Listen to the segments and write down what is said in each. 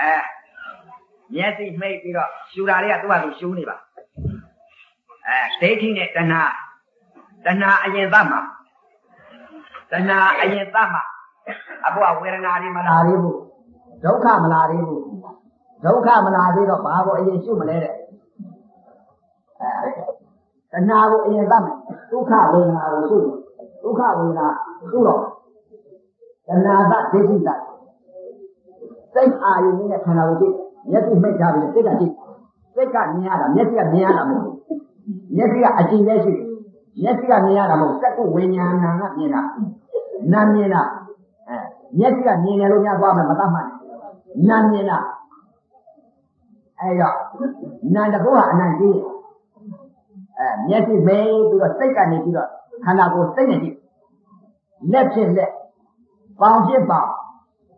အဲမျက်စိမှိတ်ပြီးတော့ရှူတာတွေကသူ့ဟာသူရှူနေပါအဲဒိဋ္ဌိနဲ့တဏှာတဏှာအရင်သတ်မှာတဏှာအရင်သတ်မှာအခုကဝေဒနာတွေမလာသေးဘူးဒုက္ခမလာသေးဘူးဒုက္ခမလာသေးတော့ဘာကိုအရင်ရှုမလဲတဲ့အဲတဏှာကိုအရင်သတ်မယ်ဒုက္ခဝေဒနာကိုရှုဒုက္ခဝေဒနာရှုတော့တဏှာသဒိဋ္ဌိသ စိတ်အာရုံနဲ့ခန္ဓာကိုကြည့်မျက်စိမိတ်ထားပြီးစိတ်ကကြည့်စိတ်ကမြင်ရတာမျက်စိကမြင်ရတာမဟုတ်ဘူးမျက်စိကအကြည့်ပဲရှိတယ်မျက်စိကမြင်ရတာမဟုတ်စက္ကုဝိညာဏကမြင်တာနာမြင်တာအဲမျက်စိကမြင်တယ်လို့များသွားမယ်မတတ်မှန်နာမြင်တာအဲ့တော့နာတကောကအနန္တကြီးအဲမျက်စိမဲပြီးတော့စိတ်ကနေပြီးတော့ခန္ဓာကိုယ်စိတ်နဲ့ကြည့်လက်ဖြစ်လက်ပေါင်ဖြစ်ပေါင်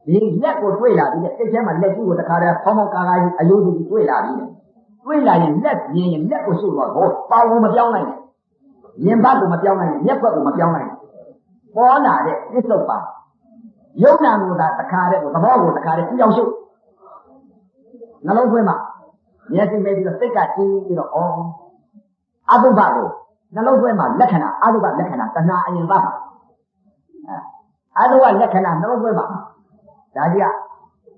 ဒီလက်ကိုတွေ့လာပြီးတဲ့စိတ်ထဲမှာလက်ကြီးကိုတခါတည်းဖောင်းဖောင်းကာကာကြီးအယိုးကြီးတွေ့လာပြီးတဲ့တွေ့လာရင်လက်မြင်ရင်လက်ကိုရှုတော့ဟောပေါင်ကိုမပြောင်းနိုင်နဲ့ရင်ဘတ်ကိုမပြောင်းနိုင်နဲ့မျက်ခွက်ကိုမပြောင်းနိုင်နဲ့ပေါ်လာတဲ့ပစ္စုပ္ပါယုံနာကိုသာတခါတည်းကိုသဘောကိုတခါတည်းကြောက်ရှုနှလုံးသွင်းမှာမျက်စိမဲ့ပြီးတော့စိတ်ကကြီးပြီးတော့ဩအတုပကိုနှလုံးသွင်းမှာလက္ခဏာအတုပလက္ခဏာတဏှာအရင်သတ်ပါအတုပလက္ခဏာနှလုံးသွင်းပါ ဒါကြီးက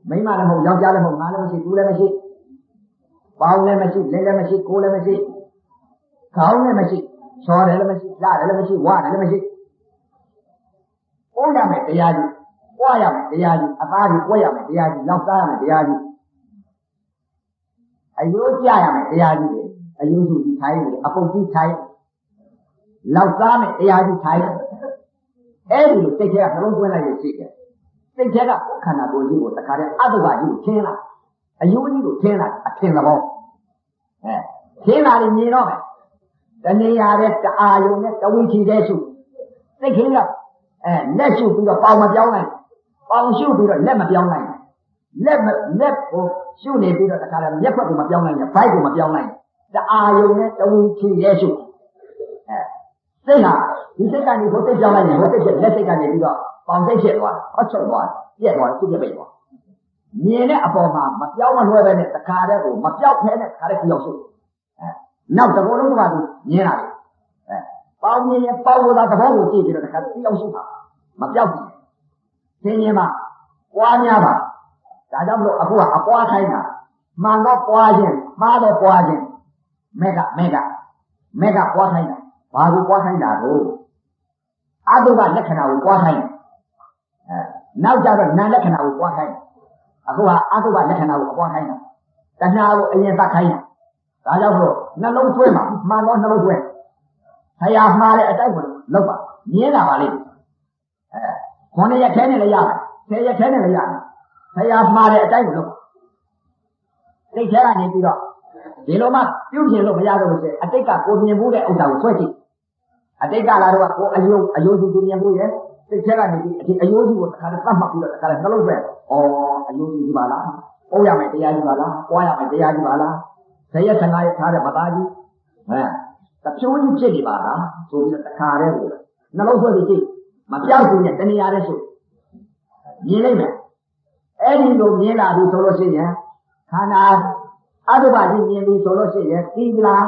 မိမလည်းမဟုတ်ယောက်ျားလည်းမဟုတ်ငါလည်းမရှိသူလည်းမရှိပေါင်းလည်းမရှိလက်လည်းမရှိကိုယ်လည်းမရှိခေါင်းလည်းမရှိချော်တယ်လည်းမရှိလာတယ်လည်းမရှိဝါတယ်လည်းမရှိ။ပို့ရမယ်တရားကြီး၊ပွားရမယ်တရားကြီးအသားကြီးပွားရမယ်တရားကြီးလောက်သားရမယ်တရားကြီးအယိုးကြရမယ်တရားကြီးလေအယိုးစုကြီးထိုင်းလေအပုတ်ကြီးထိုင်းလောက်သားမယ်တရားကြီးထိုင်းအဲ့ဒီလိုစိတ်ထဲကနှလုံးသွင်းလိုက်ရရှိတယ် စိတ်ထဲကခန္ဓာကိုယ်ကြီးကိုတခါတည်းအတုပကြီးကိုထင်းလာအယိုးကြီးကိုထင်းလာအထင်သဘောအဲထင်းလာရင်မြင်တော့မယ်တဏှာတဲ့တအာယုံနဲ့တဝိချီတဲ့ရှုစိတ်ခင်းကအဲလက်ရှုပြီးတော့ပေါင်မပြောင်းနိုင်ပေါင်ရှုပြီးတော့လက်မပြောင်းနိုင်လက်လက်ကိုရှုနေပြီးတော့တခါတည်းမျက်ခွက်ကိုမပြောင်းနိုင်နဲ့ဘိုက်ကိုမပြောင်းနိုင်တအာယုံနဲ့တဝိချီတဲ့ရှုအဲစိတ်ဟာဒီစိတ်ကနေဘုတ်စိတ်ပြောင်းလိုက်ရင်ဘုတ်စိတ်လက်စိတ်ကနေပြီးတော့ ပေါင်စိတ်ဖြစ်သွားတယ်အချုပ်သွားတယ်ပြက်သွားတယ်သူပြက်ပိတ်သွားမြင်တဲ့အပေါ်မှာမပြောင်းမလွှဲပဲနဲ့တခါတည်းကိုမပြောက်ခဲနဲ့တခါတည်းကြောက်ရှုအဲနောက်တကောလုံးကသူမြင်လာတယ်အဲပေါင်းမြင်ရင်ပေါင်းလို့သာသဘောကိုကြည့်ပြီးတော့တခါတည်းကြောက်ရှုတာမပြောက်ဘူးသင်ရင်မှာပွားများပါဒါကြောင့်မလို့အခုကအပွားခိုင်းတာမှန်တော့ပွားခြင်းမှားတော့ပွားခြင်းမေကမေကမေကပွားခိုင်းတာဘာကိုပွားခိုင်းတာကိုအတုကလက္ခဏာကိုပွားခိုင်းတယ် အဲနောက်ကြတော့နာလက္ခဏာကိုပွားခိုင်းတယ်အခုကအတုကလက္ခဏာကိုပွားခိုင်းတာတဏှာကိုအရင်သတ်ခိုင်းတာဒါကြောင့်မို့နှလုံးသွင်းမှာမှန်တော့နှလုံးသွင်းဆရာမှားတဲ့အတိုက်ကိုလောက်ပါမြင်လာပါလိမ့်အဲခொနရက်ထဲနဲ့လည်းရတယ်ဆယ်ရက်ထဲနဲ့လည်းရတယ်ဆရာမှားတဲ့အတိုက်ကိုလောက်စိတ်ထဲကနေပြီးတော့ဒီလိုမှပြုတ်ကျင်လို့မရတော့ဘူးဆိုအတိတ်ကကိုမြင်မှုတဲ့ဥစ္စာကိုဆွဲကြည့်အတိတ်ကလာတော့ကိုအယုံအယုံစုမြင်မှုရဲ့ စိတ်ထဲကနေပြီးအဒီအယုံစုကိုတစ်ခါတည်းသတ်မှတ်ပြီးတော့တစ်ခါတည်းနှလုံးသွဲဩအယုံစုကြီးပါလားပို့ရမယ်တရားကြီးပါလားပွားရမယ်တရားကြီးပါလားဇယက်ခဏရဲ့ထားတဲ့မသားကြီးဟမ်တဖြိုးကြီးဖြစ်နေပါလားဆိုပြီးတော့တစ်ခါတည်းကိုနှလုံးသွဲပြီးကြည့်မပြောက်ဘူးနဲ့တဏှာတဲ့ဆိုမြင်လိုက်မယ်အဲ့ဒီလိုမြင်လာပြီဆိုလို့ရှိရင်ခန္ဓာအတုပကြီးမြင်ပြီဆိုလို့ရှိရင်သီးလား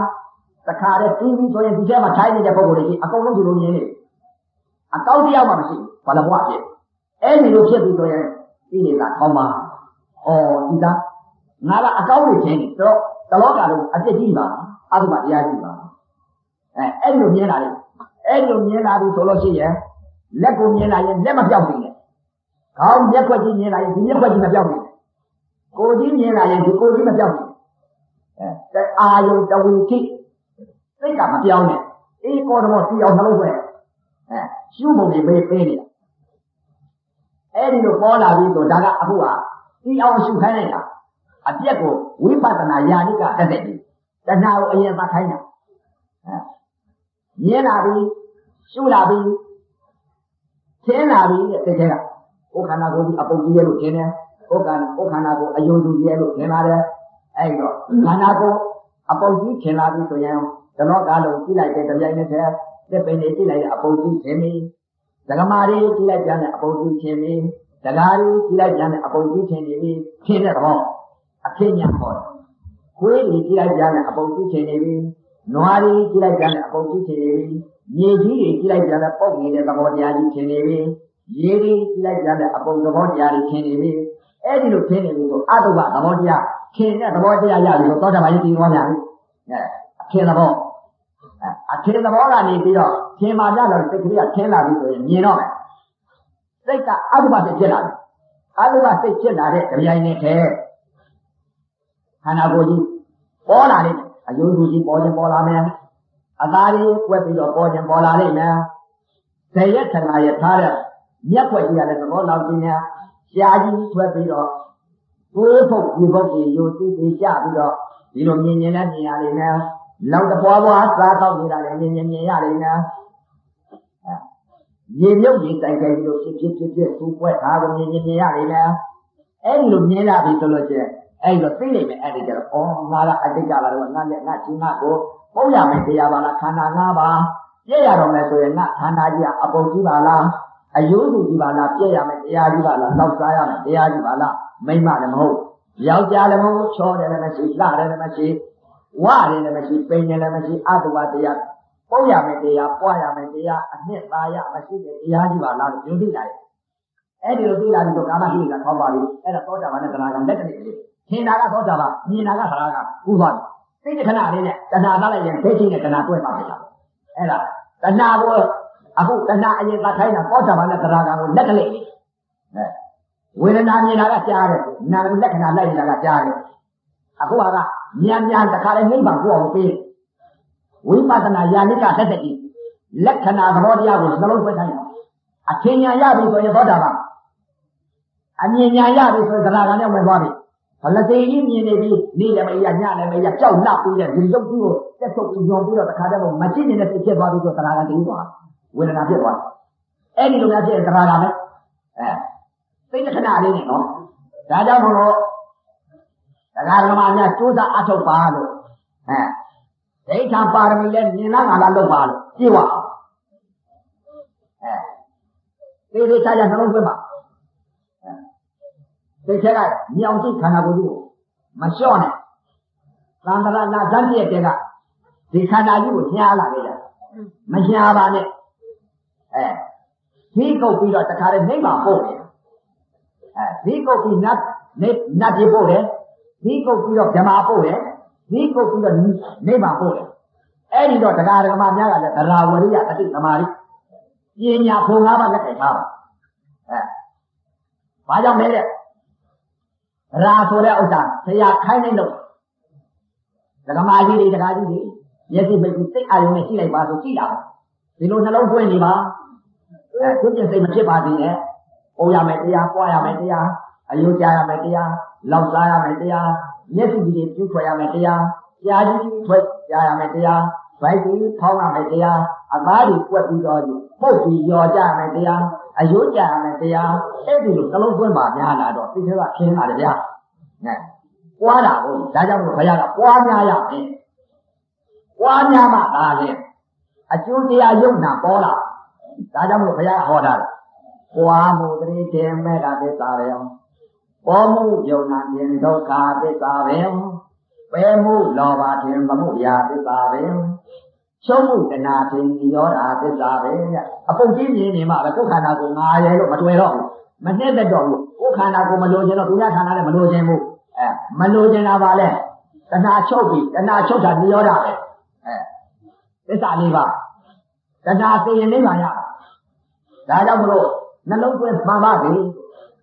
တခါတည်းသီးပြီဆိုရင်ဒီထဲမှာထိုင်နေတဲ့ပုံကိုယ်တွေအကုန်လုံးဒီလိုမြင်နေ အကောက်တရားမှမရှိဘူးဘာလို့ဘွားဖြစ်အဲ့ဒီလိုဖြစ်ပြီဆိုရင်ဒီနေတာခေါင်းပါဩဒီသားငါကအကောက်တွေချင်းတော့တလောကလုံးအပြစ်ကြီးပါအတုပတရားကြီးပါအဲအဲ့ဒီလိုမြင်လာတယ်အဲ့ဒီလိုမြင်လာပြီဆိုလို့ရှိရင်လက်ကိုမြင်လာရင်လက်မပြောက်ဘူးနဲ့ခေါင်းမျက်ခွက်ကြီးမြင်လာရင်ဒီမျက်ခွက်ကြီးမပြောက်ဘူးကိုကြီးမြင်လာရင်ဒီကိုကြီးမပြောက်ဘူးအဲအာယုံတဝီထိစိတ်ကမပြောင်းနဲ့အေးကောတော်စီအောင်နှလုံးသွင်း အဲရှုပုံတွေပေးပေးနေတာအဲ့ဒီလိုပေါ်လာပြီဆိုဒါကအခုဟာစီအောင်ရှုခိုင်းလိုက်တာအပြက်ကိုဝိပဿနာယာနိကတက်တဲ့ပြီတဏှာကိုအရင်သတ်ခိုင်းတာအဲမြင်လာပြီရှုလာပြီသင်လာပြီတဲ့တကယ်ကကိုယ်ခန္ဓာကိုယ်ကြီးအပုပ်ကြီးရဲ့လို့ထင်တယ်ကိုယ်ခန္ဓာကိုယ်ခန္ဓာကိုယ်အယုံသူကြီးရဲ့လို့ထင်လာတယ်အဲ့တော့ခန္ဓာကိုယ်အပုပ်ကြီးထင်လာပြီဆိုရင်ဒီတော့ကားလုံးကြည့်လိုက်တဲ့တပြိုင်နက်တည်း လက်ပင်တွေကြည့်လိုက်တဲ့အပုပ်ကြီးထင်ပြီဒကမာတွေကြည့်လိုက်ပြန်တဲ့အပုပ်ကြီးထင်ပြီဓတကားကြီးကြည့်လိုက်ပြန်တဲ့အပုံကြီးထင်နေပြီထင်တဲ့သဘောအဖြစ်ညာဟောတယ်ခွေးကြီးကြည့်လိုက်ပြန်တဲ့အပုံကြီးထင်နေပြီနွားကြီးကြည့်လိုက်ပြန်တဲ့အပုံကြီးထင်နေပြီမြေကြီးကြီးကြည့်လိုက်ပြန်တဲ့ပုံနေတဲ့သဘောတရားကြီးထင်နေပြီရေကြီးကြည့်လိုက်ပြန်တဲ့အပုံသဘောတရားကြီးထင်နေပြီအဲ့ဒီလိုထင်နေပြီဆိုအတုပသဘောတရားထင်တဲ့သဘောတရားရပြီဆိုသောတာပန်ကြီးတည်သွားပြန်ပြီအဲအထင်သဘော အထင်သဘောကနေပြီးတော့ထင်ပါကြတော့စိတ်ကလေးကထင်လာပြီဆိုရင်မြင်တော့မယ်စိတ်ကအတုပစိတ်ဖြစ်လာတယ်အတုပစိတ်ဖြစ်လာတဲ့ကြိုင်နဲ့ထဲခန္ဓာကိုယ်ကြီးပေါ်လာလိမ့်မယ်အယုံကြည်ကြီးပေါ်ခြင်းပေါ်လာမယ်အသားကြီးကွက်ပြီးတော့ပေါ်ခြင်းပေါ်လာလိမ့်မယ်ဇေယျခန္ဓာရထားတဲ့မြက်ွက်ကြီးရတဲ့သဘောလောက်ကြီးနဲ့ရှားကြီးထွက်ပြီးတော့ကိုယ်ဖုတ်ဒီဘုတ်ကြီးယိုသိသိကြပြီးတော့ဒီလိုမြင်မြင်နဲ့မြင်ရလိမ့်မယ် လောက်တပွားပွားစားတော့နေတာလည်းမြင်မြင်မြင်ရလိမ့်မယ်ရေမြုပ်ကြီးတိုင်ကြပြီးလို့ဖြစ်ဖြစ်ဖြစ်ဖြစ်သူ့ပွဲထားကိုမြင်မြင်မြင်ရလိမ့်မယ်အဲ့ဒီလိုမြင်လာပြီဆိုလို့ချင်းအဲ့တော့သိနေမယ်အဲ့ဒီကျတော့ဩငါကအတိတ်ကလာတော့ငါလက်ငါချင်းငါကိုပုံရမယ်တရားပါလားခန္ဓာငါးပါးပြည့်ရတော့မယ်ဆိုရင်ငါခန္ဓာကြီးကအပုံကြီးပါလားအယုစုကြီးပါလားပြည့်ရမယ်တရားကြီးပါလားနောက်စားရမယ်တရားကြီးပါလားမိမလည်းမဟုတ်ယောက်ျားလည်းမဟုတ်ချောတယ်လည်းမရှိလှတယ်လည်းမရှိ ဝတယ်လည်းမရှိပိန်တယ်လည်းမရှိအတုဝတရားပုံရမယ်တရားပွားရမယ်တရားအနှစ်သာရမရှိတဲ့တရားကြီးပါလားလို့ပြောသိလာတယ်အဲ့ဒီလိုသိလာပြီးတော့ကာမကိလေသာထောက်ပါပြီအဲ့ဒါသောတာပန်နဲ့သရဂံလက်တည်းလေးထင်တာကသောတာပန်မြင်တာကသရဂံဥသွားတယ်သိတဲ့ခဏလေးနဲ့တဏှာသားလိုက်ရင်ဒိဋ္ဌိနဲ့တဏှာတွဲပါမယ်လားအဲ့ဒါတဏှာကိုအခုတဏှာအရင်သခိုင်းတာသောတာပန်နဲ့သရဂံကိုလက်ကလေးအဲဝေဒနာမြင်တာကကြားတယ်နာမ်လက္ခဏာလိုက်နေတာကကြားတယ်အခုက မြန်မြန်တခါလေးနိဗ္ဗာန်ကိုအောင်ပေးဝိပဿနာယာနိကသက်သက်ကြီးလက္ခဏာသဘောတရားကိုနှလုံးသွင်းတိုင်းအထင်ညာရပြီဆိုရင်သောတာပန်အမြင်ညာရပြီဆိုရင်သရဂံနဲ့ဝင်သွားပြီဘလသိကြီးမြင်နေပြီနေ့လည်းမရညလည်းမရကြောက်နောက်ပြီးတဲ့ဒီရုပ်ကြီးကိုတက်ထုတ်ပြီးညွန်ပြီးတော့တခါတည်းမကြည့်နေတဲ့စိတ်ဖြစ်သွားပြီးတော့သရဂံတင်းသွားဝေဒနာဖြစ်သွားအဲ့ဒီလိုများဖြစ်ရင်သရဂံပဲအဲစိတ်လက္ခဏာလေးနဲ့နော်ဒါကြောင့်မို့လို့ တရားဓမ္မများစူးစမ်းအထောက်ပါလို့အဲဒိဋ္ဌာပါရမီလည်းမြင်လာငါလာလုပ်ပါလို့ကြည့်ဝအောင်အဲသေသေးချာချာနှလုံးသွင်းပါစိတ်ချက်ကမြောင်ကြည့်ခန္ဓာကိုယ်ကြီးကိုမလျှော့နဲ့သံဃာနာဇန်ပြည့်တဲ့ကဒီခန္ဓာကြီးကိုညားလာခဲ့ကြမညားပါနဲ့အဲဒီကုတ်ပြီးတော့တခါတည်းနိဗ္ဗာန်ပို့တယ်အဲဒီကုတ်ပြီးနတ်နတ်ကြီးပို့တယ် ဒီကုတ်ပြီးတော့ဗြဟ္မာပို့တယ်ဒီကုတ်ပြီးတော့နိဗ္ဗာန်ပို့တယ်အဲ့ဒီတော့တရားဓမ္မများကလည်းသရဝရိယအတိသမာဓိပညာဖုံ၅ပါးလက်ခံထားပါအဲဘာကြောင့်လဲတဲ့ရာဆိုတဲ့ဥစ္စာဆရာခိုင်းနေလို့ဒကမာကြီးတွေဒကာကြီးတွေမျက်စိပိတ်ပြီးစိတ်အာရုံနဲ့ကြည့်လိုက်ပါဆိုကြည့်တာဒီလိုနှလုံးသွင်းနေပါအဲစိတ်ပြစိတ်မဖြစ်ပါသေးနဲ့။ပုံရမယ်တရား၊ပွားရမယ်တရား၊အယုကြရမယ်တရား၊ လောက်စားရမယ်တရား၊မျက်စိကြီးပြုထွက်ရမယ်တရား၊ကြားကြီးထွက်ရရမယ်တရား၊ဗိုက်ကြီးဖောင်းရမယ်တရား၊အသားကြီးကွက်ပြီးတော့ပုတ်ပြီးယော်ကြရမယ်တရား၊အယုကြရမယ်တရား။အဲ့ဒီလိုနှလုံးသွင်းပါများလာတော့သိသေးကခင်းလာတယ်ဗျာ။နဲ့ပွားတာကိုဒါကြောင့်မို့ဘုရားကပွားများရမယ်။ပွားများမှသာလေအကျိုးတရားယုံနာပေါ်လာဒါကြောင့်မို့ဘုရားဟောတာပွားမှုတတိတေမေကသစ္စာပဲ ပေါ်မှုယုံနာခြင်းဒုက္ခသစ္စာပဲပဲမှုလောဘခြင်းသမှုရာသစ္စာပဲချုပ်မှုတဏှာခြင်းရောတာသစ္စာပဲအပုတ်ကြီးမြင်နေမှပဲကိုယ်ခန္ဓာကိုငါရဲလို့မတွေ့တော့ဘူးမနှက်သက်တော့ဘူးကိုယ်ခန္ဓာကိုမလိုချင်တော့သူရခန္ဓာလည်းမလိုချင်ဘူးအဲမလိုချင်တာပါလဲတဏှာချုပ်ပြီတဏှာချုပ်တာနိရောဓပဲအဲသစ္စာလေးပါတဏှာသိရင်နိဗ္ဗာန်ရဒါကြောင့်မလို့နှလုံးသွင်းမှန်ပါစေ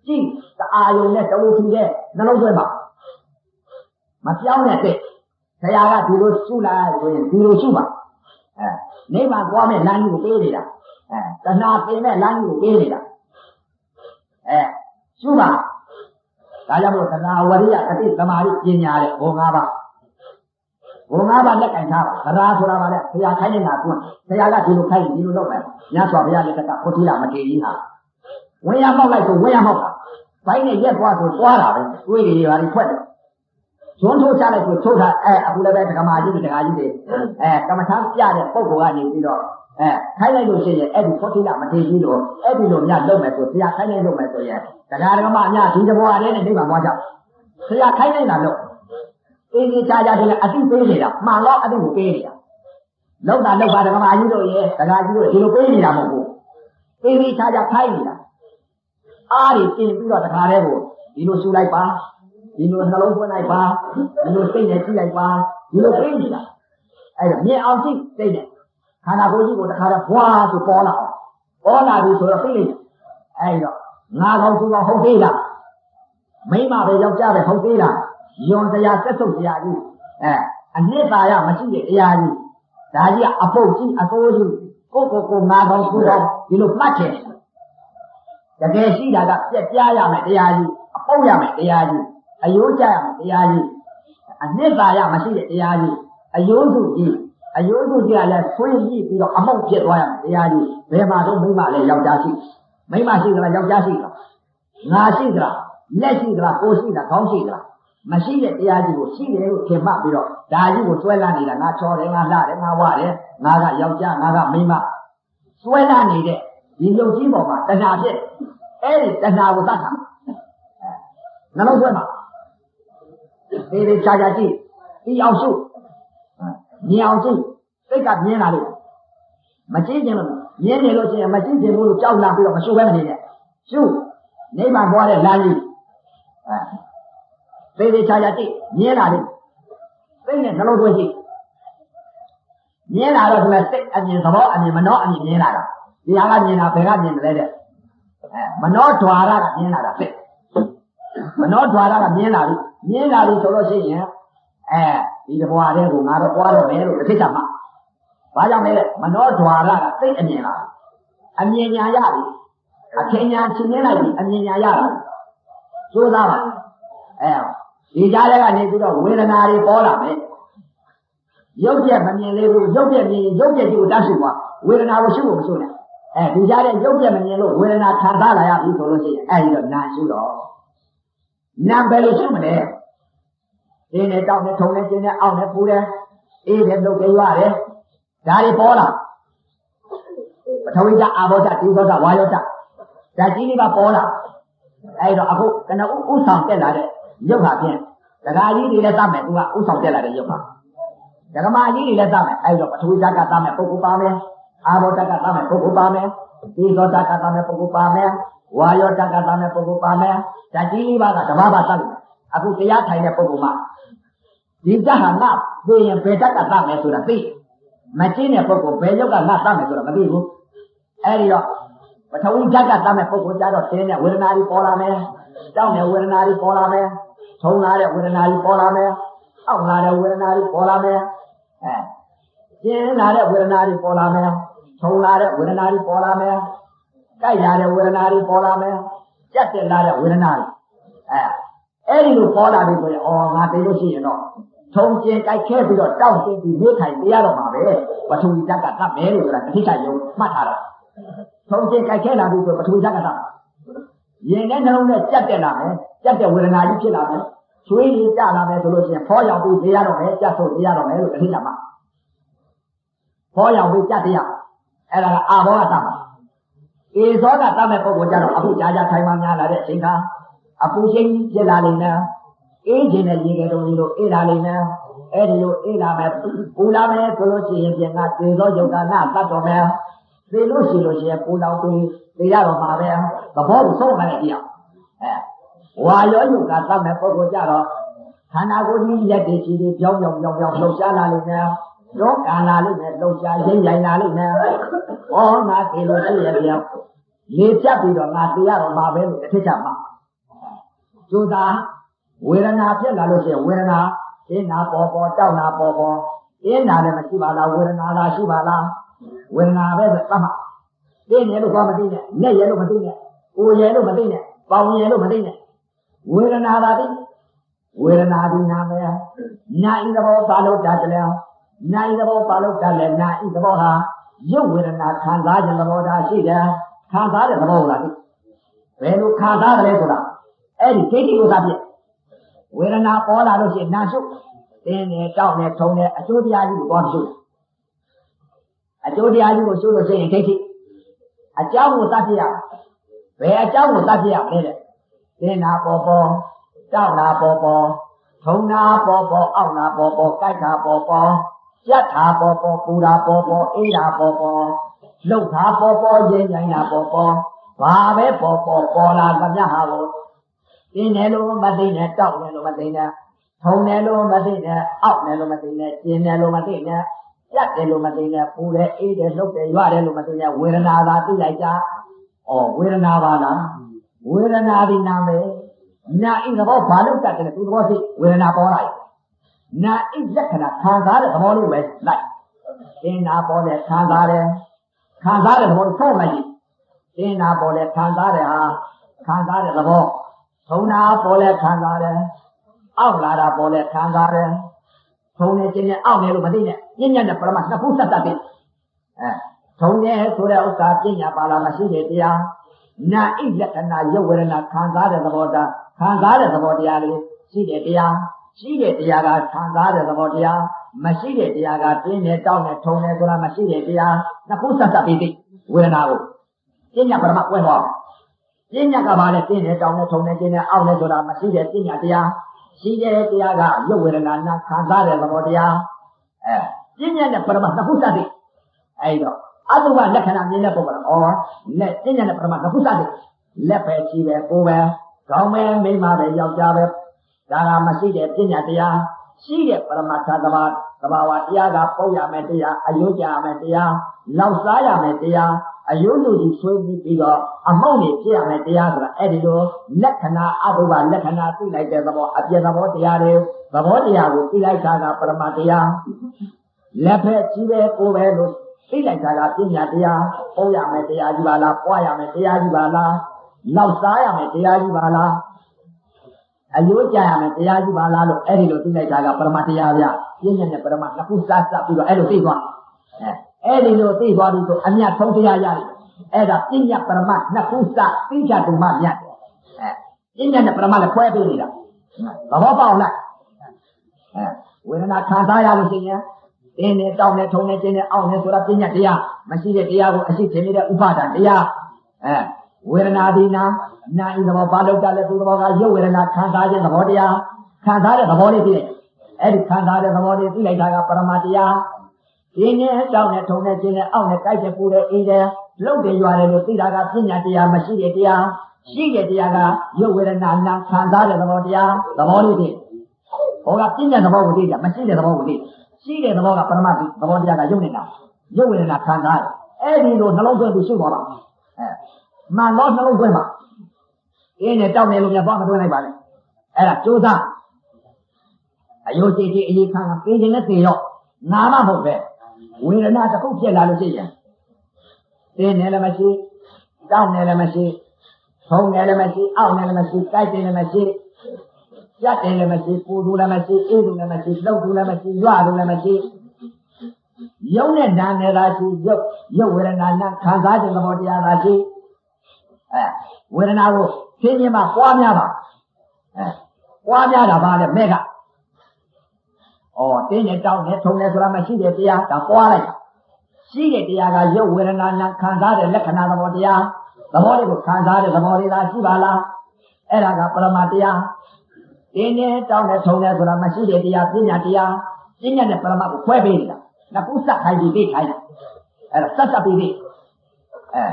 ကြည့်တအာယုံနဲ့တဝူထူတဲ့နှလုံးသွင်းပါမပြောင်းနဲ့တဲ့ဆရာကဒီလိုရှုလိုက်ဆိုရင်ဒီလိုရှုပါအဲနိဗ္ဗာန်သွားမဲ့လမ်းကြီးကိုပေးနေတာအဲတဏှာပင်မဲ့လမ်းကြီးကိုပေးနေတာအဲရှုပါဒါကြောင့်မို့သနာဝရိယတတိသမာဓိပညာတဲ့ဘုံ၅ပါးဘုံ၅ပါးလက်ကင်ထားပါသရာဆိုတာကလည်းဆရာခိုင်းနေတာကွန်းဆရာကဒီလိုခိုင်းဒီလိုလုပ်မယ်ညစွာဘုရားလက်ကဘုထီလာမထေကြီးဟာဝင်ရမောက်လိုက်ဆိုဝင်ရမောက်တာ ဘိုင်းနဲ့ရက်သွားဆိုသွားတာပဲတွေးတွေပါလိဖွက်တယ်ဇွန်းထိုးချလိုက်ဆိုထိုးတာအဲအခုလည်းပဲဒကမာကြီးတွေဒကာကြီးတွေအဲကမ္မထမ်းပြတဲ့ပုံကောကနေပြီးတော့အဲခိုင်းလိုက်လို့ရှိရင်အဲ့ဒီဖောတိလမထေကြီးလို့အဲ့ဒီလိုမြတ်လုပ်မယ်ဆိုဆရာခိုင်းလိုက်လို့မယ်ဆိုရင်တရားဓမ္မအများဒီတဘောအလေးနဲ့နိဗ္ဗာန်သွားကြဆရာခိုင်းလိုက်တာလို့အေးဒီချာချာဒီအတိပေးနေတာမှန်တော့အတိကိုပေးနေတာလောက်တာလောက်ပါဓမ္မကြီးတို့ရဲ့တရားကြီးတို့ဒီလိုပေးနေတာမဟုတ်ဘူးအေးဒီချာချာခိုင်းနေတာ အားတွေပြင်ပြီးတော့တခါတည်းကိုဒီလိုရှူလိုက်ပါဒီလိုနှလုံးသွင်းလိုက်ပါဒီလိုစိတ်နဲ့ကြည့်လိုက်ပါဒီလိုပေးနေတာအဲ့ဒါမြင်အောင်ကြည့်စိတ်နဲ့ခန္ဓာကိုယ်ကြီးကိုတခါတည်းဘွားဆိုပေါ်လာအောင်ပေါ်လာပြီဆိုတော့သိလိုက်တယ်အဲ့တော့ငါကောင်သူကောင်ဟုတ်သေးလားမိမပဲယောက်ျားပဲဟုတ်သေးလားယွန်တရားသက်ဆုပ်တရားကြီးအဲအနှစ်သာရမရှိတဲ့တရားကြီးဒါကြီးကအပုတ်ကြီးအတိုးကြီးကိုကိုကိုငါကောင်သူကောင်ဒီလိုမှတ်ချင်တ ကယ်ရှိတာကပြက်ပြားရမယ်တရားကြီးအပုတ်ရမယ်တရားကြီးအယိုးကြရမယ်တရားကြီးအနှစ်သာရမရှိတဲ့တရားကြီးအယိုးစုကြီးအယိုးစုကြီးကလည်းဆွေးကြည့်ပြီးတော့အမောက်ဖြစ်သွားရမယ်တရားကြီးဘယ်မှာတော့မိမလည်းယောက်ျားရှိမိမရှိသလားယောက်ျားရှိသလားငါရှိသလားလက်ရှိသလားကိုရှိသလားခေါင်းရှိသလားမရှိတဲ့တရားကြီးကိုရှိတယ်လို့ထင်မှတ်ပြီးတော့ဒါကြီးကိုဆွဲလာနေတာငါချော်တယ်ငါလှတယ်ငါဝတယ်ငါကယောက်ျားငါကမိန်းမဆွဲလာနေတဲ့ ဒီယုတ်ကြီးပေါ်မှာတဏှာဖြစ်အဲ့ဒီတဏှာကိုသတ်တာနှလုံးသွင်းပါဒီဒီချာချာကြည့်ဒီအောင်စုမြင်အောင်ကြည့်စိတ်ကမြင်လာလို့မကြည့်ခြင်းလို့မြင်နေလို့ရှိရင်မကြည့်ခြင်းလို့ကြောက်လာပြီးတော့မရှုဘဲမနေနဲ့ရှုနိဗ္ဗာန်ပေါ်တဲ့လမ်းကြီးအဲသေသေးချာချာကြည့်မြင်လာတယ်စိတ်နဲ့နှလုံးသွင်းကြည့်မြင်လာတော့ဒီမှာစိတ်အမြင်သဘောအမြင်မနှောအမြင်မြင်လာတာ ဒီဟာကမြင်တာဘယ်ကမြင်တယ်လဲတဲ့အဲမနှောဓွာရကမြင်လာတာစိတ်မနှောဓွာရကမြင်လာပြီမြင်လာပြီဆိုလို့ရှိရင်အဲဒီတဘွားတဲ့ကိုငါတော့ပွားတော့မယ်လို့တစ်ချက်မှဘာကြောင့်လဲမနှောဓွာရကစိတ်အမြင်လာအမြင်ညာရပြီအထင်ညာချင်းနေလိုက်ပြီအမြင်ညာရတာသိုးသားပါအဲဒီကြားထဲကနေပြီးတော့ဝေဒနာတွေပေါ်လာမယ်ရုပ်ပြက်မမြင်သေးဘူးရုပ်ပြက်မြင်ရုပ်ပြက်ကြီးကိုတတ်ရှိသွားဝေဒနာကိုရှုဖို့မရှုနဲ့ အဲဒီကြားထဲရုပ်ပြက်မမြင်လို့ဝေဒနာခံစားလာရပြီဆိုလို့ရှိရင်အဲဒီတော့နာရှုတော့နာဘယ်လိုရှုမလဲအင်းနဲ့တောက်နဲ့ထုံနဲ့ကျင်းနဲ့အောက်နဲ့ပူတယ်အေးတယ်လုပ်ကြရတယ်ဒါတွေပေါ်လာပထဝီဓာတ်အာဘောဓာတ်ဒီသောဓာတ်ဝါယောဓာတ်ဓာတ်ကြီးလေးပါပေါ်လာအဲ့တော့အခုကနဥဥဆောင်တက်လာတဲ့ရုပ်ဟာဖြင့်ဒကာကြီးတွေလည်းသတ်မယ်သူကဥဆောင်တက်လာတဲ့ရုပ်ဟာဒကမာကြီးတွေလည်းသတ်မယ်အဲ့တော့ပထဝီဓာတ်ကသတ်မယ်ပုဂ္ဂိုလ်ပါမယ် အာဘောဓာတ်ကသတ်မယ်ပုဂ္ဂိုလ်ပါမယ်ဒီသောဓာတ်ကသတ်မယ်ပုဂ္ဂိုလ်ပါမယ်ဝါယောဓာတ်ကသတ်မယ်ပုဂ္ဂိုလ်ပါမယ်ဓာတ်ကြီးလေးပါကဓမ္မပါသတ်မယ်အခုတရားထိုင်တဲ့ပုဂ္ဂိုလ်မှာဒီတဟာငါသိရင်ဘယ်တက်ကသတ်မယ်ဆိုတာသိမကျင်းတဲ့ပုဂ္ဂိုလ်ဘယ်ရောက်ကငါသတ်မယ်ဆိုတာမသိဘူးအဲဒီတော့ပထဝီဓာတ်ကသတ်မဲ့ပုဂ္ဂိုလ်ကြတော့တင်းတဲ့ဝေဒနာတွေပေါ်လာမယ်တောက်တဲ့ဝေဒနာတွေပေါ်လာမယ်ထုံလာတဲ့ဝေဒနာတွေပေါ်လာမယ်အောက်လာတဲ့ဝေဒနာတွေပေါ်လာမယ်အဲကျင်းလာတဲ့ဝေဒနာတွေပေါ်လာမယ် ထုံလာတဲ့ဝေဒနာတွေပေါ်လာမယ်ကြိုက်လာတဲ့ဝေဒနာတွေပေါ်လာမယ်ကြက်တက်လာတဲ့ဝေဒနာတွေအဲအဲ့ဒီလိုပေါ်လာပြီဆိုရင်အော်ငါသိလို့ရှိရင်တော့ထုံကျင်ကြိုက်ခဲပြီးတော့တောက်ကျင်ပြီးနေထိုင်ပြရတော့မှာပဲပထဝီဓာတ်ကတတ်မယ်လို့ဆိုတာတိကျရုံမှတ်ထားတာထုံကျင်ကြိုက်ခဲလာပြီဆိုပထဝီဓာတ်ကတတ်ရင်နဲ့နှလုံးနဲ့ကြက်တက်လာမယ်ကြက်တဲ့ဝေဒနာကြီးဖြစ်လာမယ်ဆွေးကြီးကြလာမယ်ဆိုလို့ရှိရင်ဖောရောက်ပြီးနေရတော့မယ်ကြက်ဆိုနေရတော့မယ်လို့တိကျမှဖောရောက်ပြီးကြက်တရား အဲ့ဒါကအာဘောကတတ်မှာအေဇောကတတ်မဲ့ပုံကိုကြတော့အခုကြာကြာထိုင်မှများလာတဲ့အချိန်ကအပူချိန်ကြီးဖြစ်လာနေတယ်အေးခြင်းနဲ့ရေကဲတော်ကြီးတို့အေးလာနေတယ်အဲ့ဒီလိုအေးလာမယ်ပူလာမယ်ဆိုလို့ရှိရင်ပြန်ကသေသောယုတ်ကနာတတ်တော်မယ်သေလို့ရှိလို့ရှိရင်ပူလောင်ပြီးသေရတော့မှာပဲသဘောကိုဆုံးမှလည်းကြည့်အောင်အဲဝါရောယုတ်ကတတ်မဲ့ပုံကိုကြတော့ခန္ဓာကိုယ်ကြီးရက်တည်ကြီးပြောင်းပြောင်းပြောင်းပြောင်းလှုပ်ရှားလာလိမ့်မယ် ရောကာလာလိမ့်မယ်လှုပ်ရှားရင်းရိုင်လာလိမ့်မယ်ဩငါသေလို့ရှိရင်ပြောင်းလေပြတ်ပြီးတော့ငါသေရတော့မှာပဲလို့တစ်ထစ်ချမှာကျိုးသာဝေဒနာဖြစ်လာလို့ရှိရင်ဝေဒနာအင်းနာပေါ်ပေါ်တောက်နာပေါ်ပေါ်အင်းနာလည်းမရှိပါလားဝေဒနာလားရှိပါလားဝေဒနာပဲဆိုသတ်မှသိနေလို့ဘာမသိနဲ့လက်ရဲလို့မသိနဲ့ကိုယ်ရဲလို့မသိနဲ့ပေါင်ရဲလို့မသိနဲ့ဝေဒနာသာသိဝေဒနာဒီနာပဲနာဤသဘောပါလို့တတ်တယ် နာဤသဘောပါလို့တတ်တယ်နာဤသဘောဟာရုပ်ဝေဒနာခံစားခြင်းသဘောထားရှိတယ်ခံစားတဲ့သဘောလားသိဘယ်လိုခံစားတယ်လဲဆိုတာအဲ့ဒီဒိဋ္ဌိဥစ္စာဖြစ်ဝေဒနာပေါ်လာလို့ရှိရင်နာရှုတင်းနေတောက်နေထုံနေအကျိုးတရားကြီးကိုသွားရှုအကျိုးတရားကြီးကိုရှုလို့ရှိရင်ဒိဋ္ဌိအကြောင်းကိုသတ်ပြရဘယ်အကြောင်းကိုသတ်ပြရမလဲတဲ့သင်နာပေါ်ပေါ်တောက်နာပေါ်ပေါ်ထုံနာပေါ်ပေါ်အောက်နာပေါ်ပေါ်ကြိုက်တာပေါ်ပေါ် ကြက်တာပေါ်ပေါ်ပူတာပေါ်ပေါ်အေးတာပေါ်ပေါ်လှုပ်တာပေါ်ပေါ်ရင်းနိုင်တာပေါ်ပေါ်ဘာပဲပေါ်ပေါ်ပေါ်လာသမျှဟာကိုသင်တယ်လို့မသိနဲ့တောက်တယ်လို့မသိနဲ့ထုံတယ်လို့မသိနဲ့အောက်တယ်လို့မသိနဲ့ကျင်တယ်လို့မသိနဲ့ပြတ်တယ်လို့မသိနဲ့ပူတယ်အေးတယ်လှုပ်တယ်ရွတယ်လို့မသိနဲ့ဝေဒနာသာသိလိုက်ကြ။ဩဝေဒနာပါလား။ဝေဒနာဒီနာမယ်။နာဣသဘောဘာလို့တတ်တယ်သူသဘောသိဝေဒနာပေါ်လာ တယ်။နာဣလက္ခဏာခံစားတဲ့သဘောလေးပဲလိုက်။သင်နာပေါ်တဲ့ခံစားတယ်။ခံစားတဲ့သဘောဆုံးလိုက်ရင်သင်နာပေါ်တဲ့ခံစားတဲ့ဟာခံစားတဲ့သဘောထုံနာပေါ်လဲခံစားတယ်။အောက်လာတာပေါ်လဲခံစားတယ်။ထုံနေခြင်းနဲ့အောက်နေလို့မသိနဲ့ပြဉ္ညာနဲ့ပရမနှစ်ခုဆက်တတ်တယ်အဲထုံတယ်ဆိုတဲ့ဥစ္စာပြညာပါလာမရှိတဲ့တရားနာဣလက္ခဏာယုတ်ဝေဒနာခံစားတဲ့သဘောတရားခံစားတဲ့သဘောတရားလေးရှိတဲ့တရား ရှိတဲ့တရားကခံစားတဲ့သဘောတရားမရှိတဲ့တရားကပြင်းနေတောင်းနေထုံနေဆိုတာမရှိတဲ့တရားနှစ်ခုဆက်ဆက်ပြီးသိဝေဒနာကိုပြညာပရမကွဲဟောပြညာကဘာလဲပြင်းနေတောင်းနေထုံနေကျင်းနေအောက်နေဆိုတာမရှိတဲ့ပြညာတရားရှိတဲ့တရားကယုတ်ဝေဒနာနာခံစားတဲ့သဘောတရားအဲပြညာနဲ့ပရမနှစ်ခုဆက်သိအဲ့တော့အတုပလက္ခဏာမြင်တဲ့ပုဂ္ဂိုလ်ကဩလက်ပညာနဲ့ပရမနှစ်ခုစသည်လက်ပဲချီပဲကိုယ်ပဲခေါင်းပဲမိမပဲယောက်ျားပဲ ဒါကမရှိတဲ့ပညာတရားရှိတဲ့ပရမတ်သဘာသဘာဝတရားကပုတ်ရမယ်တရားအယုကြရမယ်တရားလောက်စားရမယ်တရားအယုလူကြီးဆွေးပြီးပြီးတော့အမောက်နေပြရမယ်တရားဆိုတာအဲ့ဒီလိုလက္ခဏာအတုပလက္ခဏာသိလိုက်တဲ့သဘောအပြည့်သဘောတရားတွေသဘောတရားကိုသိလိုက်တာကပရမတ်တရားလက်ဖက်ကြီးပဲကိုယ်ပဲလို့သိလိုက်တာကပညာတရားပို့ရမယ်တရားကြီးပါလားပွားရမယ်တရားကြီးပါလားလောက်စားရမယ်တရားကြီးပါလား အယိုးကြရမယ်တရားကြီးပါလားလို့အဲ့ဒီလိုသိလိုက်တာကပရမတရားဗျပြည့်ညက်နဲ့ပရမနှစ်ခုစားစားပြီးတော့အဲ့လိုသိသွားအဲအဲ့ဒီလိုသိသွားပြီဆိုအမြတ်ဆုံးတရားရတယ်အဲ့ဒါပြည့်ညက်ပရမနှစ်ခုစားသိကြတူမှမြတ်အဲပြည့်ညက်နဲ့ပရမလည်းခွဲပေးနေတာသဘောပေါက်လားအဲဝေဒနာခံစားရလို့ရှိရင်တင်းနဲ့တောင်းနဲ့ထုံနဲ့ကျင်းနဲ့အောင့်နဲ့ဆိုတာပညာတရားမရှိတဲ့တရားကိုအရှိထင်နေတဲ့ဥပါဒံတရားအဲ ဝေဒနာဒီနာနာဤသဘောဘာလို့တလဲသူသဘောကရုပ်ဝေဒနာခံစားခြင်းသဘောတရားခံစားတဲ့သဘောလေးသိလိုက်အဲ့ဒီခံစားတဲ့သဘောလေးသိလိုက်တာကပရမတရားဒီနဲ့တောင်းနဲ့ထုံနဲ့ကျင်းနဲ့အောင့်နဲ့ကြိုက်တဲ့ပူတဲ့အေးတဲ့လှုပ်တယ်ရွာတယ်လို့သိတာကပညာတရားမရှိတဲ့တရားရှိတဲ့တရားကရုပ်ဝေဒနာနာခံစားတဲ့သဘောတရားသဘောလေးသိဟောကပညာသဘောကိုသိကြမရှိတဲ့သဘောကိုသိရှိတဲ့သဘောကပရမတ်သဘောတရားကယုတ်နေတာယုတ်ဝေဒနာခံစားတယ်အဲ့ဒီလိုနှလုံးသွင်းပြီးရှုသွားတာအဲ မှန်တော့နှလုံးသွင်းပါအင်းနဲ့တောက်နေလို့များသွားမသွင်းလိုက်ပါနဲ့အဲ့ဒါကြိုးစားအယုတ်ကြည်ကြည်အေးခံခံပေးခြင်းနဲ့သေရောငါမဟုတ်ပဲဝေဒနာတစ်ခုဖြစ်လာလို့ရှိရင်သိနေလည်းမရှိတောက်နေလည်းမရှိထုံနေလည်းမရှိအောက်နေလည်းမရှိကြိုက်တယ်လည်းမရှိကြက်တယ်လည်းမရှိပူတူလည်းမရှိအေးတူလည်းမရှိလှုပ်တူလည်းမရှိရွတူလည်းမရှိယုံနဲ့နာနဲ့သာရှိယုတ်ယုတ်ဝေဒနာနဲ့ခံစားခြင်းသဘောတရားသာရှိ အဲဝေဒနာကိုဖြင်းချင်းမှပွားများပါအဲပွားများတာပါလေမဲ့ကဩတင်းနဲ့တောင်းနဲ့ထုံနဲ့ဆိုတာမရှိတဲ့တရားဒါပွားလိုက်ရှိတဲ့တရားကယုတ်ဝေဒနာနဲ့ခံစားတဲ့လက္ခဏာသဘောတရားသဘောလေးကိုခံစားတဲ့သဘောလေးသာရှိပါလားအဲ့ဒါကပရမတရားတင်းနဲ့တောင်းနဲ့ထုံနဲ့ဆိုတာမရှိတဲ့တရားပညာတရားပညာနဲ့ပရမတ်ကိုခွဲပေးနေတာနှစ်ခုစက်ခိုင်းပြီးပြီးခိုင်းတာအဲ့ဒါဆက်ဆက်ပြီးပြီးအဲ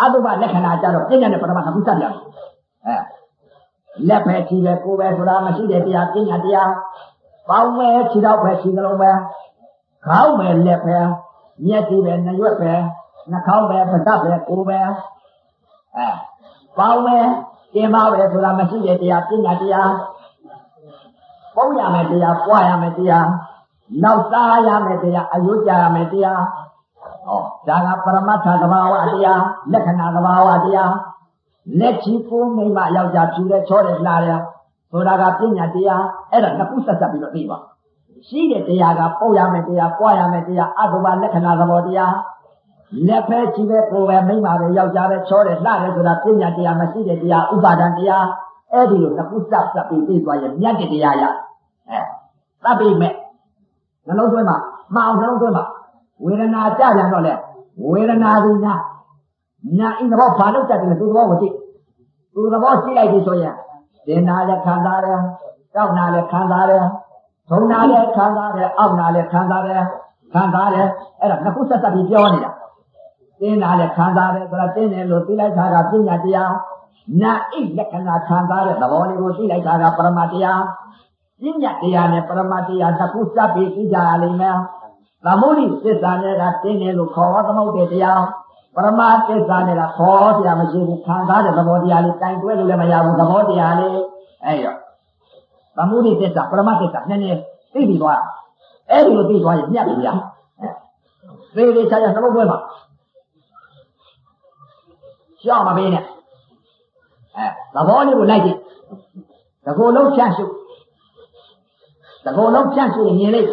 အတုပလက္ခဏာကြတော့ပညာနဲ့ပရမတ်နှစ်ခုစက်ပြန်အဲလက်ပဲခြေပဲကိုယ်ပဲဆိုတာမရှိတဲ့တရားပညာတရားပေါင်းပဲခြေတော့ပဲခြေကလုံးပဲခေါင်းပဲလက်ပဲမျက်စိပဲနှရွက်ပဲနှာခေါင်းပဲပါးစပ်ပဲကိုယ်ပဲအဲပေါင်းပဲတင်ပါပဲဆိုတာမရှိတဲ့တရားပညာတရားပုံရမယ်တရားပွားရမယ်တရားနောက်စားရမယ်တရားအယုကြရမယ်တရားဟော ဒါကပရမတ္ထသဘာဝတရားလက္ခဏာသဘာဝတရားလက်ချီကိုမိမယောက်ျားဖြူတဲ့ချောတဲ့လာတဲ့ဆိုတာကပညာတရားအဲ့ဒါနှစ်ခုဆက်ဆက်ပြီးတော့သိပါရှိတဲ့တရားကပုံရမယ်တရားပွားရမယ်တရားအတုပလက္ခဏာသဘောတရားလက်ဖဲချီပဲကိုယ်ပဲမိမပဲယောက်ျားပဲချောတဲ့လှတယ်ဆိုတာပညာတရားမရှိတဲ့တရားဥပါဒံတရားအဲ့ဒီလိုနှစ်ခုဆက်ဆက်ပြီးသိသွားရင်မြတ်တဲ့တရားရအဲတပ်ပြီးမဲ့နှလုံးသွင်းမှာမအောင်နှလုံးသွင်းမှာ ဝေဒနာကြပြန်တော့လေဝေဒနာဒီနာနာအင်းတော့ဘာလို့တတ်တယ်လဲသူသဘောကိုကြည့်သူသဘောကြည့်လိုက်ပြီဆိုရင်တင်နာလည်းခံစားတယ်တောက်နာလည်းခံစားတယ်ထုံနာလည်းခံစားတယ်အောက်နာလည်းခံစားတယ်ခံစားတယ်အဲ့ဒါနှစ်ခုဆက်ဆက်ပြီးပြောနေတာတင်းနာလည်းခံစားတယ်ဆိုတော့တင်းတယ်လို့သိလိုက်တာကပညာတရားနာအိလက္ခဏာခံစားတဲ့သဘောလေးကိုသိလိုက်တာကပရမတရားပညာတရားနဲ့ပရမတရားတစ်ခုစပ်ပြီးသိကြရလိမ့်မယ် သမုဒိသစ္စာနဲ့ကတင်းတယ်လို့ခေါ်သမုဒ္ဒေတရားပရမသစ္စာနဲ့ကခေါ်တရားမရှိဘူးခံစားတဲ့သဘောတရားလေးတိုင်တွဲလို့လည်းမရဘူးသဘောတရားလေးအဲ့ရောသမုဒိသစ္စာပရမသစ္စာနည်းနည်းသိပြီးသွားအဲ့ဒီလိုသိသွားရင်မြတ်ပြီဗျာသေသေးချာချာနှလုံးသွင်းပါရှောက်မပေးနဲ့အဲသဘောလေးကိုလိုက်ကြည့်တကူလုံးဖြန့်ရှုတကူလုံးဖြန့်ရှုရင်မြင်လိမ့်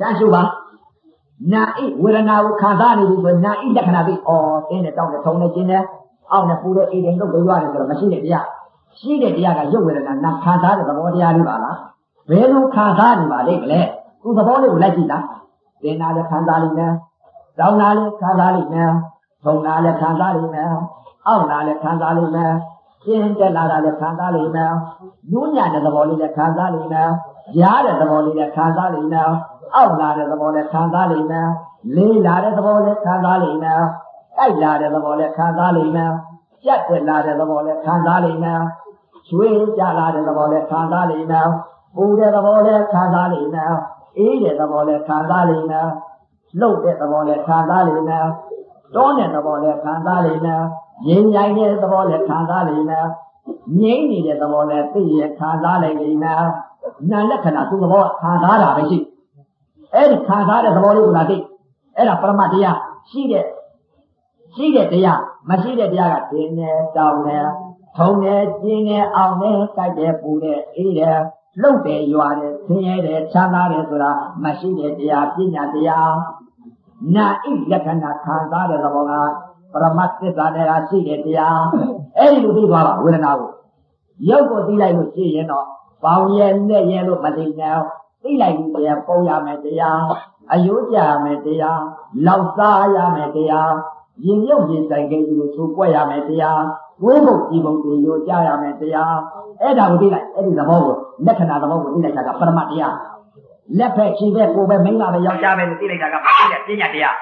ဖြန့်ရှုပါနာဣဝေဒနာကိုခံစားနေပြီဆိုနာဣလက္ခဏာသိဩတင်းနဲ့တောင်းနဲ့ထုံနဲ့ကျင်းနဲ့အောက်နဲ့ပူတဲ့အေးတဲ့လုပ်ကြရတယ်ဆိုတော့မရှိတဲ့တရားရှိတဲ့တရားကရုပ်ဝေဒနာနာခံစားတဲ့သဘောတရားလေးပါလားဘယ်လိုခံစားနေပါလိမ့်မလဲသူသဘောလေးကိုလိုက်ကြည့်လားသင်နာလည်းခံစားလိမ့်မယ်တောင်းနာလည်းခံစားလိမ့်မယ်ထုံနာလည်းခံစားလိမ့်မယ်အောက်နာလည်းခံစားလိမ့်မယ်ကျင်းတက်လာတာလည်းခံစားလိမ့်မယ်နူးညံ့တဲ့သဘောလေးလည်းခံစားလိမ့်မယ်ရားတဲ့သဘောလေးလည်းခံစားလိမ့်မယ် အောက်လာတဲ့သဘောလည်းခံစားလိမ့်မယ်လေးလာတဲ့သဘောလည်းခံစားလိမ့်မယ်တိုက်လာတဲ့သဘောလည်းခံစားလိမ့်မယ်ပြတ်တက်လာတဲ့သဘောလည်းခံစားလိမ့်မယ်ရွှေကြလာတဲ့သဘောလည်းခံစားလိမ့်မယ်ပူတဲ့သဘောလည်းခံစားလိမ့်မယ်အေးတဲ့သဘောလည်းခံစားလိမ့်မယ်လှုပ်တဲ့သဘောလည်းခံစားလိမ့်မယ်တောတဲ့သဘောလည်းခံစားလိမ့်မယ်ငြိမ်ရိုင်တဲ့သဘောလည်းခံစားလိမ့်မယ်ငြိမ်နေတဲ့သဘောလည်းသိရခံစားလိုက်လိမ့်မယ်နာလက္ခဏာသူ့သဘောခံစားတာပဲရှိ အဲ့ဒီခံစားတဲ့သဘောလေးကိုလာသိအဲ့ဒါပရမတရားရှိတဲ့ရှိတဲ့တရားမရှိတဲ့တရားကဒင်းနေတောင်းနေထုံနေကျင်းနေအောင်နေကြိုက်တယ်ပူတယ်အေးတယ်လှုပ်တယ်ရွာတယ်ဆင်းရဲတယ်ချမ်းသာတယ်ဆိုတာမရှိတဲ့တရားပညာတရားနာဣလက္ခဏာခံစားတဲ့သဘောကပရမတ်သစ္စာနဲ့ကရှိတဲ့တရားအဲ့ဒီလိုသိသွားပါဝေဒနာကိုရုပ်ကိုသိလိုက်လို့ရှိရင်တော့ပေါင်းရဲ့နဲ့ရဲ့လို့မသိနိုင် သိလိုက်ပြီးတရားပုံရမယ်တရားအယုကြရမယ်တရားလောက်စားရမယ်တရားရင်ရုပ်ရင်ဆိုင်ကိန်းကိုသိုးပွက်ရမယ်တရားဝိဘုတ်ဒီဘုံတွေရိုကြရမယ်တရားအဲ့ဒါကိုသိလိုက်အဲ့ဒီသဘောကိုလက္ခဏာသဘောကိုသိလိုက်တာကပရမတ်တရားလက်ဖက်ခြေဖက်ကိုယ်ပဲမိန်းမပဲယောက်ျားပဲလို့သိလိုက်တာကမသိတဲ့ပညာတရား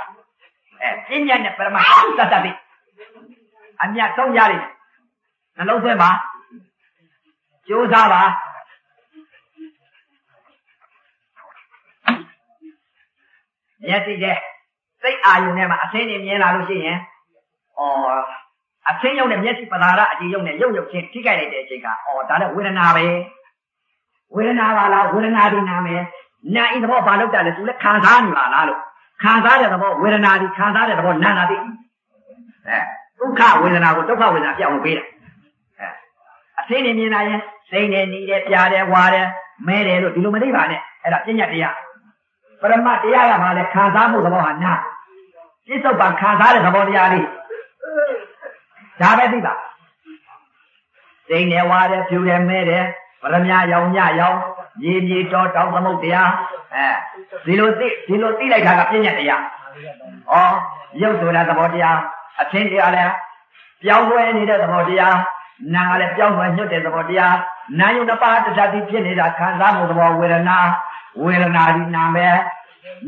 အဲပညာနဲ့ပရမတ်သတ္တပိအမြတ်ဆုံးရတယ်နှလုံးသွင်းပါကြိုးစားပါ မျက်စိတဲ့စိတ်အာယုန်ထဲမှာအသင်းနေမြင်လာလို့ရှိရင်ဩအသင်းရုံနဲ့မျက်စိပသာရအကြည့်ရုံနဲ့ရုပ်ရုပ်ချင်းထိခိုက်လိုက်တဲ့အချိန်ကဩဒါလည်းဝေဒနာပဲဝေဒနာပါလားဝေဒနာဒီနာမယ်နာဤသဘောဘာလို့တာလဲသူလည်းခံစားနေပါလားလို့ခံစားတဲ့သဘောဝေဒနာဒီခံစားတဲ့သဘောနာနာတိအဲဒုက္ခဝေဒနာကိုဒုက္ခဝေဒနာပြောင်းပေးတယ်အဲအသင်းနေမြင်လာရင်စိတ်နဲ့နီးတယ်ပြားတယ်ဝါတယ်မဲတယ်လို့ဒီလိုမသိပါနဲ့အဲ့ဒါပညာတရား ပရမတရားကမှလည်းခံစားမှုသဘောဟာနာပြစ္ဆုတ်ပံခံစားတဲ့သဘောတရားလေးဒါပဲသိပါစိတ်နဲ့ဝါတယ်ဖြူတယ်မဲတယ်ပရမရောင်ညရောင်ရေမြေတော်တောင်သမုတ်တရားအဲဒီလိုသိဒီလိုသိလိုက်တာကပညာတရားဩရုပ်ဆိုတာသဘောတရားအသင်းတရားလည်းပြောင်းလဲနေတဲ့သဘောတရားနာကလည်းပြောင်းလဲညွတ်တဲ့သဘောတရားနာယုန်တစ်ပါးတစ်သတိဖြစ်နေတာခံစားမှုသဘောဝေဒနာ ဝေဒနာဒီနာမယ်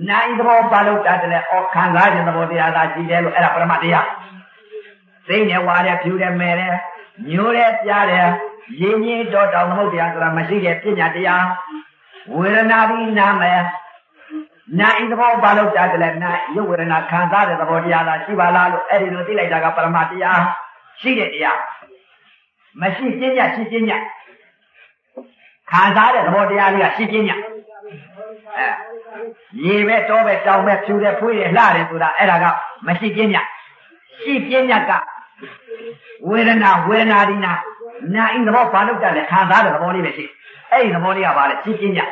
နိုင်သဘောပါလို့တတ်တယ်ဩခံစားခြင်းသဘောတရားသာရှိတယ်လို့အဲ့ဒါပရမတရားသိနေဝါတယ်ဖြူတယ်မဲတယ်ညိုတယ်ပြားတယ်ရင်းကြီးတော့တောင်မဟုတ်တရားဆိုတာမရှိတဲ့ပညာတရားဝေဒနာဒီနာမယ်နိုင်သဘောပါလို့တတ်တယ်နာရုပ်ဝေဒနာခံစားတဲ့သဘောတရားသာရှိပါလားလို့အဲ့ဒီလိုသိလိုက်တာကပရမတရားရှိတဲ့တရားမရှိပညာရှိပညာခံစားတဲ့သဘောတရားလေးကရှိပညာ အဲရေပဲတောပဲတောင်ပဲဖြူတယ်ဖွေးတယ်လှတယ်ဆိုတာအဲ့ဒါကမရှိပညာရှိပညာကဝေဒနာဝေဒနာဒီနာနာအင်းသဘောဘာလို့တက်လဲခံစားတဲ့သဘောလေးပဲရှိအဲ့ဒီသဘောလေးကဘာလဲရှိပညာ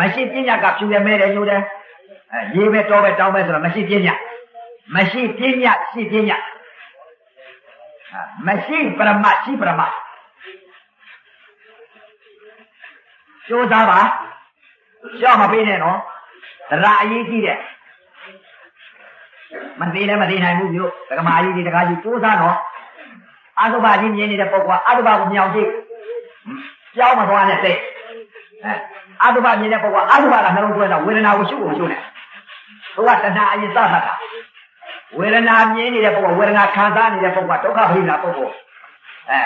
မရှိပညာကဖြူတယ်မဲတယ်ညိုတယ်အဲရေပဲတောပဲတောင်ပဲဆိုတာမရှိပညာမရှိပညာရှိပညာမရှိပရမရှိပရမကြိုးစားပါ ကြောက်မပေးနဲ့နော်တရားအရေးကြီးတယ်မသေးလည်းမသေးနိုင်ဘူးမျိုးဒကမာကြီးဒီဒကာကြီးစူးစမ်းတော့အတုပကြီးမြင်နေတဲ့ပုဂ္ဂိုလ်ကအတုပကိုမြောင်ကြည့်ကြောက်မသွားနဲ့စိတ်အဲအတုပမြင်တဲ့ပုဂ္ဂိုလ်အတုပကနှလုံးသွင်းတော့ဝေဒနာကိုရှုဖို့ရှုနေသူကတဏှာအရင်စသတ်တာဝေဒနာမြင်နေတဲ့ပုဂ္ဂိုလ်ဝေဒနာခံစားနေတဲ့ပုဂ္ဂိုလ်ဒုက္ခပရိနာပုဂ္ဂိုလ်အဲ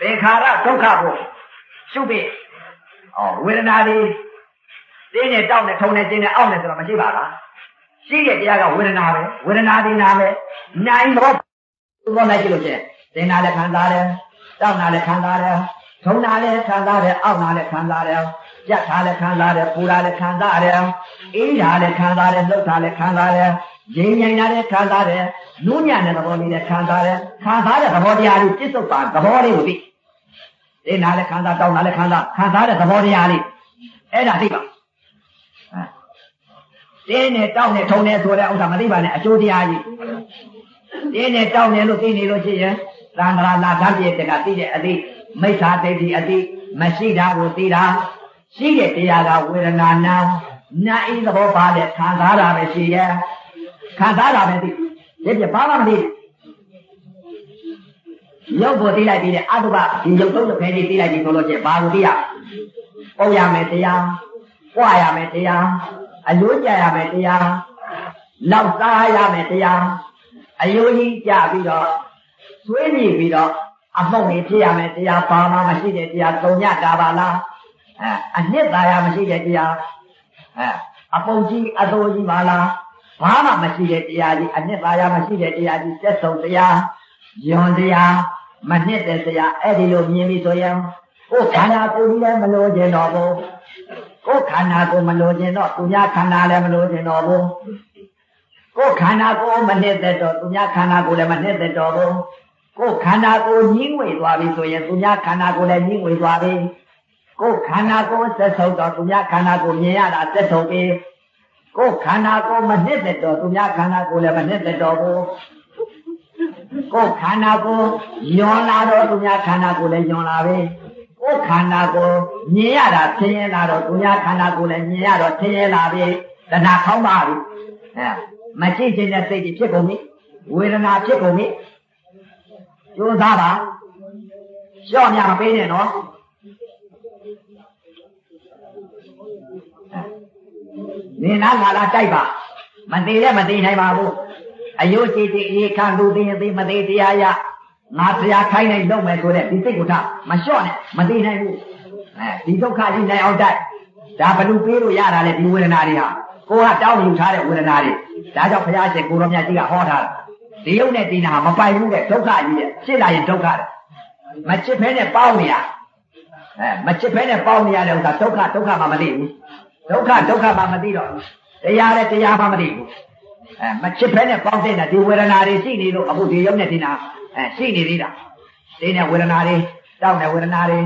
သင်္ခါရဒုက္ခကိုရှုပြီးဩဝေဒနာတွေ တင်းနဲ့တောက်နဲ့ထုံနဲ့ကျင်းနဲ့အောက်နဲ့ဆိုတော့မရှိပါလားရှိတဲ့တရားကဝေဒနာပဲဝေဒနာဒီနာပဲနိုင်တော့ဘောလိုက်ကြည့်လို့ချင်းသင်နာလည်းခံစားတယ်တောက်နာလည်းခံစားတယ်ထုံနာလည်းခံစားတယ်အောက်နာလည်းခံစားတယ်ကြက်ထားလည်းခံစားတယ်ပူတာလည်းခံစားတယ်အေးတာလည်းခံစားတယ်လှုပ်တာလည်းခံစားတယ်ငြိမ်ငြိမ်တာလည်းခံစားတယ်နူးညံ့တဲ့သဘောလေးလည်းခံစားတယ်ခံစားတဲ့သဘောတရားလေးပြစ္ဆုတ်ပါသဘောလေးကိုသိဒီနာလည်းခံစားတောက်နာလည်းခံစားခံစားတဲ့သဘောတရားလေးအဲ့ဒါသိပါ တင်းနဲ့တောက်နဲ့ထုံနဲ့ဆိုတဲ့ဥစ္စာမသိပါနဲ့အကျိုးတရားကြီးတင်းနဲ့တောက်နဲ့လို့သိနေလို့ရှိရင်သံဃာလာဓာတ်ပြည့်တကသိတဲ့အသိမိစ္ဆာဒိဋ္ဌိအသိမရှိတာကိုသိတာရှိတဲ့တရားကဝေဒနာနာနာဤသဘောပါတဲ့ခံစားတာပဲရှိရဲ့ခံစားတာပဲသိဒီပြဘာမှမသိရုပ်ကိုသိလိုက်ပြီးတဲ့အတုပဒီရုပ်သုံးရုပ်ခဲကြီးသိလိုက်ပြီးဆိုလို့ချင်းဘာကိုသိရပုံရမယ်တရား ပွားရမယ်တရားအယိုးကြရမယ်တရားနောက်သားရမယ်တရားအယိုးကြီးကြပြီးတော့သွေးမြည်ပြီးတော့အမှုန့်ကြီးဖြစ်ရမယ်တရားဘာမှမရှိတဲ့တရားသုံညတာပါလားအဲအနှစ်သာရမရှိတဲ့တရားအဲအပုံကြီးအတိုးကြီးပါလားဘာမှမရှိတဲ့တရားကြီးအနှစ်သာရမရှိတဲ့တရားကြီးစက်စုံတရားယွန်တရားမနှစ်တဲ့တရားအဲ့ဒီလိုမြင်ပြီဆိုရင်ကိုယ်ခန္ဓာကိုယ်ကြီးလည်းမလို့ခြင်းတော့ဘူး ကိုယ်ခန္ဓာကိုယ်မလို့ခြင်းတော့သူများခန္ဓာလည်းမလို့ခြင်းတော့ဘူးကိုယ်ခန္ဓာကိုယ်မနှစ်သက်တော့သူများခန္ဓာကိုယ်လည်းမနှစ်သက်တော့ဘူးကိုယ်ခန္ဓာကိုယ်ညှင်းငွေသွားပြီဆိုရင်သူများခန္ဓာကိုယ်လည်းညှင်းငွေသွားပြီကိုယ်ခန္ဓာကိုယ်သက်ဆုံးတော့သူများခန္ဓာကိုယ်မြင်ရတာသက်ဆုံးပြီကိုယ်ခန္ဓာကိုယ်မနှစ်သက်တော့သူများခန္ဓာကိုယ်လည်းမနှစ်သက်တော့ဘူးကိုယ်ခန္ဓာကိုယ်ယွန်လာတော့သူများခန္ဓာကိုယ်လည်းယွန်လာပြီ ကိုယ်ခန္ဓာကိုယ်မြင်ရတာသင်ရလာတော့သူများခန္ဓာကိုယ်လည်းမြင်ရတော့သင်ရလာပြီတဏှာခေါင်းပါပြီအဲမကြည့်ခြင်းနဲ့စိတ်ကြီးဖြစ်ကုန်ပြီဝေဒနာဖြစ်ကုန်ပြီကြိုးစားပါလျှော့မြမပေးနဲ့နော်နေနာလာလာတိုက်ပါမသေးလည်းမသေးနိုင်ပါဘူးအယုတ်ကြည်တည်အေခံလူသိရင်သိမသေးတရားရ ငါတရားခိုင်းနိုင်လုပ်မယ်ဆိုတဲ့ဒီစိတ်ကိုထားမလျှော့နဲ့မသေးနိုင်ဘူးအဲဒီဒုက္ခကြီးနိုင်အောင်တိုက်ဒါဘလူပေးလို့ရတာလေဒီဝေဒနာတွေဟာကိုကတောင်းယူထားတဲ့ဝေဒနာတွေဒါကြောင့်ဘုရားရှင်ကိုရောမြတ်ကြီးကဟောထားတာဒီယုတ်နဲ့ဒီနာမပိုင်ဘူးတဲ့ဒုက္ခကြီးတဲ့ဖြစ်လာရင်ဒုက္ခတဲ့မချစ်ဖဲနဲ့ပေါင်းနေရအဲမချစ်ဖဲနဲ့ပေါင်းနေရတဲ့ဥစ္စာဒုက္ခဒုက္ခမှမသိဘူးဒုက္ခဒုက္ခမှမသိတော့တရားလည်းတရားမှမသိဘူးအဲမချစ်ဖဲနဲ့ပေါင်းတဲ့ဒီဝေဒနာတွေရှိနေလို့အခုဒီယုတ်နဲ့ဒီနာ အဲရှိနေသေးတာဒီနဲ့ဝေဒနာတွေတောက်တဲ့ဝေဒနာတွေ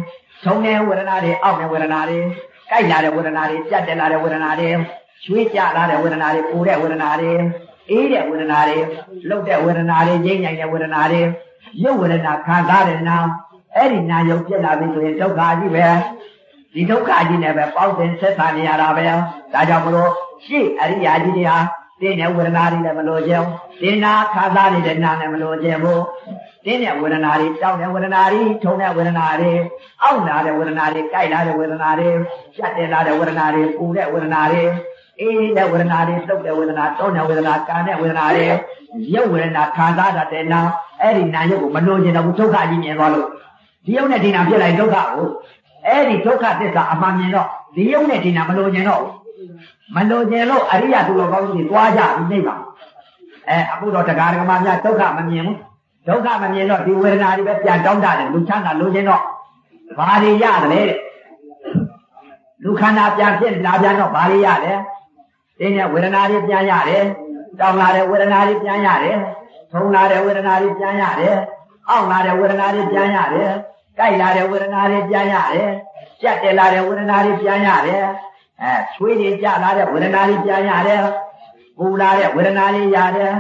ထုံတဲ့ဝေဒနာတွေအောက်တဲ့ဝေဒနာတွေကြိုက်လာတဲ့ဝေဒနာတွေကြက်တက်လာတဲ့ဝေဒနာတွေရွှေ့ကြလာတဲ့ဝေဒနာတွေပူတဲ့ဝေဒနာတွေအေးတဲ့ဝေဒနာတွေလှုပ်တဲ့ဝေဒနာတွေငြိမ့်ညိုင်တဲ့ဝေဒနာတွေရုပ်ဝေဒနာခံစားတဲ့နာအဲ့ဒီနာယုတ်ပြက်လာပြီဆိုရင်ဒုက္ခကြီးပဲဒီဒုက္ခကြီးနဲ့ပဲပေါင်းတင်ဆက်ဆံနေရတာပဲဒါကြောင့်မလို့ရှေ့အရိယာကြီးတွေဟာ တင်းတဲ့ဝေဒနာတွေလည်းမလို့ကြဘူးတင်းနာခံစားနေတဲ့နာနဲ့မလို့ကြဘူးတင်းတဲ့ဝေဒနာတွေတောင်းတဲ့ဝေဒနာတွေထုံတဲ့ဝေဒနာတွေအောင့်လာတဲ့ဝေဒနာတွေကြိုက်လာတဲ့ဝေဒနာတွေဖြတ်တင်လာတဲ့ဝေဒနာတွေပူတဲ့ဝေဒနာတွေအေးတဲ့ဝေဒနာတွေတုပ်တဲ့ဝေဒနာတောင်းတဲ့ဝေဒနာကာတဲ့ဝေဒနာတွေရုပ်ဝေဒနာခံစားတတ်တဲ့နာအဲ့ဒီနာရုပ်ကိုမလို့ကျင်တော့ဘူးဒုက္ခကြီးမြင်သွားလို့ဒီရုပ်နဲ့ဒီနာဖြစ်လိုက်ဒုက္ခကိုအဲ့ဒီဒုက္ခသစ္စာအမှန်မြင်တော့ဒီရုပ်နဲ့ဒီနာမလို့ကျင်တော့ မလို့ကျင်လို့အရိယသူတော်ကောင်းကြီးတွားကြပြီးနေပါအဲအခုတော့တရားဓမ္မများဒုက္ခမမြင်ဘူးဒုက္ခမမြင်တော့ဒီဝေဒနာတွေပဲပြန်တောင်းတတယ်လူချမ်းသာလို့ကျင်တော့ဘာတွေရတယ်တဲ့လူခန္ဓာပြန်ဖြစ်လာပြန်တော့ဘာတွေရတယ်တင်းတဲ့ဝေဒနာတွေပြန်ရတယ်တောင်းလာတဲ့ဝေဒနာတွေပြန်ရတယ်ထုံလာတဲ့ဝေဒနာတွေပြန်ရတယ်အောင့်လာတဲ့ဝေဒနာတွေပြန်ရတယ်ကြိုက်လာတဲ့ဝေဒနာတွေပြန်ရတယ်ကြက်တက်လာတဲ့ဝေဒနာတွေပြန်ရတယ် အဲချွေးတွေကြလာတဲ့ဝေဒနာတွေပြန်ရတယ်ပူလာတဲ့ဝေဒနာတွေရတယ်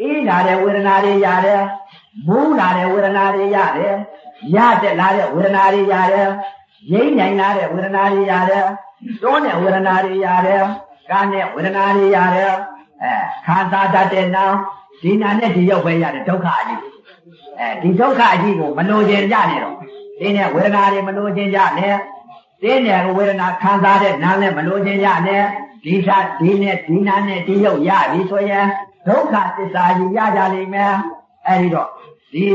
အေးလာတဲ့ဝေဒနာတွေရတယ်မူးလာတဲ့ဝေဒနာတွေရတယ်ရတက်လာတဲ့ဝေဒနာတွေရတယ်ငြိမ့်နိုင်လာတဲ့ဝေဒနာတွေရတယ်တွန်းတဲ့ဝေဒနာတွေရတယ်ကန်းတဲ့ဝေဒနာတွေရတယ်အဲခံစားတတ်တဲ့နောင်ဒီနာနဲ့ဒီရောက်ပဲရတယ်ဒုက္ခအကြီးအဲဒီဒုက္ခအကြီးကိုမလိုချင်ကြနဲ့တော့ဒီနဲ့ဝေဒနာတွေမလိုချင်ကြနဲ့ တင်းတဲ့ဝေဒနာခံစားတဲ့နာနဲ့မလိုချင်ကြနဲ့ဒီသာဒီနဲ့ဒီနာနဲ့ဒီရောက်ရပြီဆိုရင်ဒုက္ခသစ္စာကြီးရကြလိမ့်မယ်အဲဒီတော့ဒီ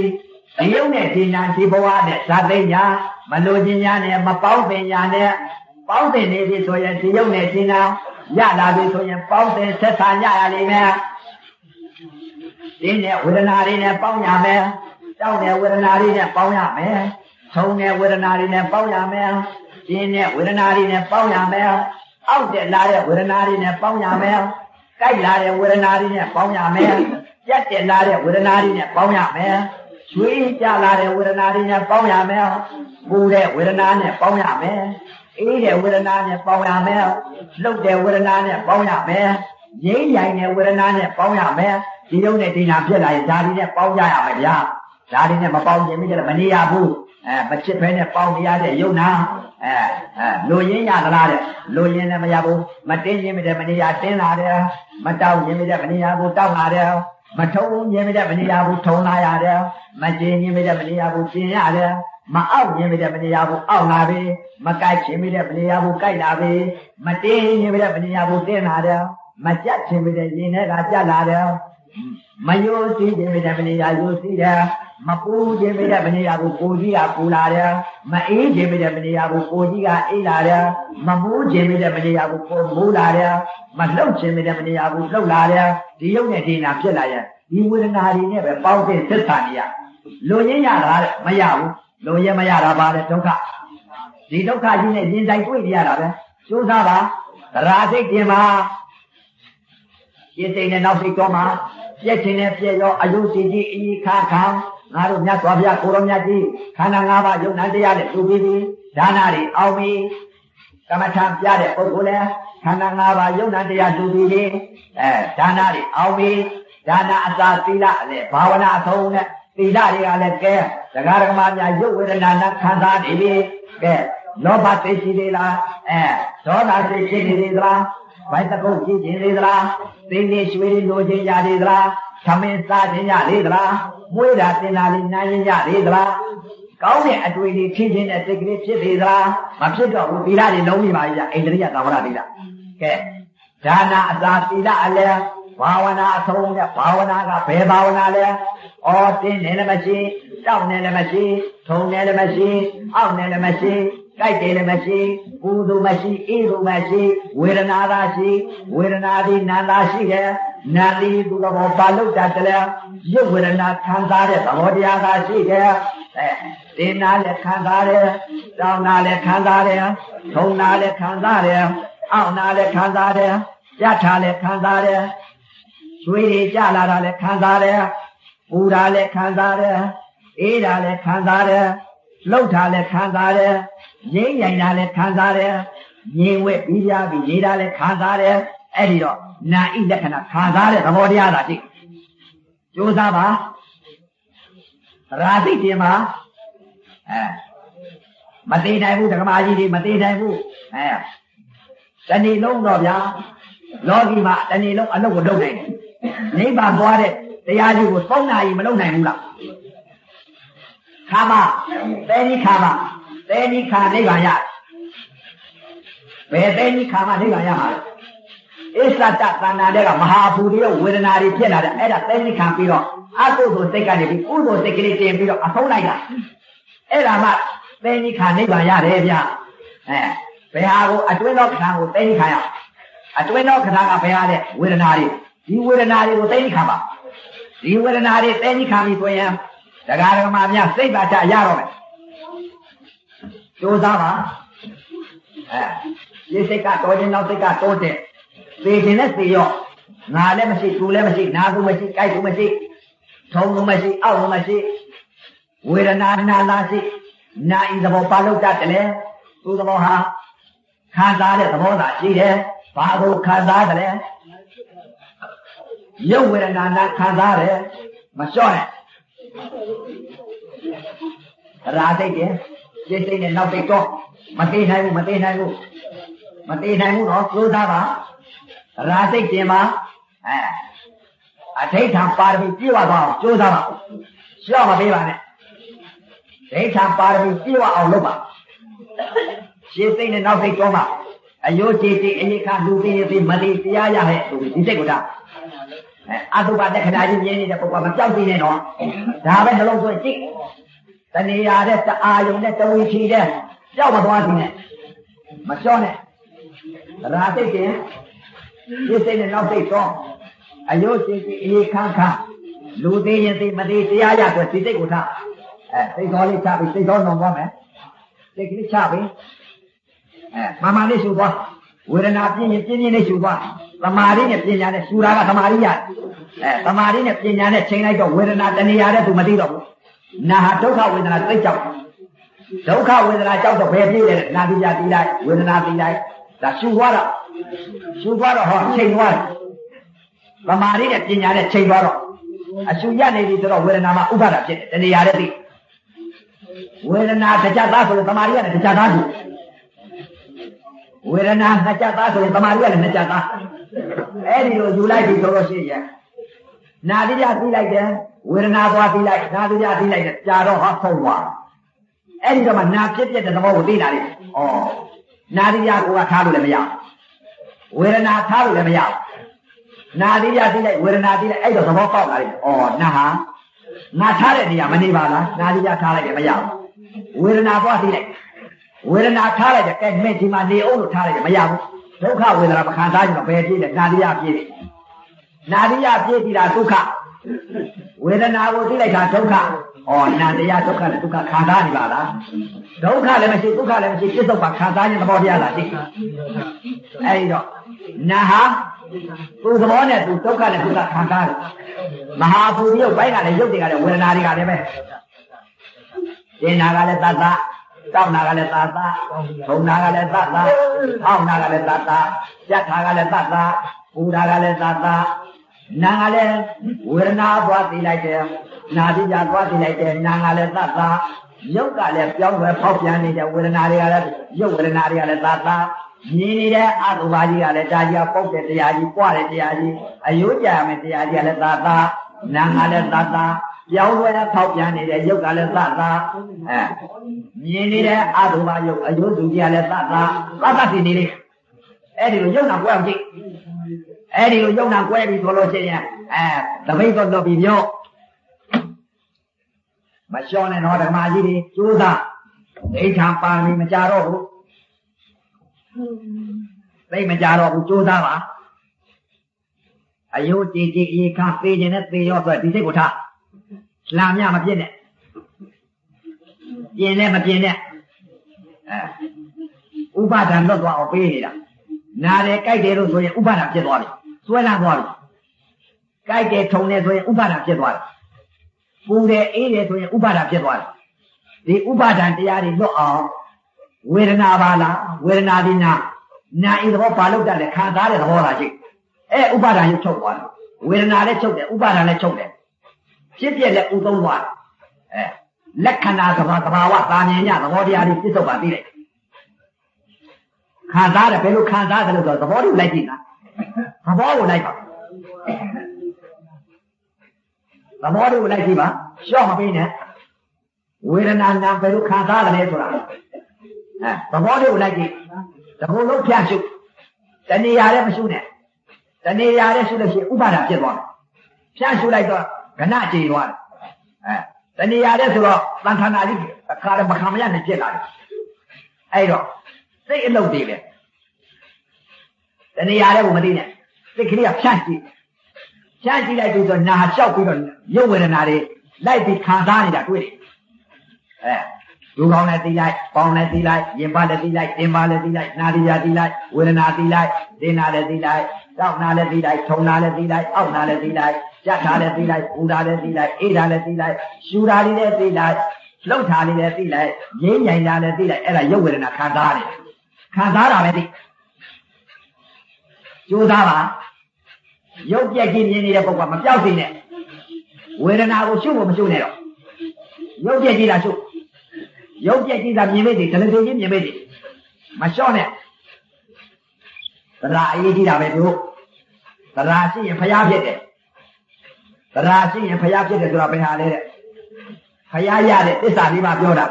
ဒီယုံနဲ့ဒီနာဒီဘဝနဲ့ဇာသိညာမလိုချင်ညာနဲ့မပေါင်းပင်ညာနဲ့ပေါင်းတင်နေပြီဆိုရင်ဒီယုံနဲ့ဒီနာရလာပြီဆိုရင်ပေါင်းတင်ဆက်ဆံရရလိမ့်မယ်ဒီနဲ့ဝေဒနာတွေနဲ့ပေါင်းရမယ်တောက်တဲ့ဝေဒနာတွေနဲ့ပေါင်းရမယ်ထုံတဲ့ဝေဒနာတွေနဲ့ပေါင်းရမယ် ပြင်းတဲ့ဝေဒနာတွေနဲ့ပေါင်းရမယ်အောက်တဲ့လာတဲ့ဝေဒနာတွေနဲ့ပေါင်းရမယ်ကြိုက်လာတဲ့ဝေဒနာတွေနဲ့ပေါင်းရမယ်ကြက်တဲ့လာတဲ့ဝေဒနာတွေနဲ့ပေါင်းရမယ်ရွှေကြလာတဲ့ဝေဒနာတွေနဲ့ပေါင်းရမယ်ပူတဲ့ဝေဒနာနဲ့ပေါင်းရမယ်အေးတဲ့ဝေဒနာနဲ့ပေါင်းရမယ်လှုပ်တဲ့ဝေဒနာနဲ့ပေါင်းရမယ်ငြိမ့်ရိုင်တဲ့ဝေဒနာနဲ့ပေါင်းရမယ်ဒီလုံးနဲ့ဒီနာဖြစ်လာရင်ဒါတွေနဲ့ပေါင်းကြရမယ်ဗျာဒါတွေနဲ့မပေါင်းခြင်းမိကြတယ်မနေရဘူးအဲမချစ်ဖဲနဲ့ပေါင်းနေရတဲ့ယုံနာ အဲအဲလိုရင်းရသလားတဲ့လိုရင်းလည်းမရဘူးမတင်းခြင်းမတဲ့မနေရတင်းလာတယ်မတောက်ခြင်းမတဲ့မနေရဘူးတောက်လာတယ်မထုံခြင်းမတဲ့မနေရဘူးထုံလာရတယ်မကျင်းခြင်းမတဲ့မနေရဘူးကျင်းရတယ်မအောက်ခြင်းမတဲ့မနေရဘူးအောက်လာပြီမကြိုက်ခြင်းမတဲ့မနေရဘူးကြိုက်လာပြီမတင်းခြင်းမတဲ့မနေရဘူးတင်းလာတယ်မကြက်ခြင်းမတဲ့ရင်ထဲကကြက်လာတယ်မယိုစီးခြင်းမတဲ့မနေရယိုစီးတယ် မပူခြင်းမတဲ့မနေရဘူးကိုကြီးကပူလာတယ်မအေးခြင်းမတဲ့မနေရဘူးကိုကြီးကအေးလာတယ်မမူးခြင်းမတဲ့မနေရဘူးကိုမူးလာတယ်မလှုပ်ခြင်းမတဲ့မနေရဘူးလှုပ်လာတယ်ဒီရုပ်နဲ့ဒီနာဖြစ်လာရင်ဒီဝေဒနာတွေနဲ့ပဲပေါင်းတဲ့သစ္စာနေရလူရင်းရတာတဲ့မရဘူးလူရင်းမရတာပါလေဒုက္ခဒီဒုက္ခကြီးနဲ့ရင်ဆိုင်တွေ့ကြရတာပဲကျိုးစားပါသရာစိတ်တင်ပါစိတ်စိတ်နဲ့နောက်စိတ်တော့မှာပြက်ခြင်းနဲ့ပြက်ရောအယုစီကြီးအီခါခံ ငါတို့မြတ်စွာဘုရားကိုရောမြတ်ကြီးခန္ဓာ၅ပါးယုံနာတရားနဲ့တူပြီးပြီဒါနတွေအောင်ပြီကမ္မထံပြတဲ့ပုဂ္ဂိုလ်လည်းခန္ဓာ၅ပါးယုံနာတရားတူပြီးပြီအဲဒါနတွေအောင်ပြီဒါနအစာသီလလည်းဘာဝနာအဆုံးနဲ့သီလတွေကလည်းကဲဒကာဒကမများရုပ်ဝေဒနာနဲ့ခံစားနေပြီကဲလောဘသိရှိသေးလားအဲဒေါသသိရှိနေသေးလားဘိုက်တကုတ်ကြည့်ခြင်းသေးလားသိနေရွှေတွေလိုချင်ကြသေးလားသမင်းစားခြင်းရသေးလား မွေးတာတင်တာလေးနိုင်ရင်ရသေးလားကောင်းတဲ့အတွေ့အထိဖြစ်ခြင်းနဲ့စိတ်ကလေးဖြစ်သေးလားမဖြစ်တော့ဘူးသီလတွေလုံးပြီပါကြီးအိန္ဒြိယသဝရသီလကဲဒါနာအစာသီလအလဲဘာဝနာအဆုံးနဲ့ဘာဝနာကဘယ်ဘာဝနာလဲ။အော်တင်းနေလည်းမရှိတောက်နေလည်းမရှိထုံနေလည်းမရှိအောက်နေလည်းမရှိကြိုက်တယ်လည်းမရှိပူသူမရှိအေးသူမရှိဝေဒနာသာရှိဝေဒနာသည်နာသာရှိတယ် နာတိသူတော်ဘာလို့တတ်တယ်ရုပ်ဝေဒနာခံစားတဲ့သဘောတရားသာရှိတယ်အဲတင်းနာလည်းခံစားတယ်တောင်းနာလည်းခံစားတယ်ထုံနာလည်းခံစားတယ်အောက်နာလည်းခံစားတယ်ရထားလည်းခံစားတယ်ရွှေတွေကြလာတာလည်းခံစားတယ်ပူတာလည်းခံစားတယ်အေးတာလည်းခံစားတယ်လှုပ်တာလည်းခံစားတယ်ငြိမ့်ရိုင်တာလည်းခံစားတယ်ငြိမ်ဝဲပြီးပြပြီးနေတာလည်းခံစားတယ်အဲ့ဒီတော့ နာဣလက္ခဏာခံစားတဲ့သဘောတရားသာရှိကြိုးစားပါရာသိတင်ပါအဲမသေးနိုင်ဘူးဓမ္မကြီးတွေမသေးနိုင်ဘူးအဲတဏီလုံးတော့ဗျာလောကီမှာတဏီလုံးအလုပ်ကိုလုပ်နိုင်တယ်နိဗ္ဗာန်သွားတဲ့တရားကြီးကိုသုံးနာရီမလုပ်နိုင်ဘူးလားခါမသဲဒီခါမသဲဒီခါနိဗ္ဗာန်ရဘယ်သဲဒီခါမနိဗ္ဗာန်ရမှာလဲ အစ္ဆတတဏ္ဍာတဲ့ကမဟာဘူရိယဝေဒနာတွေဖြစ်လာတယ်အဲ့ဒါသဲဒီခါပြီးတော့အကုသိုလ်စိတ်ကနေပြီးကုသိုလ်စိတ်ကလေးတင်ပြီးတော့အဆုံးလိုက်တာအဲ့ဒါမှသဲဒီခါနိဗ္ဗာန်ရတယ်ဗျအဲဘယ်ဟာကိုအတွင်းသောခန္ဓာကိုသဲဒီခါရအတွင်းသောခန္ဓာကဘယ်ဟာလဲဝေဒနာတွေဒီဝေဒနာတွေကိုသိခံပါဒီဝေဒနာတွေသိခံပြီဆိုရင်တရားဓမ္မများစိတ်ပါချရတော့မယ်ကြိုးစားပါအဲဒီစိတ်ကတော်ခြင်းနောက်စိတ်ကတိုးတဲ့ သေခြင်းနဲ့သေရောငါလည်းမရှိသူလည်းမရှိနာသူမရှိကြိုက်သူမရှိထုံသူမရှိအောက်သူမရှိဝေဒနာနာလာရှိနာဤသဘောပါလို့တတ်တယ်သူသဘောဟာခံစားတဲ့သဘောသာရှိတယ်ဘာကိုခံစားတယ်ရုပ်ဝေဒနာနာခံစားတယ်မလျှော့နဲ့ရာသိတယ်စိတ်စိတ်နဲ့နောက်သိတော့မသိနိုင်ဘူးမသိနိုင်ဘူးမတည်နိုင်ဘူးနော်ကြိုးစားပါ ရာစိတ်တင်ပါအဲအဋိဌံပါရမီပြည့်ဝသွားအောင်ကြိုးစားပါရှော့မပေးပါနဲ့ဒိဋ္ဌံပါရမီပြည့်ဝအောင်လုပ်ပါရှင်းစိတ်နဲ့နောက်စိတ်ကြောမှာအယုတ်ကြည်ကြည်အေခါလူသိရသိမတိတရားရဟဲ့ဆိုပြီးဒီစိတ်ကိုဒါအဲအတုပတက္ခဏာကြီးမြင်နေတဲ့ပုဂ္ဂိုလ်မကြောက်သေးနဲ့နော်ဒါပဲနှလုံးသွင်းကြည့်တဏှာတဲ့တအာယုံနဲ့တဝီချီတဲ့ကြောက်မသွားသေးနဲ့မလျှော့နဲ့ရာစိတ်တင် ဒီစိတ်နဲ့နောက်စိတ်တော့အယုတ်ကြည်ကြည်အေခါခါလူသိရင်သိမသိတရားရဆိုဒီစိတ်ကိုထားအဲစိတ်တော်လေးချပြီးစိတ်တော်လုံးသွားမယ်စိတ်ကလေးချပြီးအဲမမလေးရှူသွားဝေဒနာပြင်းရင်ပြင်းပြင်းလေးရှူသွားသမာဓိနဲ့ပညာနဲ့ရှူတာကသမာဓိရတယ်အဲသမာဓိနဲ့ပညာနဲ့ချိန်လိုက်တော့ဝေဒနာတဏှာတဲ့သူမသိတော့ဘူးနာဟာဒုက္ခဝေဒနာသိကြောက်ဒုက္ခဝေဒနာကြောက်တော့ဘယ်ပြည့်လဲနာတိယတိလိုက်ဝေဒနာတိလိုက်ဒါရှူသွားတော့ ရှူသွားတော့ဟောချိန်သွားတယ်သမာဓိနဲ့ပညာနဲ့ချိန်သွားတော့အရှူရနေပြီဆိုတော့ဝေဒနာမှာဥပါဒဖြစ်တယ်တဏှာတဲ့သိဝေဒနာတရားသားဆိုရင်သမာဓိကလည်းတရားသားဖြစ်ဝေဒနာနှစ်ကြသားဆိုရင်တမာရီကလည်းနှစ်ကြသားအဲ့ဒီလိုယူလိုက်ပြီဆိုလို့ရှိရင်နာတိယသိလိုက်တယ်ဝေဒနာသွားသိလိုက်နာတိယသိလိုက်တယ်ကြာတော့ဟောဆုံးသွားအဲ့ဒီတော့မှနာဖြစ်ပြတဲ့သဘောကိုသိတာလေဩနာတိယကိုကထားလို့လည်းမရ ဝေဒနာထားလို့လည်းမရနာတိယသိလိုက်ဝေဒနာသိလိုက်အဲ့တော့သဘောပေါက်လာတယ်ဩနာဟာငါထားတဲ့နေရာမနေပါလားနာတိယထားလိုက်တယ်မရဝေဒနာသွားသိလိုက်ဝေဒနာထားလိုက်တယ်ကဲမင်းဒီမှာနေအောင်လို့ထားလိုက်တယ်မရဘူးဒုက္ခဝေဒနာမခံစားကြတော့ဘယ်ပြည့်လဲနာရိယပြည့်တယ်နာရိယပြည့်ပြီလားဒုက္ခဝေဒနာကိုသိလိုက်တာဒုက္ခ ဩနာရိယဒုက္ခနဲ့ဒုက္ခခံစားနေပါလားဒုက္ခလည်းမရှိဒုက္ခလည်းမရှိပြစ္ဆုတ်ပါခံစားခြင်းသဘောတရားလားသိအဲဒီတော့နာဟာသူသဘောနဲ့သူဒုက္ခနဲ့ဒုက္ခခံစားတယ်မဟာဘူရုပ်ပိုင်းကလည်းရုပ်တွေကလည်းဝေဒနာတွေကလည်းပဲသင်္နာကလည်းသတ္တတောက်နာကလည်းသာသာထုံနာကလည်းသာသာအောက်နာကလည်းသာသာကြက်ထာကလည်းသာသာပူတာကလည်းသာသာနာကလည်းဝေဒနာသွားသိလိုက်တယ် နာတိကြသွားသိလိုက်တယ်နာကလည်းသာသာရုပ်ကလည်းပြောင်းလဲဖောက်ပြန်နေတဲ့ဝေဒနာတွေကလည်းရုပ်ဝေဒနာတွေကလည်းသာသာမြင်နေတဲ့အတုပါကြီးကလည်းဒါကြီးပုတ်တဲ့တရားကြီးပွားတဲ့တရားကြီးအယုကြရမယ်တရားကြီးကလည်းသာသာနာကလည်းသာသာပြောင်းလဲဖောက်ပြန်နေတဲ့ရုပ်ကလည်းသတ်သာအဲမြင်နေတဲ့အတုပါရုပ်အယုစုကြီးကလည်းသတ်သာသတ်သတ်စီနေလေအဲ့ဒီလိုရုပ်နာကွဲအောင်ကြည့်အဲ့ဒီလိုရုပ်နာကွဲပြီဆိုလို့ရှိရင်အဲတပိတ်တော့တော့ပြီးပြော မလျှော့နဲ့တော့ဓမ္မကြီးတွေကျိုးစားဒိဋ္ဌံပါမီမကြတော့ဘူးသိမကြတော့ဘူးကျိုးစားပါအယုတ်ကြည်ကြည်အေခါသေးခြင်းနဲ့သေရောဆိုဒီစိတ်ကိုထားလာမြမပြည့်နဲ့ပြင်းနဲ့မပြင်းနဲ့အဲဥပါဒံလွတ်သွားအောင်ပေးနေတာနာတယ်ကြိုက်တယ်လို့ဆိုရင်ဥပါဒံဖြစ်သွားပြီစွဲလာသွားပြီကြိုက်တယ်ထုံတယ်ဆိုရင်ဥပါဒံဖြစ်သွားတယ် ပူတယ်အေးတယ်ဆိုရင်ဥပါဒံဖြစ်သွားတယ်ဒီဥပါဒံတရားတွေလွတ်အောင်ဝေဒနာပါလားဝေဒနာဒီနာနာဤသဘောပါလို့တတ်တယ်ခံစားတဲ့သဘောလားရှိအဲဥပါဒံရုပ်ချုပ်သွားတယ်ဝေဒနာလည်းချုပ်တယ်ဥပါဒံလည်းချုပ်တယ်ဖြစ်ပြလက်ဥသုံးသွားအဲလက္ခဏာသဘာသဘာဝသာမြင်ညသဘောတရားတွေပြစ္ဆုတ်ပါသိလိုက်ခံစားတယ်ဘယ်လိုခံစားတယ်လို့ဆိုသဘောတွေကိုလိုက်ကြည့်လားသဘောကိုလိုက်ပါ သဘောတွေကိုလိုက်ကြည့်ပါရှော့မပေးနဲ့ဝေဒနာနာဘယ်လိုခံစားတယ်ဆိုတာအဲသဘောတွေကိုလိုက်ကြည့်တခုလုံးဖြတ်ရှုတဏှာလည်းမရှုနဲ့တဏှာလည်းရှုလို့ရှိရင်ဥပါဒာဖြစ်သွားတယ်ဖြတ်ရှုလိုက်တော့ကဏကြေသွားတယ်အဲတဏှာတဲ့ဆိုတော့တန်ခါနာကြီးအခါရမခံမရနဲ့ဖြစ်လာတယ်အဲ့တော့စိတ်အလုပ်တွေပဲတဏှာတဲ့ကိုမသိနဲ့စိတ်ကလေးကဖြန့်ကြည့် ဖြန့်ကြည့်လိုက်ပြီးတော့နာလျှောက်ပြီးတော့ရုပ်ဝေဒနာတွေလိုက်ပြီးခံစားနေတာတွေ့တယ်အဲဒုကောင်းလည်းသိလိုက်ပေါင်းလည်းသိလိုက်ရင်ပါလည်းသိလိုက်တင်ပါလည်းသိလိုက်နာရီယာသိလိုက်ဝေဒနာသိလိုက်ဒိနာလည်းသိလိုက်တောက်နာလည်းသိလိုက်ထုံနာလည်းသိလိုက်အောက်နာလည်းသိလိုက်ကြက်ထားလည်းသိလိုက်ပူတာလည်းသိလိုက်အေးတာလည်းသိလိုက်ရှူတာလေးလည်းသိလိုက်လှုပ်တာလေးလည်းသိလိုက်ငိမ့်ညင်တာလည်းသိလိုက်အဲ့ဒါရုပ်ဝေဒနာခံစားတယ်ခံစားတာပဲသိကြိုးစားပါ ရုပ်ပြက်ကြီးမြင်နေတဲ့ပုဂ္ဂိုလ်ကမပြောက်စေနဲ့ဝေဒနာကိုရှုဖို့မရှုနဲ့တော့ရုပ်ပြက်ကြီးတာရှုရုပ်ပြက်ကြီးတာမြင်မိတယ်ဒလသေးကြီးမြင်မိတယ်မလျှော့နဲ့တရားအရေးကြီးတာပဲတို့တရားရှိရင်ဖျားဖြစ်တယ်တရားရှိရင်ဖျားဖြစ်တယ်ဆိုတာဘယ်ဟာလဲတဲ့ဖျားရတဲ့သစ္စာလေးပါပြောတာ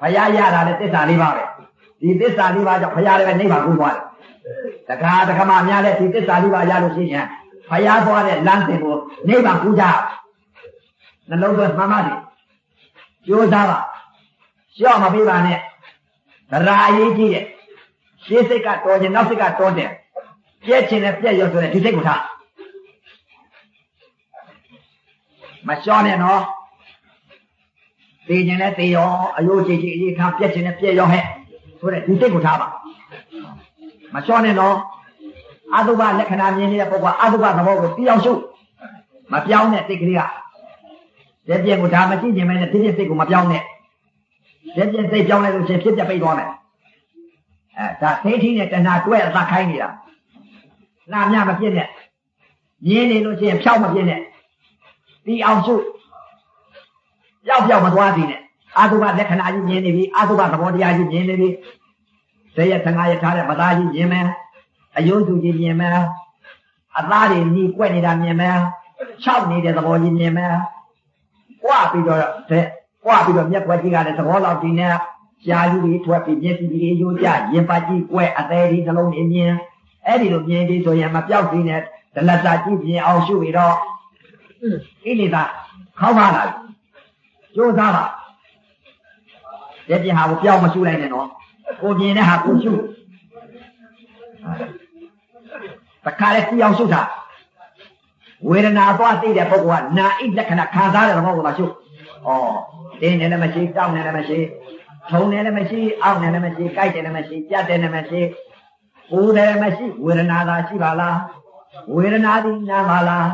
ဖျားရတာလည်းသစ္စာလေးပါပဲဒီသစ္စာလေးပါကြောင့်ဖျားလည်းပဲနိဗ္ဗာန်ကိုသွားတယ် တခါတခါမှများလဲဒီသစ္စာလေးပါရလို့ရှိရင်ဖျားသွားတဲ့လမ်းစဉ်ကိုနိဗ္ဗာန်ကူးကြနှလုံးသွင်းမှန်ပါစေကြိုးစားပါရှော့မပေးပါနဲ့တရားအရေးကြီးတယ်ရှေးစိတ်ကတော်ခြင်းနောက်စိတ်ကတော်တယ်ပြည့်ခြင်းနဲ့ပြည့်ရောဆိုတဲ့ဒီစိတ်ကိုထားမလျှော့နဲ့နော်သိခြင်းနဲ့သိရောအယုတ်ကြည်ကြည်အရေးခံပြည့်ခြင်းနဲ့ပြည့်ရောဟဲ့ဆိုတဲ့ဒီစိတ်ကိုထားပါ မလျှော့နဲ့နော်အတုပလက္ခဏာမြင်နေတဲ့ပုဂ္ဂိုလ်အတုပသဘောကိုပြောင်းရှုမပြောင်းတဲ့စိတ်ကလေးကလက်ပြကိုဒါမကြည့်ခြင်းပဲနဲ့ဖြစ်ဖြစ်စိတ်ကိုမပြောင်းနဲ့လက်ပြစိတ်ပြောင်းလိုက်လို့ချင်းဖြစ်ပြပိတ်သွားမယ်အဲဒါသိထီးနဲ့တဏှာတွဲအသခိုင်းနေတာနာမြမဖြစ်နဲ့မြင်နေလို့ချင်းဖြောက်မဖြစ်နဲ့ဒီအောင်ရှုရောက်ပြောက်မသွားသေးနဲ့အာသုဘလက္ခဏာကြီးမြင်နေပြီအာသုဘသဘောတရားကြီးမြင်နေပြီ ဇေယသံဃာယထားတဲ့မသားကြီးမြင်မယ်အယုံသူကြီးမြင်မယ်အသားတွေညီကွက်နေတာမြင်မယ်ခြောက်နေတဲ့သဘောကြီးမြင်မယ်ကွာပြီးတော့တဲ့ကွာပြီးတော့မျက်ွက်ကြီးကလည်းသဘောလောက်ကြီးနဲ့ရှားကြီးတွေထွက်ပြီးမျက်စိကြီးရိုးကြရင်ပတ်ကြီးကွက်အသေးကြီးနှလုံးတွေမြင်အဲ့ဒီလိုမြင်ပြီးဆိုရင်မပြောက်သေးနဲ့ဒလတာကြည့်မြင်အောင်ရှုပြီးတော့ဣလိတာခေါင်းပါလာကြိုးစားပါလက်ပြဟာကိုပြောင်းမရှုလိုက်နဲ့နော် ကိုမြင်တဲ့ဟာကိုရှုတခါလေကြည့်အောင်ရှုတာဝေဒနာသွားသိတဲ့ပုဂ္ဂိုလ်ကနာဣလက္ခဏာခံစားတဲ့သဘောကိုမှရှုဩတင်းနေလည်းမရှိတောင်းနေလည်းမရှိထုံနေလည်းမရှိအောက်နေလည်းမရှိကြိုက်တယ်လည်းမရှိကြက်တယ်လည်းမရှိပူတယ်မရှိဝေဒနာသာရှိပါလားဝေဒနာသည်နာပါလား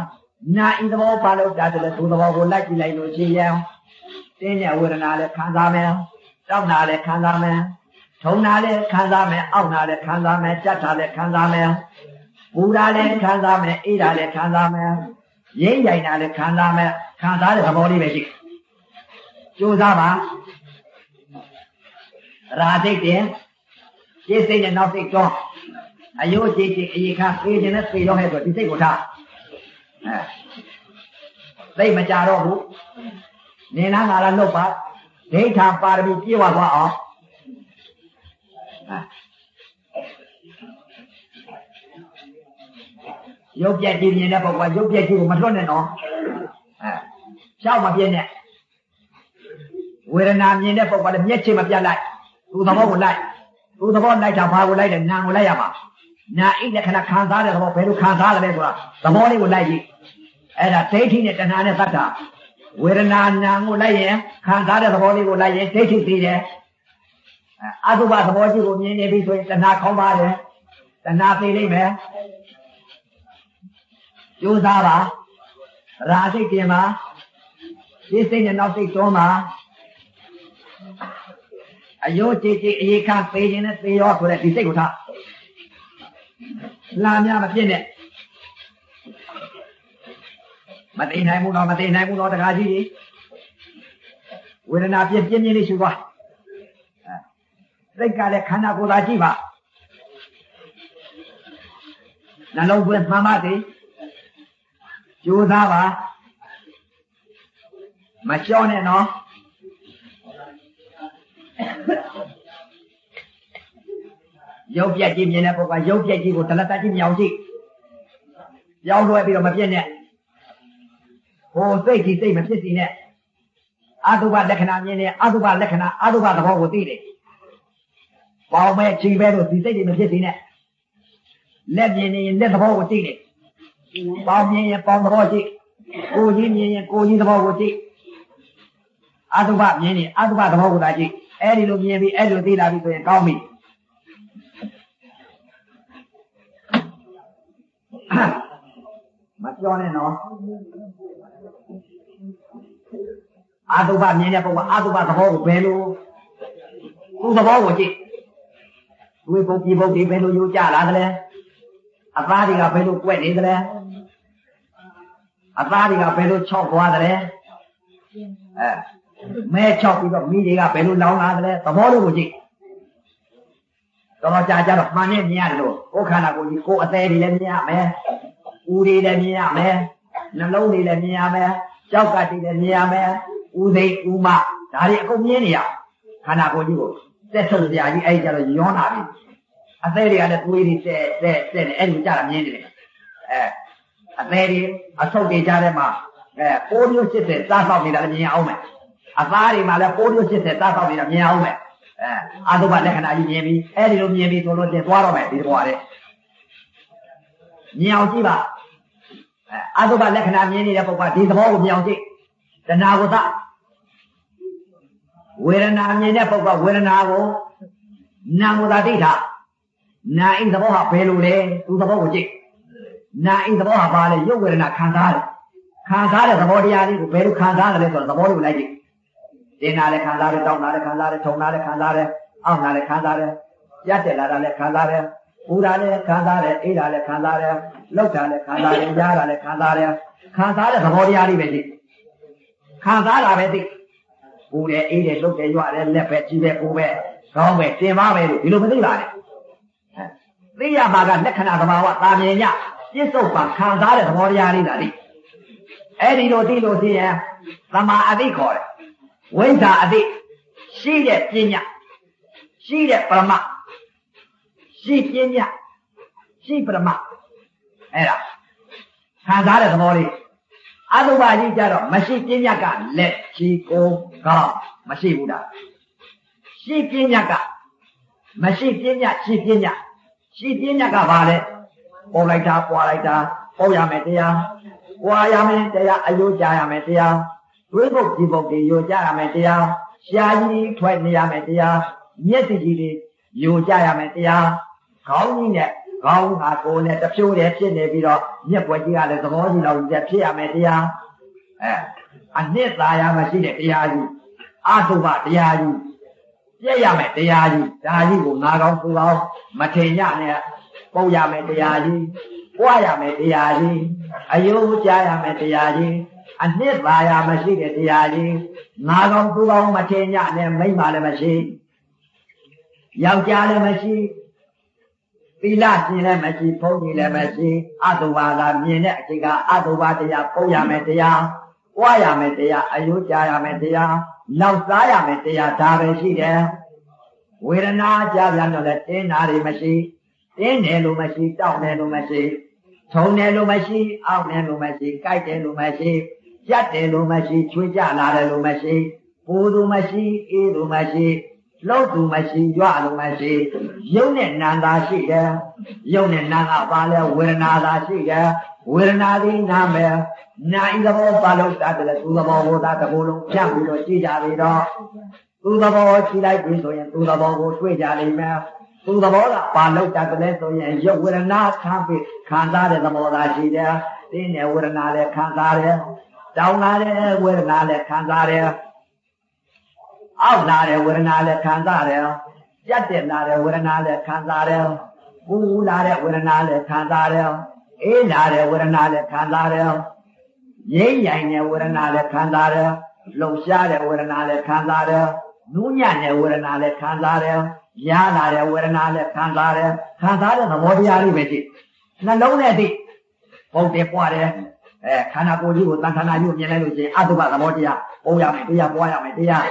နာဤသဘောပါလို့တာတယ်သူသဘောကိုလိုက်ကြည့်လိုက်လို့ရှိရင်တင်းတဲ့ဝေဒနာလည်းခံစားမယ်တောက်နာလည်းခံစားမယ် ထုံနာလည်းခံစားမယ်အောက်နာလည်းခံစားမယ်ကြက်တာလည်းခံစားမယ်ပူတာလည်းခံစားမယ်အေးတာလည်းခံစားမယ်ရိမ့်ရိုင်တာလည်းခံစားမယ်ခံစားတဲ့သဘောလေးပဲရှိကြိုးစားပါရာသိတ်တယ်စိတ်စိတ်နဲ့နောက်စိတ်တော့အယုတ်ကြည်ကြည်အရေးခါပေးခြင်းနဲ့ပေးတော့ဟဲ့ဆိုဒီစိတ်ကိုထားအဲသိမကြတော့ဘူးနေနာငါလာလုတ်ပါဒိဋ္ဌာပါရမီပြည့်ဝသွားအောင် ရုပ်ပြက်ကြည့်မြင်တဲ့ပုဂ္ဂိုလ်ရုပ်ပြက်ကြည့်ကိုမလွတ်နဲ့နော်အဲရှောက်မပြည့်နဲ့ဝေဒနာမြင်တဲ့ပုဂ္ဂိုလ်လည်းမျက်ခြေမပြတ်လိုက်သူ့သဘောကိုလိုက်သူ့သဘောလိုက်တာဘာကိုလိုက်တယ်နာကိုလိုက်ရမှာနာဣလက္ခဏာခံစားတဲ့သဘောဘယ်လိုခံစားရလဲဆိုတာသဘောလေးကိုလိုက်ကြည့်အဲ့ဒါဒိဋ္ဌိနဲ့တဏှာနဲ့သတ္တဝေဒနာနာကိုလိုက်ရင်ခံစားတဲ့သဘောလေးကိုလိုက်ရင်ဒိဋ္ဌိသိတယ် အတုပသဘောကြီးကိုမြင်နေပြီဆိုရင်တဏှာခေါင်းပါတယ်တဏှာသိလိမ့်မယ်ကြိုးစားပါရာစိတ်ပြင်ပါဒီစိတ်နဲ့နောက်စိတ်တွန်းပါအယိုးကြည်ကြည်အေးခန့်ပေးခြင်းနဲ့သေရောဆိုတဲ့ဒီစိတ်ကိုထားလာများမဖြစ်နဲ့မသိနိုင်ဘူးတော့မသိနိုင်ဘူးတော့တခါကြီးကြီးဝေဒနာပြင်းပြင်းပြင်းလေးရှုသွား စိတ်ကလည်းခန္ဓာကိုယ်သာကြည့်ပါနှလုံးသွင်းမှန်ပါစေကြိုးစားပါမလျှော့နဲ့နော်ရုပ်ပြက်ကြီးမြင်တဲ့ပုဂ္ဂိုလ်ရုပ်ပြက်ကြီးကိုတလက်တကြီးမြောင်ကြည့်ပြောင်းလွှဲပြီးတော့မပြည့်နဲ့ဟိုစိတ်ကြီးစိတ်မဖြစ်စီနဲ့အတုပလက္ခဏာမြင်နေအတုပလက္ခဏာအတုပသဘောကိုသိတယ် ပေါင်းမဲ့ချိန်ပဲလို့ဒီစိတ်တွေမဖြစ်စီနဲ့လက်မြင်နေရင်လက်သဘောကိုသိတယ်ပေါင်းမြင်ရင်ပေါင်းသဘောကြည့်ကိုကြီးမြင်ရင်ကိုကြီးသဘောကိုကြည့်အတုပမြင်ရင်အတုပသဘောကိုသာကြည့်အဲ့ဒီလိုမြင်ပြီးအဲ့ဒီလိုသိလာပြီဆိုရင်ကောင်းပြီမပြောနဲ့နော်အာတုပမြင်တဲ့ပုဂ္ဂိုလ်အာတုပသဘောကိုဘယ်လိုသူ့သဘောကိုကြည့် ဝိပုတ်ပြေပုတ်ဒီဘယ်လိုယူကြလာသလဲအသားတွေကဘယ်လိုကွက်နေသလဲအသားတွေကဘယ်လိုချောက်သွားသလဲအဲမဲချောက်ပြီးတော့မိတွေကဘယ်လိုလောင်းလာသလဲသဘောလေးကိုကြည့်တော်တော်ကြာကြတော့မှန်နဲ့မြင်ရတယ်လို့ကိုယ်ခန္ဓာကိုယ်ကြီးကိုယ်အသေးတွေလည်းမြင်ရမယ်ဦးတွေလည်းမြင်ရမယ်နှလုံးတွေလည်းမြင်ရမယ်ကြောက်ကတိလည်းမြင်ရမယ်ဦးသိဦးမဒါတွေအကုန်မြင်နေရခန္ဓာကိုယ်ကြီးကို တက်ဆုံးစရာကြီးအဲ့ဒီကြတော့ရောနာပြီအသေးတွေကလည်းသွေးတွေတက်တက်တက်နေအဲ့ဒီကြတာမြင်နေတယ်အဲအသေးတွေအဆုတ်တွေကြားထဲမှာအဲပိုးမျိုးစစ်တဲ့စားဆောက်နေတာလည်းမြင်အောင်မယ်အသားတွေမှာလည်းပိုးမျိုးစစ်တဲ့စားဆောက်နေတာမြင်အောင်မယ်အဲအာသုဘလက္ခဏာကြီးမြင်ပြီအဲ့ဒီလိုမြင်ပြီဆိုလို့တင်သွားတော့မယ်ဒီဘဝတဲ့မြင်အောင်ကြည့်ပါအဲအာသုဘလက္ခဏာမြင်နေတဲ့ပုဂ္ဂိုလ်ဒီသဘောကိုမြင်အောင်ကြည့်တဏှာကိုသ ဝေဒနာမြင်တဲ့ပုဂ္ဂိုလ်ဝေဒနာကိုနာမသာတိထားနာဣသဘောဟာဘယ်လိုလဲသူသဘောကိုကြည့်နာဣသဘောဟာဘာလဲရုပ်ဝေဒနာခံစားတယ်ခံစားတဲ့သဘောတရားလေးကိုဘယ်လိုခံစားတယ်လဲဆိုတော့သဘောလေးကိုလိုက်ကြည့်တင်းတာလည်းခံစားတယ်တောင်းတာလည်းခံစားတယ်ထုံတာလည်းခံစားတယ်အောင့်တာလည်းခံစားတယ်ရက်တက်လာတာလည်းခံစားတယ်ပူတာလည်းခံစားတယ်အေးတာလည်းခံစားတယ်လှုပ်တာလည်းခံစားတယ်ကြားတာလည်းခံစားတယ်ခံစားတဲ့သဘောတရားလေးပဲကြည့်ခံစားတာပဲသိ ပူတယ်အေးတယ်လှုပ်တယ်ရွတယ်လက်ပဲကြီးပဲကိုယ်ပဲကောင်းပဲတင်ပါပဲလို့ဒီလိုမသိပါနဲ့သိရမှာကလက္ခဏာသဘာဝတာမြင်ညပြစ္ဆုတ်ပါခံစားတဲ့သဘောတရားလေးဒါလေးအဲ့ဒီလိုသိလို့သိရင်သမာအသိခေါ်တယ်ဝိဇ္ဇာအသိရှိတဲ့ပညာရှိတဲ့ပရမရှိပညာရှိပရမအဲ့ဒါခံစားတဲ့သဘောလေး အတုပါကြီးကြတော့မရှိပညာကလက်ချီကိုကောင်းမရှိဘူးတာရှိပညာကမရှိပညာရှိပညာရှိပညာကဘာလဲပုံလိုက်တာပွာလိုက်တာပေါ့ရမယ်တရားပွာရမယ်တရားအယုကြရမယ်တရားဝိဘုတ်ဒီဘုတ်တွေယိုကြရမယ်တရားရှားကြီးထွက်နေရမယ်တရားမျက်စိကြီးတွေယိုကြရမယ်တရားခေါင်းကြီးနဲ့ ခေါင်းဟာကိုယ်နဲ့တဖြိုးတည်းဖြစ်နေပြီးတော့မျက်ပွက်ကြီးကလည်းသဘောကြီးလောက်ကြီးဖြစ်ရမယ်တရားအဲအနှစ်သာရမရှိတဲ့တရားကြီးအတုပတရားကြီးပြည့်ရမယ်တရားကြီးဒါကြီးကိုငါကောင်းကိုကောင်းမထင်ရနဲ့ပုတ်ရမယ်တရားကြီးပွားရမယ်တရားကြီးအယုံကြားရမယ်တရားကြီးအနှစ်သာရမရှိတဲ့တရားကြီးငါကောင်းသူကောင်းမထင်ညနဲ့မိမ့်ပါလည်းမရှိယောက်ျားလည်းမရှိ သီလရှင်လည်းမရှိဘုန်းကြီးလည်းမရှိအတုပါကမြင်တဲ့အချိန်ကအတုပါတရားပုံရမယ်တရားပွားရမယ်တရားအယုကြားရမယ်တရားလောက်စားရမယ်တရားဒါပဲရှိတယ်ဝေဒနာကြပြန်တော့လည်းတင်းနာတွေမရှိတင်းတယ်လို့မရှိတောက်တယ်လို့မရှိထုံတယ်လို့မရှိအောက်တယ်လို့မရှိကြိုက်တယ်လို့မရှိကြက်တယ်လို့မရှိချွေးကြလာတယ်လို့မရှိပူသူမရှိအေးသူမရှိ လှုပ်သူမရှိကြွလို့မရှိရုပ်နဲ့နာမ်သာရှိတယ်ရုပ်နဲ့နာမ်ကပါလဲဝေဒနာသာရှိတယ်ဝေဒနာသည်နာမယ်နာဤသဘောပါလို့တတ်တယ်သူသဘောကိုသာတကူလုံးဖြတ်ပြီးတော့ကြည့်ကြပြီတော့သူသဘောကြည့်လိုက်ပြီဆိုရင်သူသဘောကိုတွေ့ကြလိမ့်မယ်သူသဘောကပါလို့တတ်တယ်ဆိုရင်ရုပ်ဝေဒနာခံပြီးခံစားတဲ့သဘောသာရှိတယ်ဒီနဲ့ဝေဒနာလည်းခံစားတယ်တောင်းလာတဲ့ဝေဒနာလည်းခံစားတယ် အောက်လာတဲ့ဝေဒနာလည်းခံစားတယ်ကြက်တက်လာတဲ့ဝေဒနာလည်းခံစားတယ်ပူလာတဲ့ဝေဒနာလည်းခံစားတယ်အေးလာတဲ့ဝေဒနာလည်းခံစားတယ်ငြိမ့်ရိုင်တဲ့ဝေဒနာလည်းခံစားတယ်လှုပ်ရှားတဲ့ဝေဒနာလည်းခံစားတယ်နူးညံ့တဲ့ဝေဒနာလည်းခံစားတယ်ရလာတဲ့ဝေဒနာလည်းခံစားတယ်ခံစားတဲ့သဘောတရားလေးပဲကြည့်နှလုံးနဲ့သိပုံတယ်ပွားတယ် အဲခန္ဓာကိုယ်ကြီးကိုတန်ခန္ဓာကြီးကိုမြင်လိုက်လို့ရှိရင်အတုပသဘောတရားပုံရမယ်တရားပွားရမယ်တရား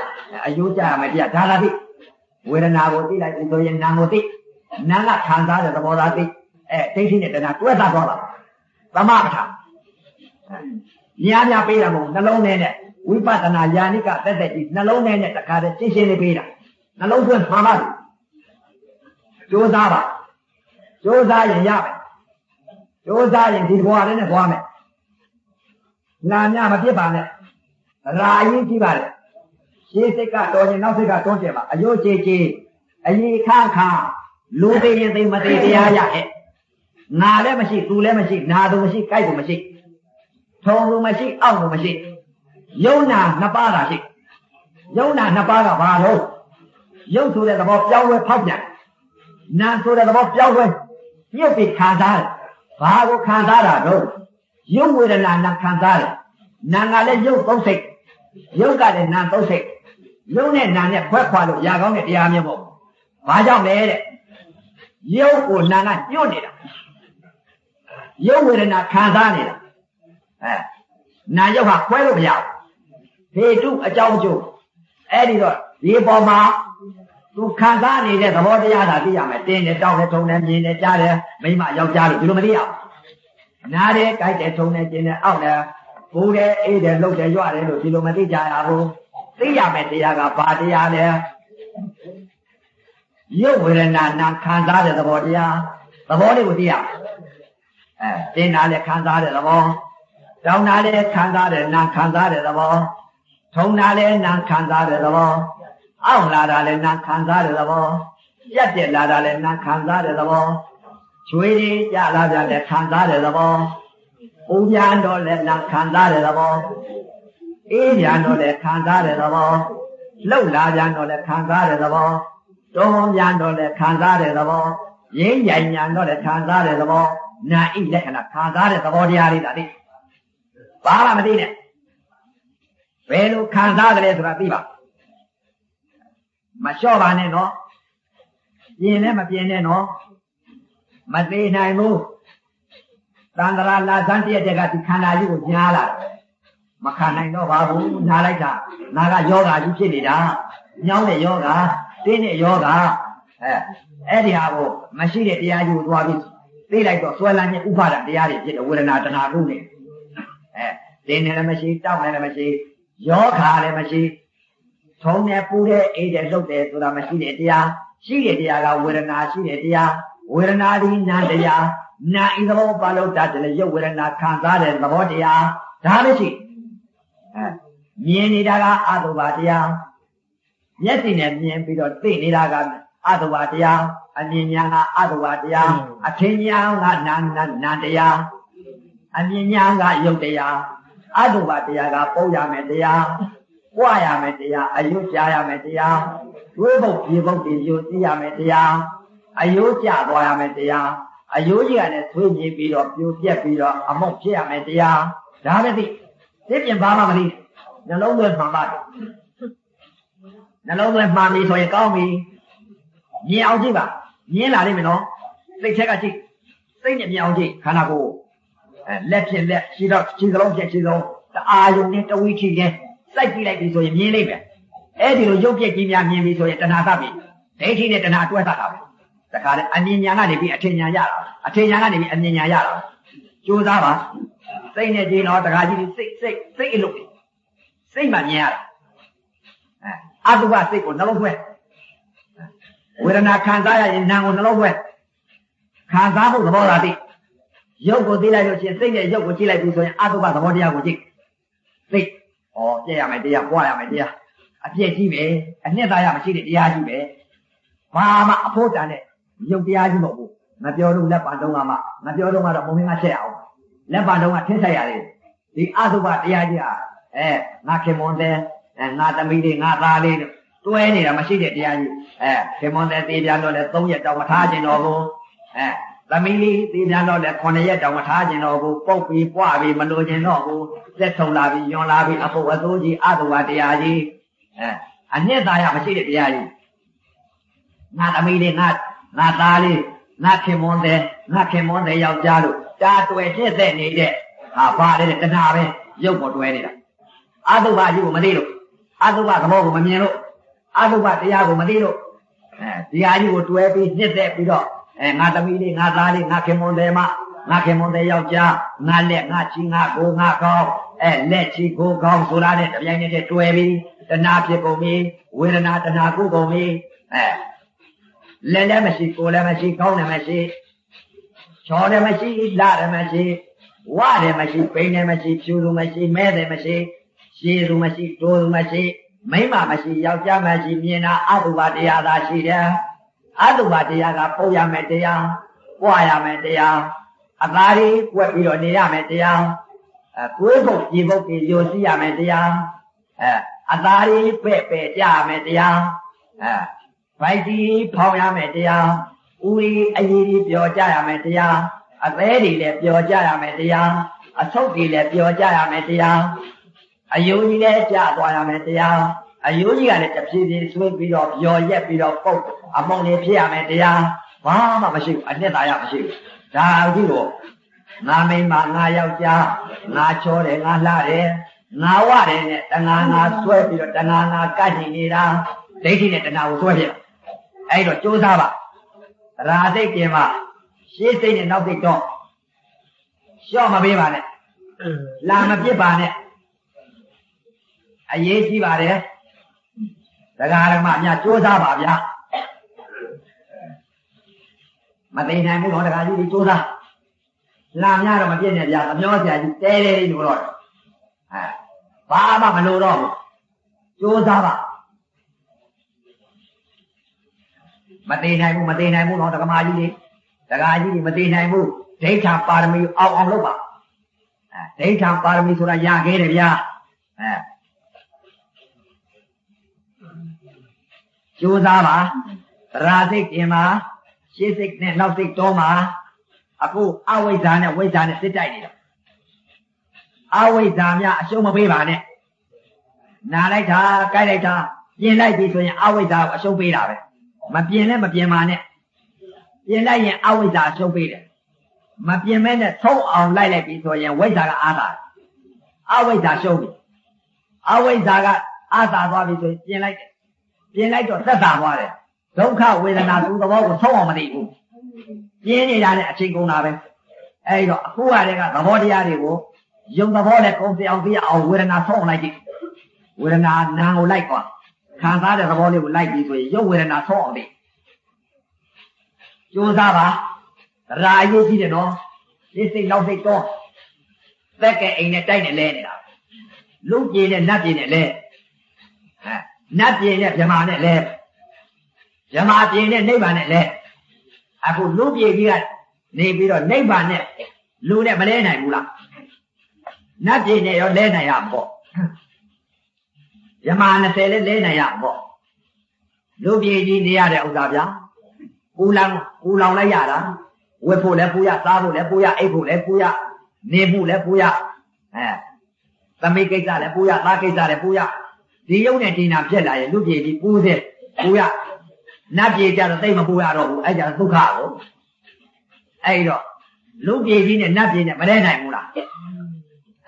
အယုကြရမယ်တရားဒါလာသိဝေဒနာကိုသိလိုက်ပြီဆိုရင်နာမ်ကိုသိနာမ်ကခံစားတဲ့သဘောသားသိအဲဒိဋ္ဌိနဲ့တဏှာတွဲသားသွားတာသမပဋ္ဌာများများပေးတာမဟုတ်နှလုံးထဲနဲ့ဝိပဿနာယာနိကတက်တက်ကြီးနှလုံးထဲနဲ့တခါတည်းရှင်းရှင်းလေးပေးတာနှလုံးသွင်းမှာပါကြိုးစားပါကြိုးစားရင်ရမယ်ကြိုးစားရင်ဒီဘဝလေးနဲ့သွားမယ် နာမြမဖြစ်ပါနဲ့ရာအရင်ကြည့်ပါလေရှေးစိတ်ကတော်ရင်နောက်စိတ်ကတွန်းကျင်ပါအယုတ်ကြည်ကြည်အရင်ခါခါလူသိရင်သိမသိတရားရဟဲ့ငါလည်းမရှိသူလည်းမရှိနာသူမရှိကြိုက်သူမရှိထုံသူမရှိအောက်သူမရှိယုံနာနှစ်ပါးတာရှိယုံနာနှစ်ပါးကဘာလို့ယုတ်ဆိုတဲ့သဘောပြောင်းလဲဖောက်ပြန်နာဆိုတဲ့သဘောပြောင်းလဲညှုပ်ပြီးခံစားတယ်ဘာကိုခံစားတာတော့ ရုပ်ဝေဒနာနာခံစားတယ်နာကလည်းရုပ်သုံးစိတ်ရုပ်ကလည်းနာသုံးစိတ်ရုပ်နဲ့နာနဲ့ခွဲခွာလို့ရာကောင်းတဲ့တရားမျိုးပေါ့ဘာကြောင့်လဲတဲ့ရုပ်ကိုနာကညွတ်နေတာရုပ်ဝေဒနာခံစားနေတာအဲနာရုပ်ဟာခွဲလို့မရဘူးဖေတုအကြောင်းကျိုးအဲ့ဒီတော့ဒီပေါ်မှာသူခံစားနေတဲ့သဘောတရားသာသိရမယ်တင်းတယ်တောင်းတယ်ထုံတယ်မြင်တယ်ကြားတယ်မိမယောက်ျားလို့ဒီလိုမသိရဘူး နားတယ်ကြိုက်တယ်ထုံတယ်ကျင်တယ်အောက်တယ်ကိုယ်တယ်အေးတယ်လှုပ်တယ်ကြွတယ်လို့ဒီလိုမသိကြရဘူးသိရမယ်တရားကဘာတရားလဲရုပ်ဝေဒနာနာခံစားတဲ့သဘောတရားသဘောလေးကိုသိရအဲတင်းတာလည်းခံစားတဲ့သဘောတောင်းတာလည်းခံစားတဲ့နာခံစားတဲ့သဘောထုံတာလည်းနာခံစားတဲ့သဘောအောင့်လာတာလည်းနာခံစားတဲ့သဘောပြက်ပြက်လာတာလည်းနာခံစားတဲ့သဘော ချွေးရကြလာကြလည်းခံစားတဲ့သဘောဦးပြန်တော့လည်းနာခံစားတဲ့သဘောအေးပြန်တော့လည်းခံစားတဲ့သဘောလှုပ်လာပြန်တော့လည်းခံစားတဲ့သဘောတွန်းပြန်တော့လည်းခံစားတဲ့သဘောရင်းရိုင်ညာတော့လည်းခံစားတဲ့သဘောနာဣလက္ခဏာခံစားတဲ့သဘောတရားလေးဒါသိဘာမှမသိနဲ့ဘယ်လိုခံစားကြလဲဆိုတာသိပါမလျှော့ပါနဲ့နော်ပြင်းလည်းမပြင်းနဲ့နော် မသေးနိုင်ဘူးတန်တရာလာဇန်တရက်တက်ကဒီခန္ဓာကြီးကိုညားလာတယ်မခံနိုင်တော့ပါဘူးနားလိုက်တာနာကယောဂါကြီးဖြစ်နေတာညောင်းတဲ့ယောဂါတင်းတဲ့ယောဂါအဲအဲ့ဒီဟာကိုမရှိတဲ့တရားကြီးကိုသွားပြီးသိလိုက်တော့ဆွဲလန်းခြင်းဥပါဒတရားတွေဖြစ်တဲ့ဝေဒနာတဏှာကုနေအဲတင်းနေလည်းမရှိတောက်နေလည်းမရှိယောဂါလည်းမရှိထုံးနေပူတဲ့အေးတဲ့လှုပ်တယ်ဆိုတာမရှိတဲ့တရားရှိတဲ့တရားကဝေဒနာရှိတဲ့တရား ဝေဒနာဒီနာတရားနာဤသဘောပါလို့တတ်တယ်ရုပ်ဝေဒနာခံစားတဲ့သဘောတရားဒါလည်းရှိအဲမြင်နေတာကအတုပါတရားမျက်စိနဲ့မြင်ပြီးတော့သိနေတာကအတုပါတရားအမြင်ညာကအတုပါတရားအထင်ညာကနာနာနာတရားအမြင်ညာကရုပ်တရားအတုပါတရားကပုံရမယ်တရားပွားရမယ်တရားအယုကြားရမယ်တရားဝိဘုတ်ပြေဘုတ်တွေယူသိရမယ်တရား အယုကြသွားရမယ်တရားအယိုးကြီးကလည်းသွေးကြည့်ပြီးတော့ပြိုပြက်ပြီးတော့အမုတ်ဖြစ်ရမယ်တရားဒါပဲသိသိပြင်ဘာမှမသိနှလုံးသွင်းမှန်ပါတယ်နှလုံးသွင်းမှန်ပြီဆိုရင်ကောင်းပြီမြင်အောင်ကြည့်ပါမြင်လာလိမ့်မယ်နော်စိတ်ချက်ကကြည့်စိတ်နဲ့မြင်အောင်ကြည့်ခန္ဓာကိုယ်အဲလက်ဖြင့်လက်ခြေတော့ခြေစလုံးဖြင့်ခြေစလုံးတအာယုံနဲ့တဝိချီနဲ့စိုက်ကြည့်လိုက်ပြီဆိုရင်မြင်လိမ့်မယ်အဲ့ဒီလိုရုပ်ပြက်ကြီးများမြင်ပြီဆိုရင်တဏှာသပြီဒိဋ္ဌိနဲ့တဏှာတွဲသတာပဲ တခါလေအမြင်ညာကနေပြီးအထင်ညာရတာအထင်ညာကနေပြီးအမြင်ညာရတာကြိုးစားပါစိတ်နဲ့ကြည့်တော့တခါကြီးစိတ်စိတ်စိတ်အလုပ်စိတ်မှမြင်ရတာအဲအတုပစိတ်ကိုနှလုံးသွင်းဝေဒနာခံစားရရင်နာကိုနှလုံးသွင်းခံစားဖို့သဘောသာသိရုပ်ကိုသိလိုက်လို့ရှိရင်စိတ်နဲ့ရုပ်ကိုကြည့်လိုက်ပြီဆိုရင်အတုပသဘောတရားကိုကြည့်စိတ်ဩပြည့်ရမယ်တရားပွားရမယ်တရားအပြည့်ကြီးပဲအနှစ်သာရမရှိတဲ့တရားကြီးပဲဘာမှအဖို့တန်တဲ့ ရုပ်တရားကြီးမဟုတ်ဘူးငါပြောလို့လက်ပံတုံးကမှငါပြောတော့ကတော့မုံမင်းကချက်အောင်လက်ပံတုံးကထင်းဆိုင်ရတယ်ဒီအသုဘတရားကြီးဟာအဲငါခင်မွန်တဲ့အဲငါသမီးလေးငါသားလေးတွဲနေတာမရှိတဲ့တရားကြီးအဲခင်မွန်တဲ့သေးပြန်တော့လေ3ရက်တောင်မထားခြင်းတော့ဘူးအဲသမီးလေးသေးပြန်တော့လေ9ရက်တောင်မထားခြင်းတော့ဘူးပုတ်ပြီးပွားပြီးမလိုခြင်းတော့ဘူးလက်ထုံလာပြီးညွန်လာပြီးအဖို့အသိုးကြီးအသုဘတရားကြီးအဲအနှစ်သာရမရှိတဲ့တရားကြီးငါသမီးလေးငါ ငါသားလေးငါခင်မွန်းတဲ့ငါခင်မွန်းတဲ့ယောက်ျားလို့တားတွေ့ဖြစ်တဲ့နေတဲ့ဟာဘာလဲတဏှာပဲရုပ်ပေါ်တွဲနေတာအတုပကြီးကိုမသိလို့အတုပသဘောကိုမမြင်လို့အတုပတရားကိုမသိလို့အဲဒီဟာကြီးကိုတွဲပြီးနှစ်သက်ပြီးတော့အဲငါသမီးလေးငါသားလေးငါခင်မွန်းတဲ့မငါခင်မွန်းတဲ့ယောက်ျားငါလက်ငါချီငါကိုငါကောင်းအဲလက်ချီကိုကောင်းဆိုတာနဲ့တပြိုင်နက်တည်းတွဲပြီးတဏှာဖြစ်ကုန်ပြီဝေဒနာတဏှာကုကုန်ပြီအဲ လက်လည်းမရှိကိုယ်လည်းမရှိကောင်းလည်းမရှိချောလည်းမရှိလာလည်းမရှိဝလည်းမရှိပိန်လည်းမရှိဖြူလည်းမရှိမဲလည်းမရှိရှည်လည်းမရှိတိုးလည်းမရှိမိမမရှိယောက်ျားမရှိမြင်တာအတုပါတရားသာရှိတယ်အတုပါတရားကပုံရမယ်တရားပွားရမယ်တရားအသားလေးကွက်ပြီးတော့နေရမယ်တရားအဲကိုယ်ဖို့ပြေဖို့ပြေယိုစီးရမယ်တရားအဲအသားလေးပဲ့ပဲ့ကြရမယ်တရားအဲ ဗိုက်ကြီးဖောင်းရမယ်တရားဦးရီအရေးကြီးပြောကြရမယ်တရားအသေးတွေလည်းပြောကြရမယ်တရားအဆုတ်တွေလည်းပြောကြရမယ်တရားအယုံကြီးလည်းကြသွားရမယ်တရားအယုံကြီးကလည်းတဖြည်းဖြည်းဆွေးပြီးတော့ပြောရက်ပြီးတော့ပုတ်အမုံလေးဖြစ်ရမယ်တရားဘာမှမရှိဘူးအနှစ်သာရမရှိဘူးဒါကြည့်လို့ငါမိန်းမငါယောက်ျားငါချောတယ်ငါလှတယ်ငါဝတယ်နဲ့တဏှာငါဆွဲပြီးတော့တဏှာငါကတ်နေနေတာဒိဋ္ဌိနဲ့တဏှာကိုဆွဲပြ အဲ့တော့ကြိုးစားပါရာသိတ်ပြင်မှာရှေးစိတ်နဲ့နောက်စိတ်တော့လျှော့မပေးပါနဲ့လာမပြစ်ပါနဲ့အရေးကြီးပါတယ်တရားဓမ္မအများကြိုးစားပါဗျာမသိနိုင်ဘူးတော့တရားကြီးဒီကြိုးစားလာများတော့မပြည့်နဲ့ဗျာမပြောစရာကြီးတဲတဲလေးလို့တော့အဲဘာမှမလိုတော့ဘူးကြိုးစားပါ မသိနိုင်ဘူးမသိနိုင်ဘူးတော့ဓမ္မကြီးတွေတရားကြီးတွေမသိနိုင်ဘူးဒိဋ္ဌာပါရမီအောင်အောင်လုပ်ပါအဲဒိဋ္ဌာပါရမီဆိုတာရခဲ့တယ်ဗျာအဲကြိုးစားပါရာစိတ်ပြင်ပါရှေးစိတ်နဲ့နောက်စိတ်တော်မှာအခုအဝိဇ္ဇာနဲ့ဝိဇ္ဇာနဲ့စစ်တိုက်နေတာအဝိဇ္ဇာများအရှုံးမပေးပါနဲ့နာလိုက်တာကြိုက်လိုက်တာပြင်လိုက်ပြီဆိုရင်အဝိဇ္ဇာကိုအရှုံးပေးတာပဲ မပြင်နဲ့မပြင်ပါနဲ့ပြင်လိုက်ရင်အဝိဇ္ဇာအရှုံးပေးတယ်မပြင်မဲနဲ့သုံးအောင်လိုက်လိုက်ပြီဆိုရင်ဝိဇ္ဇာကအာသာအဝိဇ္ဇာရှုံးပြီအဝိဇ္ဇာကအာသာသွားပြီဆိုရင်ပြင်လိုက်တယ်ပြင်လိုက်တော့သက်သာသွားတယ်ဒုက္ခဝေဒနာသူသဘောကိုသုံးအောင်မသိဘူးပြင်းနေတာနဲ့အချိန်ကုန်တာပဲအဲဒီတော့အခုကတည်းကသဘောတရားတွေကိုယုံသဘောနဲ့ကုန်ပြအောင်ပြအောင်ဝေဒနာသုံးအောင်လိုက်ကြည့်ဝေဒနာနာကိုလိုက်ကွာ ခံစားတဲ့သဘောလေးကိုလိုက်ပြီးဆိုရင်ရုပ်ဝေဒနာသုံးအောင်သိကြိုးစားပါရာအရေးကြီးတယ်နော်ဒီစိတ်နောက်စိတ်တော့သက်ကဲအိမ်နဲ့တိုက်နဲ့လဲနေတာလူပြေနဲ့နတ်ပြေနဲ့လဲဟဲ့နတ်ပြေနဲ့ဗြမာနဲ့လဲဗြမာပြေနဲ့နိဗ္ဗာန်နဲ့လဲအခုလူပြေကြီးကနေပြီးတော့နိဗ္ဗာန်နဲ့လူနဲ့မလဲနိုင်ဘူးလားနတ်ပြေနဲ့ရောလဲနိုင်ရပေါ့ ယမ20လဲလဲနိုင်ရပေါ့လူပြေကြီးနေရတဲ့ဥစ္စာဗျာပူလောင်ပူလောင်လိုက်ရတာဝတ်ဖို့လဲပူရစားဖို့လဲပူရအိပ်ဖို့လဲပူရနေဖို့လဲပူရအဲသမိကိစ္စလဲပူရသားကိစ္စလဲပူရဒီရုပ်နဲ့ဒီနာဖြစ်လာရင်လူပြေကြီးပူစေပူရနတ်ပြေကြတော့သိမပူရတော့ဘူးအဲ့ကြဒုက္ခကိုအဲ့တော့လူပြေကြီးနဲ့နတ်ပြေနဲ့မလဲနိုင်ဘူးလား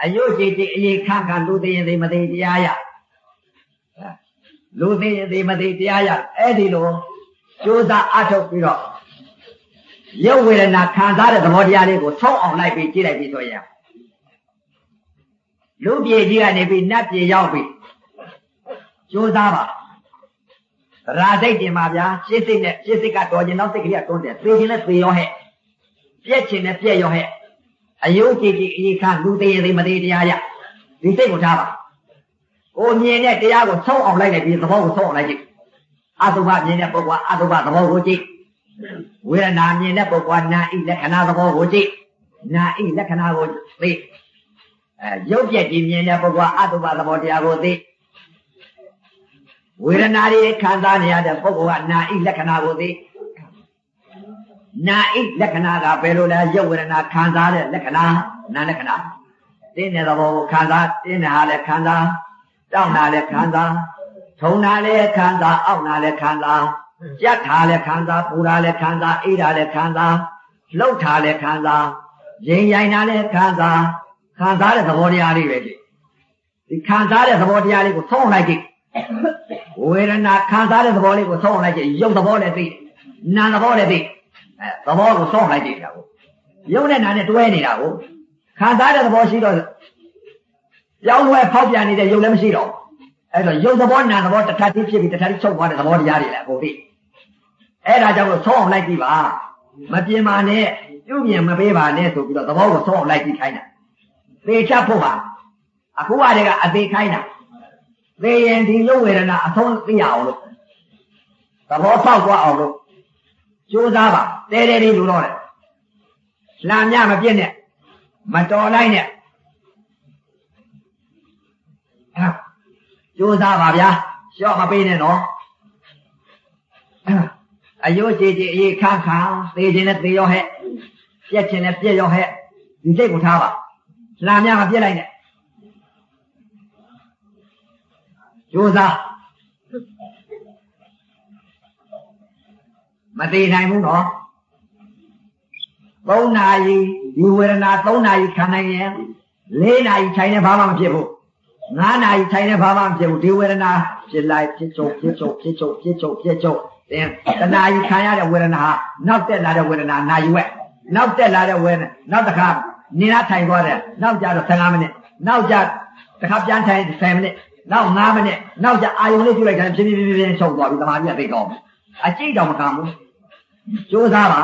အယုတ်ကြည်ကြည်အေးခန့်ခန့်လူသိရင်သိမသိတရားရ လူသိရင်သိမသိတရားရအဲ့ဒီလိုကြိုးစားအထုတ်ပြီးတော့ရုပ်ဝေဒနာခံစားတဲ့သဘောတရားလေးကိုဆုံးအောင်လိုက်ပြီးကြည့်လိုက်ပြီးဆိုရင်လူပြေကြီးကနေပြီးနတ်ပြေရောက်ပြီးကြိုးစားပါရာစိတ်တင်ပါဗျာရှင်းစိတ်နဲ့ရှင်းစိတ်ကတော်ကျင်တော့စိတ်ကလေးကတွန်းတယ်သေခြင်းနဲ့သေရောဟဲ့ပြက်ခြင်းနဲ့ပြက်ရောဟဲ့အယုတ်ကြည်ကြည်အေးခါလူသေးရင်သိမသေးတရားရဒီစိတ်ကိုထားပါ ကိုမြင်တဲ့တရားကိုဆုံးအောင်လိုက်လိုက်ပြီးသဘောကိုဆုံးအောင်လိုက်ကြည့်အတုပမြင်တဲ့ပုဂ္ဂိုလ်အတုပသဘောကိုကြည့်ဝေဒနာမြင်တဲ့ပုဂ္ဂိုလ်နာဣလက္ခဏာသဘောကိုကြည့်နာဣလက္ခဏာကိုသိအဲရုပ်ပြက်ကြီးမြင်တဲ့ပုဂ္ဂိုလ်အတုပသဘောတရားကိုသိဝေဒနာတွေခံစားနေရတဲ့ပုဂ္ဂိုလ်ကနာဣလက္ခဏာကိုသိနာဣလက္ခဏာကဘယ်လိုလဲရုပ်ဝေဒနာခံစားတဲ့လက္ခဏာနာလက္ခဏာတင်းတဲ့သဘောကိုခံစားတင်းတဲ့ဟာလည်းခံစား တောင်းတာလည်းခံစားထုံတာလည်းခံစားအောက်တာလည်းခံစားကြက်တာလည်းခံစားပူတာလည်းခံစားအိတာလည်းခံစားလှုပ်တာလည်းခံစားရင်ရိုင်တာလည်းခံစားခံစားတဲ့သဘောတရားလေးပဲကြည့်ဒီခံစားတဲ့သဘောတရားလေးကိုသုံးလိုက်ကြည့်ဝေဒနာခံစားတဲ့သဘောလေးကိုသုံးလိုက်ကြည့်ရုပ်သဘောလည်းသိနာသဘောလည်းသိအဲသဘောကိုသုံးလိုက်ကြည့်တာကိုရုပ်နဲ့နာနဲ့တွဲနေတာကိုခံစားတဲ့သဘောရှိတော့ ကြောင်းဝဲဖောက်ပြန်နေတဲ့ရုပ်လည်းမရှိတော့အဲ့တော့ရုပ်သဘောနာသဘောတစ်ထပ်တည်းဖြစ်ပြီးတစ်ထပ်တည်းချုပ်သွားတဲ့သဘောတရားတွေလည်းအကုန်သိအဲ့ဒါကြောင့်လို့သုံးအောင်လိုက်ကြည့်ပါမပြင်းပါနဲ့ပြုပြင်မပေးပါနဲ့ဆိုပြီးတော့သဘောကိုသုံးအောင်လိုက်ကြည့်ခိုင်းတာသေချဖို့ပါအခုကတည်းကအသေးခိုင်းတာသေရင်ဒီရုပ်ဝေဒနာအဆုံးသိရအောင်လို့သဘောပေါက်သွားအောင်လို့ကြိုးစားပါတဲတဲလေးလူတော့တယ်လှမ်းမြမပြည့်နဲ့မတော်လိုက်နဲ့ ကြိုးစားပါဗျာရှော့မပေးနဲ့နော်အယိုးကြည်ကြည်အေးခါခါသေခြင်းနဲ့သေရောဟဲ့ပြက်ခြင်းနဲ့ပြက်ရောဟဲ့ဒီစိတ်ကိုထားပါလှမ်းမြမပြည့်လိုက်နဲ့ကြိုးစားမသေးနိုင်ဘူးနော်3နာရီဒီဝေဒနာ3နာရီခံနိုင်ရင်4နာရီထိုင်နေဘာမှမဖြစ်ဘူး 9နာရီထိုင်နေဘာမှမဖြစ်ဘူးဒီဝေဒနာဖြစ်လိုက်ဖြစ်ချုပ်ဖြစ်ချုပ်ဖြစ်ချုပ်ဖြစ်ချုပ်ဖြစ်ချုပ်တင်တနာရီခံရတဲ့ဝေဒနာဟာနောက်တက်လာတဲ့ဝေဒနာနာယူဝက်နောက်တက်လာတဲ့ဝေဒနာနောက်တစ်ခါနေရထိုင်သွားတယ်နောက်ကြတော့15မိနစ်နောက်ကြတစ်ခါပြန်ထိုင်10မိနစ်နောက်9မိနစ်နောက်ကြအာယုံလေးပြုလိုက်တယ်ဖြည်းဖြည်းဖြည်းဖြည်းချုပ်သွားပြီတမာကြီးကသိကောင်းအကြိတ်တော့မကဘူးကြိုးစားပါ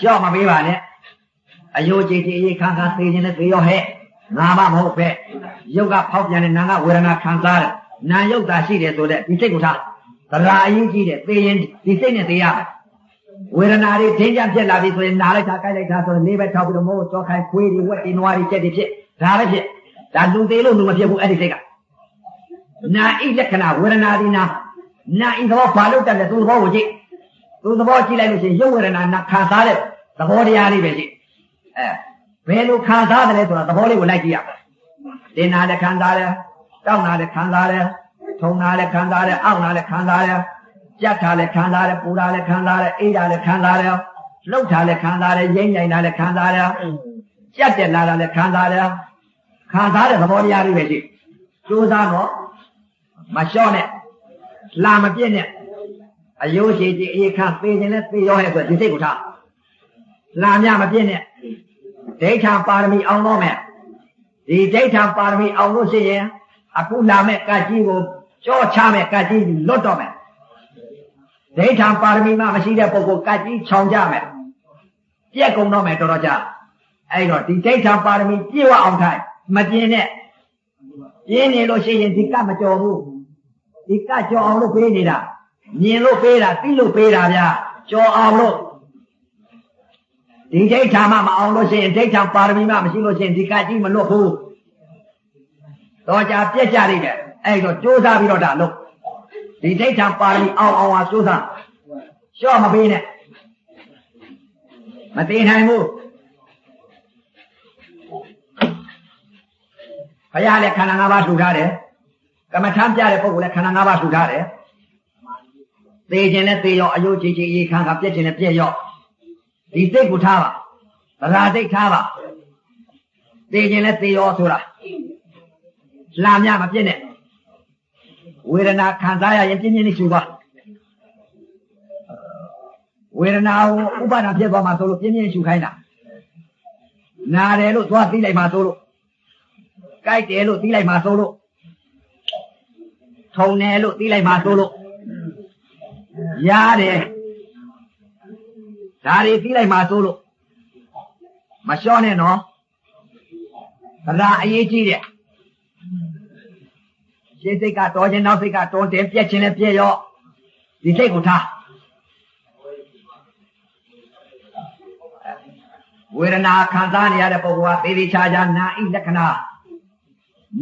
ရှော့မပေးပါနဲ့အယိုးကြည်ကြည်အေးခန်းခန်းသိခြင်းနဲ့သိရောဟဲ့ ငါမမဟုတ်ပဲရုပ်ကဖောက်ပြန်တဲ့နာကဝေဒနာခံစားတယ်နာယုတ်တာရှိတယ်ဆိုတဲ့ဒီစိတ်ကိုထားသရာအရင်ကြီးတယ်သိရင်ဒီစိတ်နဲ့သိရမယ်ဝေဒနာတွေဒင်းကြပြက်လာပြီဆိုရင်နာလိုက်တာကြိုက်လိုက်တာဆိုရင်လေးပဲထောက်ပြီးတော့မိုးကြောခိုင်ခွေးတွေဝက်တွေနွားတွေကြက်တွေဖြစ်ဒါပဲဖြစ်ဒါလူသေးလို့လူမဖြစ်ဘူးအဲ့ဒီစိတ်ကနာဣလက္ခဏာဝေဒနာဒီနာနာဣသဘောဘာလို့တက်လဲသူသဘောကိုကြည့်သူသဘောကြည့်လိုက်လို့ရှိရင်ရုပ်ဝေဒနာနာခံစားတဲ့သဘောတရားလေးပဲကြည့်အဲ ဘယ်လိုခံစားတယ်လဲဆိုတာသဘောလေးကိုလိုက်ကြည့်ရမယ်တင်နာလည်းခံစားတယ်တောက်နာလည်းခံစားတယ်ထုံနာလည်းခံစားတယ်အောက်နာလည်းခံစားတယ်ကြက်ထားလည်းခံစားတယ်ပူတာလည်းခံစားတယ်အိတ်တာလည်းခံစားတယ်လှုပ်ထားလည်းခံစားတယ်ရိမ့်ရိုင်တာလည်းခံစားတယ်ကြက်တက်လာတာလည်းခံစားတယ်ခံစားတဲ့သဘောတရားလေးပဲကြည့်စူးစမ်းတော့မလျှော့နဲ့လာမပြည့်နဲ့အယိုးရှိကြည့်အေးခန့်ပေးခြင်းနဲ့သိရောဟဲ့ဆိုဒီစိတ်ကိုထားလာမြမပြည့်နဲ့ ဒိဋ္ဌံပါရမီအောင်တော့မယ်ဒီဒိဋ္ဌံပါရမီအောင်လို့ရှိရင်အခုလာမဲ့ကတ်ကြီးကိုကြောချမဲ့ကတ်ကြီးလွတ်တော့မယ်ဒိဋ္ဌံပါရမီမှမရှိတဲ့ပုဂ္ဂိုလ်ကတ်ကြီးခြောင်ကြမယ်ပြက်ကုန်တော့မယ်တော်တော်ကြာအဲ့တော့ဒီဒိဋ္ဌံပါရမီပြည့်ဝအောင်ထိုင်မပြင်းနဲ့ပြင်းနေလို့ရှိရင်ဒီကတ်မကြော်ဘူးဒီကတ်ကြော်အောင်လို့ပေးနေတာမြင်လို့ပေးတာသိလို့ပေးတာဗျာကြော်အောင်လို့ ဒီဒိဋ္ဌာမမအောင်လို့ရှိရင်ဒိဋ္ဌာပါရမီမမရှိလို့ရှိရင်ဒီကကြီးမလွတ်ဘူးတော့ကြာပြက်ကြလိမ့်မယ်အဲ့တော့ကြိုးစားပြီးတော့ဒါလုပ်ဒီဒိဋ္ဌာပါရမီအောင်အောင်ဟာကြိုးစားလျှော့မပေးနဲ့မသိနိုင်ဘူးဘုရားလည်းခန္ဓာ၅ပါးထူထားတယ်ကမ္မထမ်းပြတဲ့ပုဂ္ဂိုလ်လည်းခန္ဓာ၅ပါးထူထားတယ်သေခြင်းနဲ့သေရောအယုတ်ချီချီအေးခံကပြက်ခြင်းနဲ့ပြက်ရော ဒီစိတ်ကိုထားပါသရာစိတ်ထားပါသေခြင်းနဲ့သေရောဆိုတာလာမြမပြည့်နဲ့ဝေဒနာခံစားရရင်ပြင်းပြင်းလေးရှူသွားဝေဒနာကိုဥပါဒံဖြစ်သွားမှဆိုလို့ပြင်းပြင်းရှူခိုင်းတာနာတယ်လို့သွားသိလိုက်မှဆိုလို့ကြိုက်တယ်လို့သိလိုက်မှဆိုလို့ထုံတယ်လို့သိလိုက်မှဆိုလို့ရတယ် ဒါတွေသိလိုက်မှဆိုလို့မလျှော့နဲ့နော်ဗလာအရေးကြီးတဲ့ရှင်းစိတ်ကတော်ခြင်းနောက်စိတ်ကတော်တယ်ပြက်ခြင်းလည်းပြက်ရောဒီစိတ်ကိုထားဝေဒနာခံစားနေရတဲ့ပုဂ္ဂိုလ်ကသေသေးချာချာနာဣလက္ခဏာ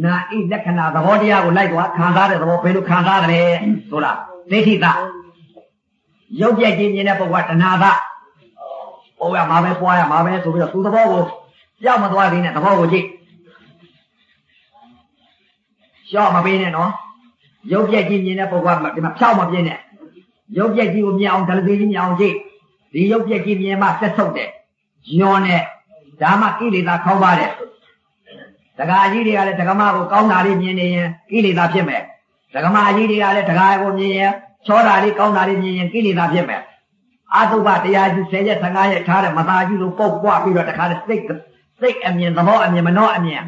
နာဣလက္ခဏာသဘောတရားကိုလိုက်သွားခံစားတဲ့သဘောဘယ်လိုခံစားတယ်ဆိုတာဒိဋ္ဌိတရုပ်ပြည့်ခြင်းမြင်တဲ့ပုဂ္ဂိုလ်ကတဏှာသ ဟိုကမှာပဲပွားရမှာပဲဆိုပြီးတော့သူသဘောကိုကြောက်မသွားသေးနဲ့သဘောကိုကြည့်ရှော့မပေးနဲ့နော်ရုပ်ပြည့်ခြင်းမြင်တဲ့ပုဂ္ဂိုလ်ကဒီမှာဖြောက်မပြင်းနဲ့ရုပ်ပြည့်ခြင်းကိုမြင်အောင်ဒလသေးကြီးမြင်အောင်ကြည့်ဒီရုပ်ပြည့်ခြင်းမြင်မှဆက်ဆုပ်တယ်ညွန်နဲ့ဒါမှကိလေသာခေါင်းပါတယ်ဒကာကြီးတွေကလည်းဒကမကိုကောင်းတာလေးမြင်နေရင်ကိလေသာဖြစ်မယ်ဒကမကြီးတွေကလည်းဒကာကိုမြင်ရင်ချောတာလေးကောင်းတာလေးမြင်ရင်ကိလေသာဖြစ်မယ် အတုပတရားကြီး10ရက်15ရက်ထားတဲ့မသားကြီးလိုပုတ်ပွားပြီးတော့တခါတည်းစိတ်စိတ်အမြင်သဘောအမြင်မနှောအမြင်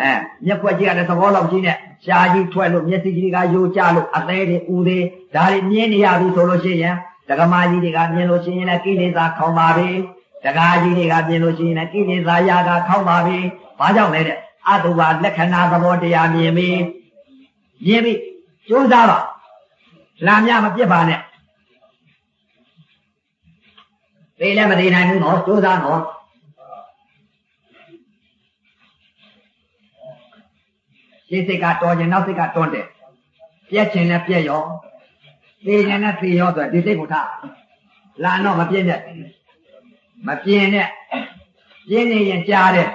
အဲမျက်ခွက်ကြီးကလည်းသဘောလောက်ကြီးနဲ့ရှားကြီးထွက်လို့မျက်စိကြီးကယိုကျလို့အသေးတွေဥသေးဒါတွေမြင်နေရပြီဆိုလို့ရှိရင်ဒကမာကြီးတွေကမြင်လို့ရှိရင်လည်းကိလေသာခေါင်းပါပြီဒကာကြီးတွေကမြင်လို့ရှိရင်လည်းကိလေသာရာကခေါင်းပါပြီဘာကြောင့်လဲတဲ့အတုပါလက္ခဏာသဘောတရားမြင်ပြီမြင်ပြီကျိုးစားပါလာမြမပြစ်ပါနဲ့ သိလည်းမသိနိုင်ဘူးနော်ကျိုးစားနော်ရှင်းစိတ်ကတော်ခြင်းနောက်စိတ်ကတွန်းတယ်ပြက်ခြင်းနဲ့ပြက်ရောသိခြင်းနဲ့သိရောဆိုဒီစိတ်ကိုထားလာတော့မပြည့်နဲ့မပြင်းနဲ့ပြင်းနေရင်ကြားတယ်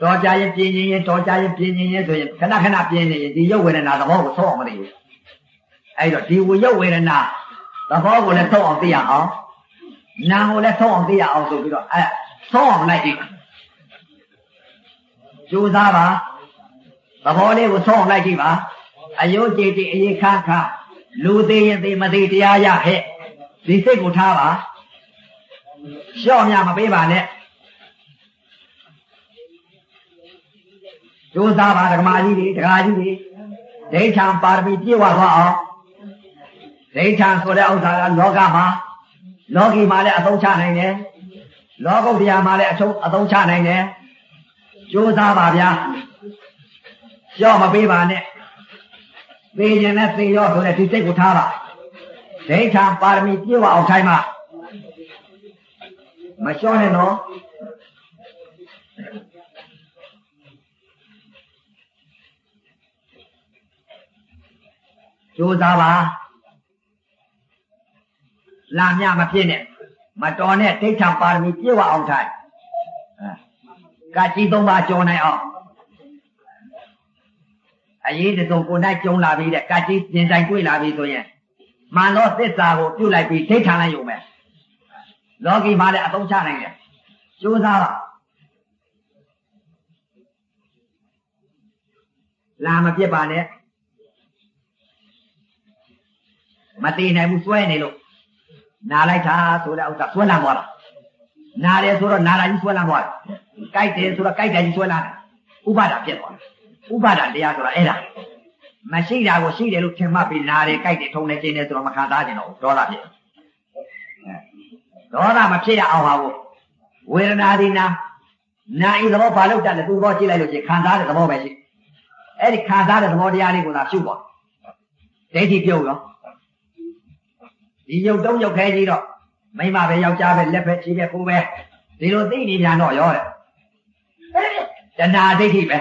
တော်ကြရင်ပြင်းရင်တော်ကြရင်ပြင်းရင်ဆိုရင်ခဏခဏပြင်းနေရင်ဒီရုပ်ဝေဒနာသဘောကိုသုံးအောင်မသိဘူးအဲ့တော့ဒီဝရုပ်ဝေဒနာသဘောကိုလည်းသုံးအောင်သိရအောင် နာကိုလည်းဆုံးအောင်သိရအောင်ဆိုပြီးတော့အဲဆုံးအောင်လိုက်ကြည့်ကြိုးစားပါသဘောလေးကိုဆုံးအောင်လိုက်ကြည့်ပါအယုတ်ကြည်တည်အေခါခါလူသေးရင်သေးမသေးတရားရဟဲ့ဒီစိတ်ကိုထားပါလျှော့မြမပေးပါနဲ့ကြိုးစားပါဓမ္မကြီးတွေဓမ္မကြီးတွေဒိဋ္ဌံပါရမီပြည့်ဝသွားအောင်ဒိဋ္ဌံဆိုတဲ့ဥစ္စာကလောကမှာ လောကီမှာလည်းအသုံးချနိုင်တယ်လောကုတ္တရာမှာလည်းအချုံအသုံးချနိုင်တယ်ကြိုးစားပါဗျာကြောက်မပေးပါနဲ့သိခြင်းနဲ့သိရောဆိုတဲ့ဒီစိတ်ကိုထားပါဒိဋ္ဌံပါရမီပြည့်ဝအောင်ထိုင်ပါမလျှော့နဲ့နော်ကြိုးစားပါ လာမြမဖြစ်နဲ့မတော်နဲ့ဒိဋ္ဌံပါရမီပြည့်ဝအောင်ထိုင်ကကြီးသုံးပါကြော်နိုင်အောင်အရေးတစုံကိုနိုင်ကြုံလာပြီးတဲ့ကကြီးပြင်တိုင်တွေ့လာပြီဆိုရင်မှန်တော့သစ္စာကိုပြုတ်လိုက်ပြီးဒိဋ္ဌံလိုက်ရုံပဲလောကီမှာလည်းအသုံးချနိုင်တယ်ကြိုးစားပါလာမပြစ်ပါနဲ့မတည်နိုင်ဘူးစွဲနေလို့ နာလိုက်တာဆိုတဲ့ဥစ္စာဆွဲလန်းသွားတာနာတယ်ဆိုတော့နာလာကြီးဆွဲလန်းသွားတယ်ကြိုက်တယ်ဆိုတော့ကြိုက်တယ်ကြီးဆွဲလန်းတယ်ဥပါဒဖြစ်သွားတယ်ဥပါဒတရားဆိုတာအဲ့ဒါမရှိတာကိုရှိတယ်လို့ထင်မှတ်ပြီးနာတယ်ကြိုက်တယ်ထုံနေခြင်းတယ်ဆိုတော့မခံစားခြင်းတော့ဒေါသဖြစ်ဒေါသမဖြစ်ရအောင်ပါဘူးဝေဒနာဒီနာနာဤသဘောဘာလို့တက်လဲသူသဘောကြည့်လိုက်လို့ရှိရင်ခံစားတဲ့သဘောပဲရှိအဲ့ဒီခံစားတဲ့သဘောတရားလေးကိုသာရှုပါဒိဋ္ဌိပြုတ်ရော ဒီရုပ်တုံးရုပ်ခဲကြီးတော့မိမပဲယောက်ျားပဲလက်ပဲခြေပဲကိုယ်ပဲဒီလိုသိနေပြန်တော့ရောတဲ့တဏှာဒိဋ္ဌိပဲ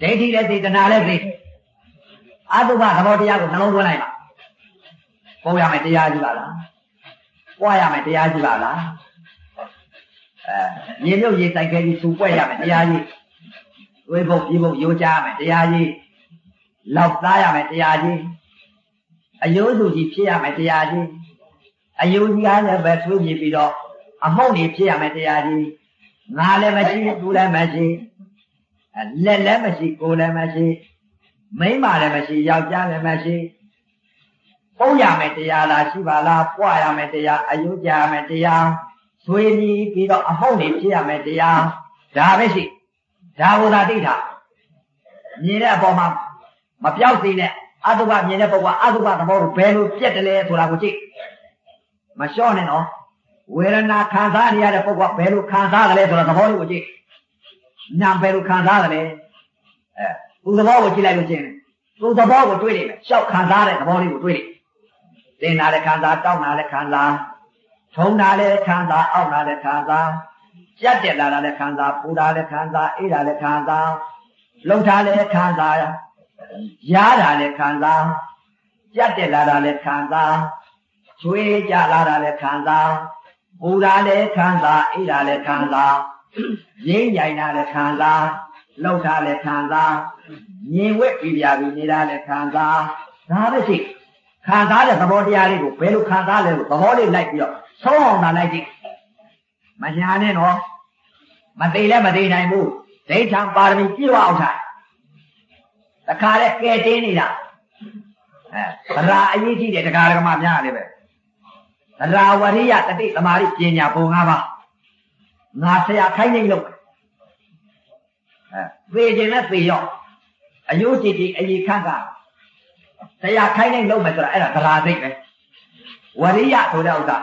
ဒိဋ္ဌိလည်းသိတဏှာလည်းသိအတုပသဘောတရားကိုနှလုံးသွင်းလိုက်ပါပေါ်ရမယ်တရားကြီးပါလားပွားရမယ်တရားကြီးပါလားအဲရေမြုပ်ရေတိုက်ခဲကြီးသူပွက်ရမယ်တရားကြီးသွေးပုတ်ပြေပုတ်ရိုးချရမယ်တရားကြီးလောက်သားရမယ်တရားကြီး အယိုးစုကြီးဖြစ်ရမယ်တရားကြီးအယိုးကြီးအားလည်းပဲသွေးပြေပြီးတော့အမှုန့်နေဖြစ်ရမယ်တရားကြီးငါလည်းမရှိဘူးလည်းမရှိလက်လည်းမရှိကိုယ်လည်းမရှိမိန်းမလည်းမရှိယောက်ျားလည်းမရှိပုတ်ရမယ်တရားလားရှိပါလားပွားရမယ်တရားအယုကြရမယ်တရားသွေးပြီးပြီးတော့အမှုန့်နေဖြစ်ရမယ်တရားဒါပဲရှိဒါကိုသာသိတာမြင်တဲ့အပေါ်မှာမပြောက်သေးနဲ့ အတုပမြင်တဲ့ပုဂ္ဂိုလ်အတုပသဘောကိုဘယ်လိုပြက်တယ်လဲဆိုတာကိုကြည့်မလျှော့နဲ့နော်ဝေဒနာခံစားနေရတဲ့ပုဂ္ဂိုလ်ကဘယ်လိုခံစားတယ်လဲဆိုတာသဘောလေးကိုကြည့်နာဘယ်လိုခံစားတယ်လဲအဲသူသဘောကိုကြည့်လိုက်လို့ချင်းသူသဘောကိုတွေးနေမယ်ရှောက်ခံစားတဲ့သဘောလေးကိုတွေးနေတင်တာလည်းခံစားတောင်းတာလည်းခံစားထုံတာလည်းခံစားအောက်တာလည်းခံစားကြက်တက်လာတာလည်းခံစားပူတာလည်းခံစားအေးတာလည်းခံစားလှုပ်တာလည်းခံစား ရားတာလည်းခံစားကြက်တက်လာတာလည်းခံစားချွေးကြလာတာလည်းခံစားပူတာလည်းခံစားအေးတာလည်းခံစားရင်းကြိုင်တာလည်းခံစားလှုပ်တာလည်းခံစားမြင်ဝက်ပြပြပြီးနေတာလည်းခံစားဒါပဲရှိခံစားတဲ့သဘောတရားလေးကိုဘယ်လိုခံစားလဲလို့သဘောလေးလိုက်ပြီးတော့ဆုံးအောင်သာလိုက်ကြည့်မညာနဲ့တော့မသိလည်းမသိနိုင်ဘူးဒိဋ္ဌံပါရမီပြည့်ဝအောင်ထား တခါလဲကဲတင်းနေတာအဲဗရာအရေးကြီးတယ်တရားဓမ္မများတယ်ပဲဗရာဝရိယတတိသမာဓိပညာပုံ၅ပါးငါဆရာခိုင်းနေလို့အဲသေခြင်းနဲ့သေရောအယုတ်ကြည်ကြည်အကြီးခန့်ကဆရာခိုင်းနေလို့မယ်ဆိုတာအဲ့ဒါဗရာသိပဲဝရိယဆိုတဲ့ဥစ္စာ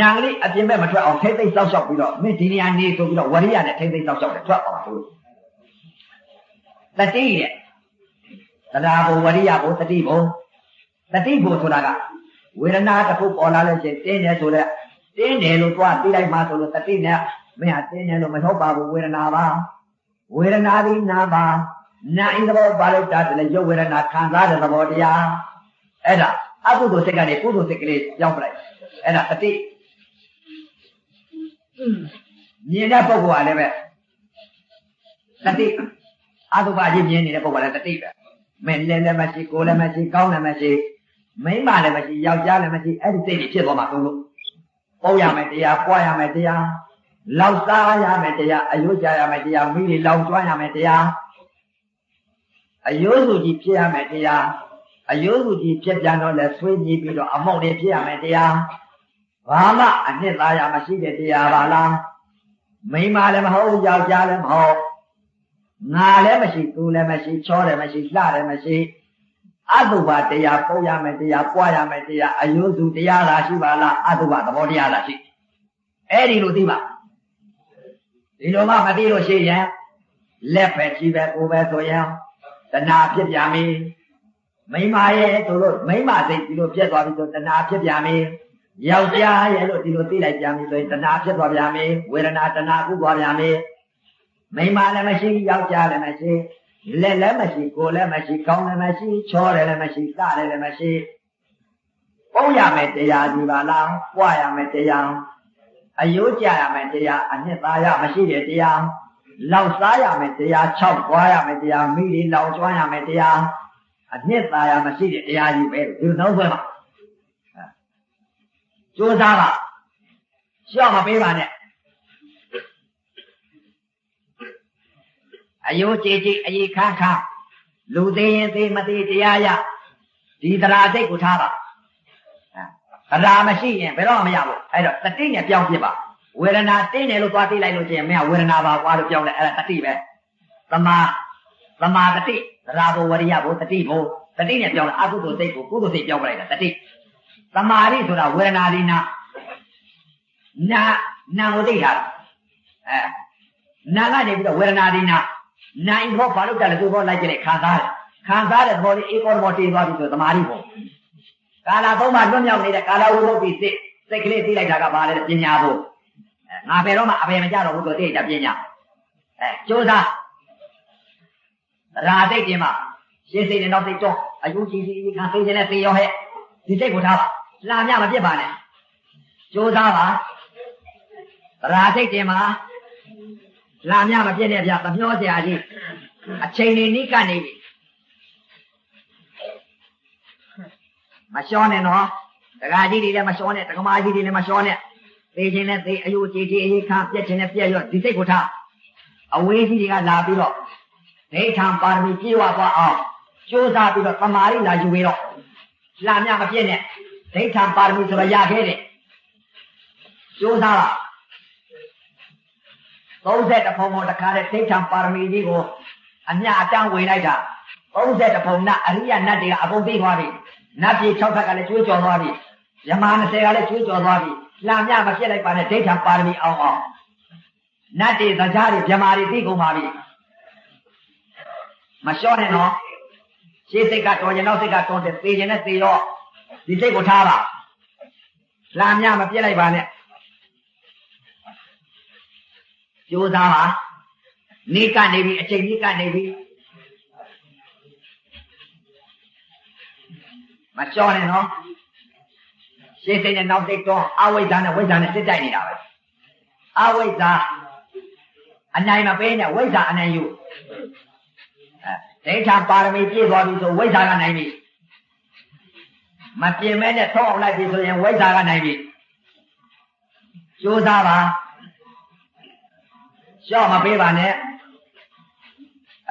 နာကလေးအပြင်ဘက်မထွက်အောင်ထိမ့်သိမ့်စောက်ရှောက်ပြီးတော့မင်းဒီနေရာနေဆိုပြီးတော့ဝရိယနဲ့ထိမ့်သိမ့်စောက်ရှောက်တယ်ထွက်အောင် လို့တတိရဲ့တရားဘုံဝရိယဘုံတတိဘုံတတိဘုံဆိုတာကဝေဒနာတစ်ခုပေါ်လာလို့ရှိရင်တင်းတယ်ဆိုတော့တင်းတယ်လို့သွားသိလိုက်မှဆိုလို့တတိနဲ့မင်းဟာတင်းတယ်လို့မဟုတ်ပါဘူးဝေဒနာပါဝေဒနာဒီနာပါနာဤသဘောပါလို့တာတယ်ရုပ်ဝေဒနာခံစားတဲ့သဘောတရားအဲ့ဒါအကုသိုလ်စိတ်ကနေကုသိုလ်စိတ်ကလေးပြောင်းပလိုက်အဲ့ဒါတတိမြင်တဲ့ပုဂ္ဂိုလ်ကလည်းပဲတတိ အတုပကြီးမြင်နေတဲ့ပုဂ္ဂိုလ်ကလည်းတတိပဲမင်းလည်းလည်းမရှိကိုယ်လည်းမရှိကောင်းလည်းမရှိမိန်းမလည်းမရှိယောက်ျားလည်းမရှိအဲ့ဒီစိတ်ကြီးဖြစ်သွားမှာသုံးလို့ပေါ့ရမယ်တရားပွားရမယ်တရားလောက်စားရမယ်တရားအယုကြရမယ်တရားမိတွေလောင်ကျွမ်းရမယ်တရားအယုစုကြီးဖြစ်ရမယ်တရားအယုစုကြီးဖြစ်ပြန်တော့လဲဆွေးကြည့်ပြီးတော့အမောက်တွေဖြစ်ရမယ်တရားဘာမှအနှစ်သာရမရှိတဲ့တရားပါလားမိန်းမလည်းမဟုတ်ယောက်ျားလည်းမဟုတ် ငါလည်းမရှိသူလည်းမရှိချောလည်းမရှိလှလည်းမရှိအတုပါတရားပုံရမယ်တရားပွားရမယ်တရားအယုစုတရားလားရှိပါလားအတုပါသဘောတရားလားရှိအဲ့ဒီလိုသိပါဒီလိုမှမသိလို့ရှိရင်လက်ပဲကြီးပဲကိုယ်ပဲဆိုရင်တဏှာဖြစ်ပြန်ပြီမိမရဲ့ဆိုလို့မိမစိတ်ဒီလိုပြက်သွားပြီဆိုတဏှာဖြစ်ပြန်ပြီယောက်ျားရဲ့လို့ဒီလိုသိလိုက်ပြန်ပြီဆိုရင်တဏှာဖြစ်သွားပြန်ပြီဝေဒနာတဏှာကုသွားပြန်ပြီ မိမလည်းမရှိယောက်ျားလည်းမရှိလက်လည်းမရှိကိုယ်လည်းမရှိကောင်းလည်းမရှိချောတယ်လည်းမရှိစတယ်လည်းမရှိပုံရမယ်တရားဒီပါလားပွားရမယ်တရားအယိုးကြရမယ်တရားအနှစ်သာရမရှိတဲ့တရားလောက်စားရမယ်တရား၆ပွားရမယ်တရားမိတွေလောက်ကျွမ်းရမယ်တရားအနှစ်သာရမရှိတဲ့တရားကြီးပဲဒီလိုနောက်ဆွဲပါကြိုးစားပါရှော့မပေးပါနဲ့ အယိုးကြည်ကြည်အည်ခန်းခန်းလူသေးရင်သေးမသေးတရားရဒီတရားစိတ်ကိုထားပါတရားမရှိရင်ဘယ်တော့မရဘူးအဲ့တော့တတိနဲ့ပြောင်းပြပါဝေဒနာတင်းတယ်လို့သွားသိလိုက်လို့ရှိရင်မင်းကဝေဒနာပါကွာလို့ပြောင်းတယ်အဲ့ဒါတတိပဲသမာသမာတတိတရားဘဝရိယဘတတိဘတတိနဲ့ပြောင်းတယ်အကုသိုလ်စိတ်ကိုကုသိုလ်စိတ်ပြောင်းပလိုက်တာတတိသမာဓိဆိုတာဝေဒနာဒီနာနာနာကိုသိတာအဲနာကနေပြီးတော့ဝေဒနာဒီနာ နိုင်ဘောဘာလို့တက်လဲသူဘောလိုက်ကြတယ်ခံစားတယ်ခံစားတဲ့သဘောလေးအေကောသဘောတည်သွားပြီဆိုသမာဓိပေါ့ကာလသုံးပါလွတ်မြောက်နေတဲ့ကာလဝိသုဒ္ဓိစိတ်စိတ်ကလေးသိလိုက်တာကဘာလဲပညာဖို့ငါဘယ်တော့မှအပေမကြတော့ဘူးဆိုသိတာပညာအဲကြိုးစားရာသိကျင်မှာရှင်းစိတ်နဲ့နောက်စိတ်တော့အယူကြည်စီခံသိခြင်းနဲ့သိရောဟဲ့ဒီစိတ်ကိုထားပါလာမြမပြစ်ပါနဲ့ကြိုးစားပါရာသိကျင်မှာ လာမြမပြစ်နဲ့ဗျသမျောစရာကြီးအချိန်နေနိကနေပြီမလျှောနဲ့နော်တက္ကကြီးတွေလည်းမလျှောနဲ့တက္ကမကြီးတွေလည်းမလျှောနဲ့သိခြင်းနဲ့သိအယုကြည်ကြည်အေးခါပြက်ခြင်းနဲ့ပြက်ရောဒီစိတ်ကိုထားအဝေးကြီးတွေကလာပြီးတော့ဒိဋ္ဌံပါရမီပြည့်ဝသွားအောင်ကြိုးစားပြီးတော့သမာဓိလာယူပြီးတော့လာမြမပြည့်နဲ့ဒိဋ္ဌံပါရမီဆိုတော့ရခဲ့တယ်ကြိုးစားပါ 30ဖုံပေါ်တခါတဲ့ဒိဋ္ဌံပါရမီကြီးကိုအမြအတန်းဝင်လိုက်တာ30ဖုံနဲ့အရိယနတ်တွေကအကုန်သိသွားပြီနတ်ပြည်6ဖက်ကလည်းကျွေးကြော်သွားပြီယမ20ကလည်းကျွေးကြော်သွားပြီလာမြမဖြစ်လိုက်ပါနဲ့ဒိဋ္ဌံပါရမီအောင်အောင်နတ်တွေသကြားတွေမြမာတွေသိကုန်ပါပြီမလျှော့နဲ့နော်ရှေးစိတ်ကတော်ရင်နောက်စိတ်ကတော်တယ်သေခြင်းနဲ့သေတော့ဒီစိတ်ကိုထားပါလာမြမပြစ်လိုက်ပါနဲ့ ကြိုးစားပါနေကနေပြီအချိန်ကြီးကနေပြီမလျှော့နဲ့နော်ရှေးစိတ်နဲ့နောက်စိတ်တော့အဝိဇ္ဇာနဲ့ဝိဇ္ဇာနဲ့စစ်တိုက်နေတာပဲအဝိဇ္ဇာအနိုင်မပေးနဲ့ဝိဇ္ဇာအနိုင်ယူဒိဋ္ဌာပါရမီပြည့်သွားပြီဆိုဝိဇ္ဇာကနိုင်ပြီမပြင်းမဲနဲ့ထောက်အောင်လိုက်ပြီဆိုရင်ဝိဇ္ဇာကနိုင်ပြီကြိုးစားပါ ရှော့မပေးပါနဲ့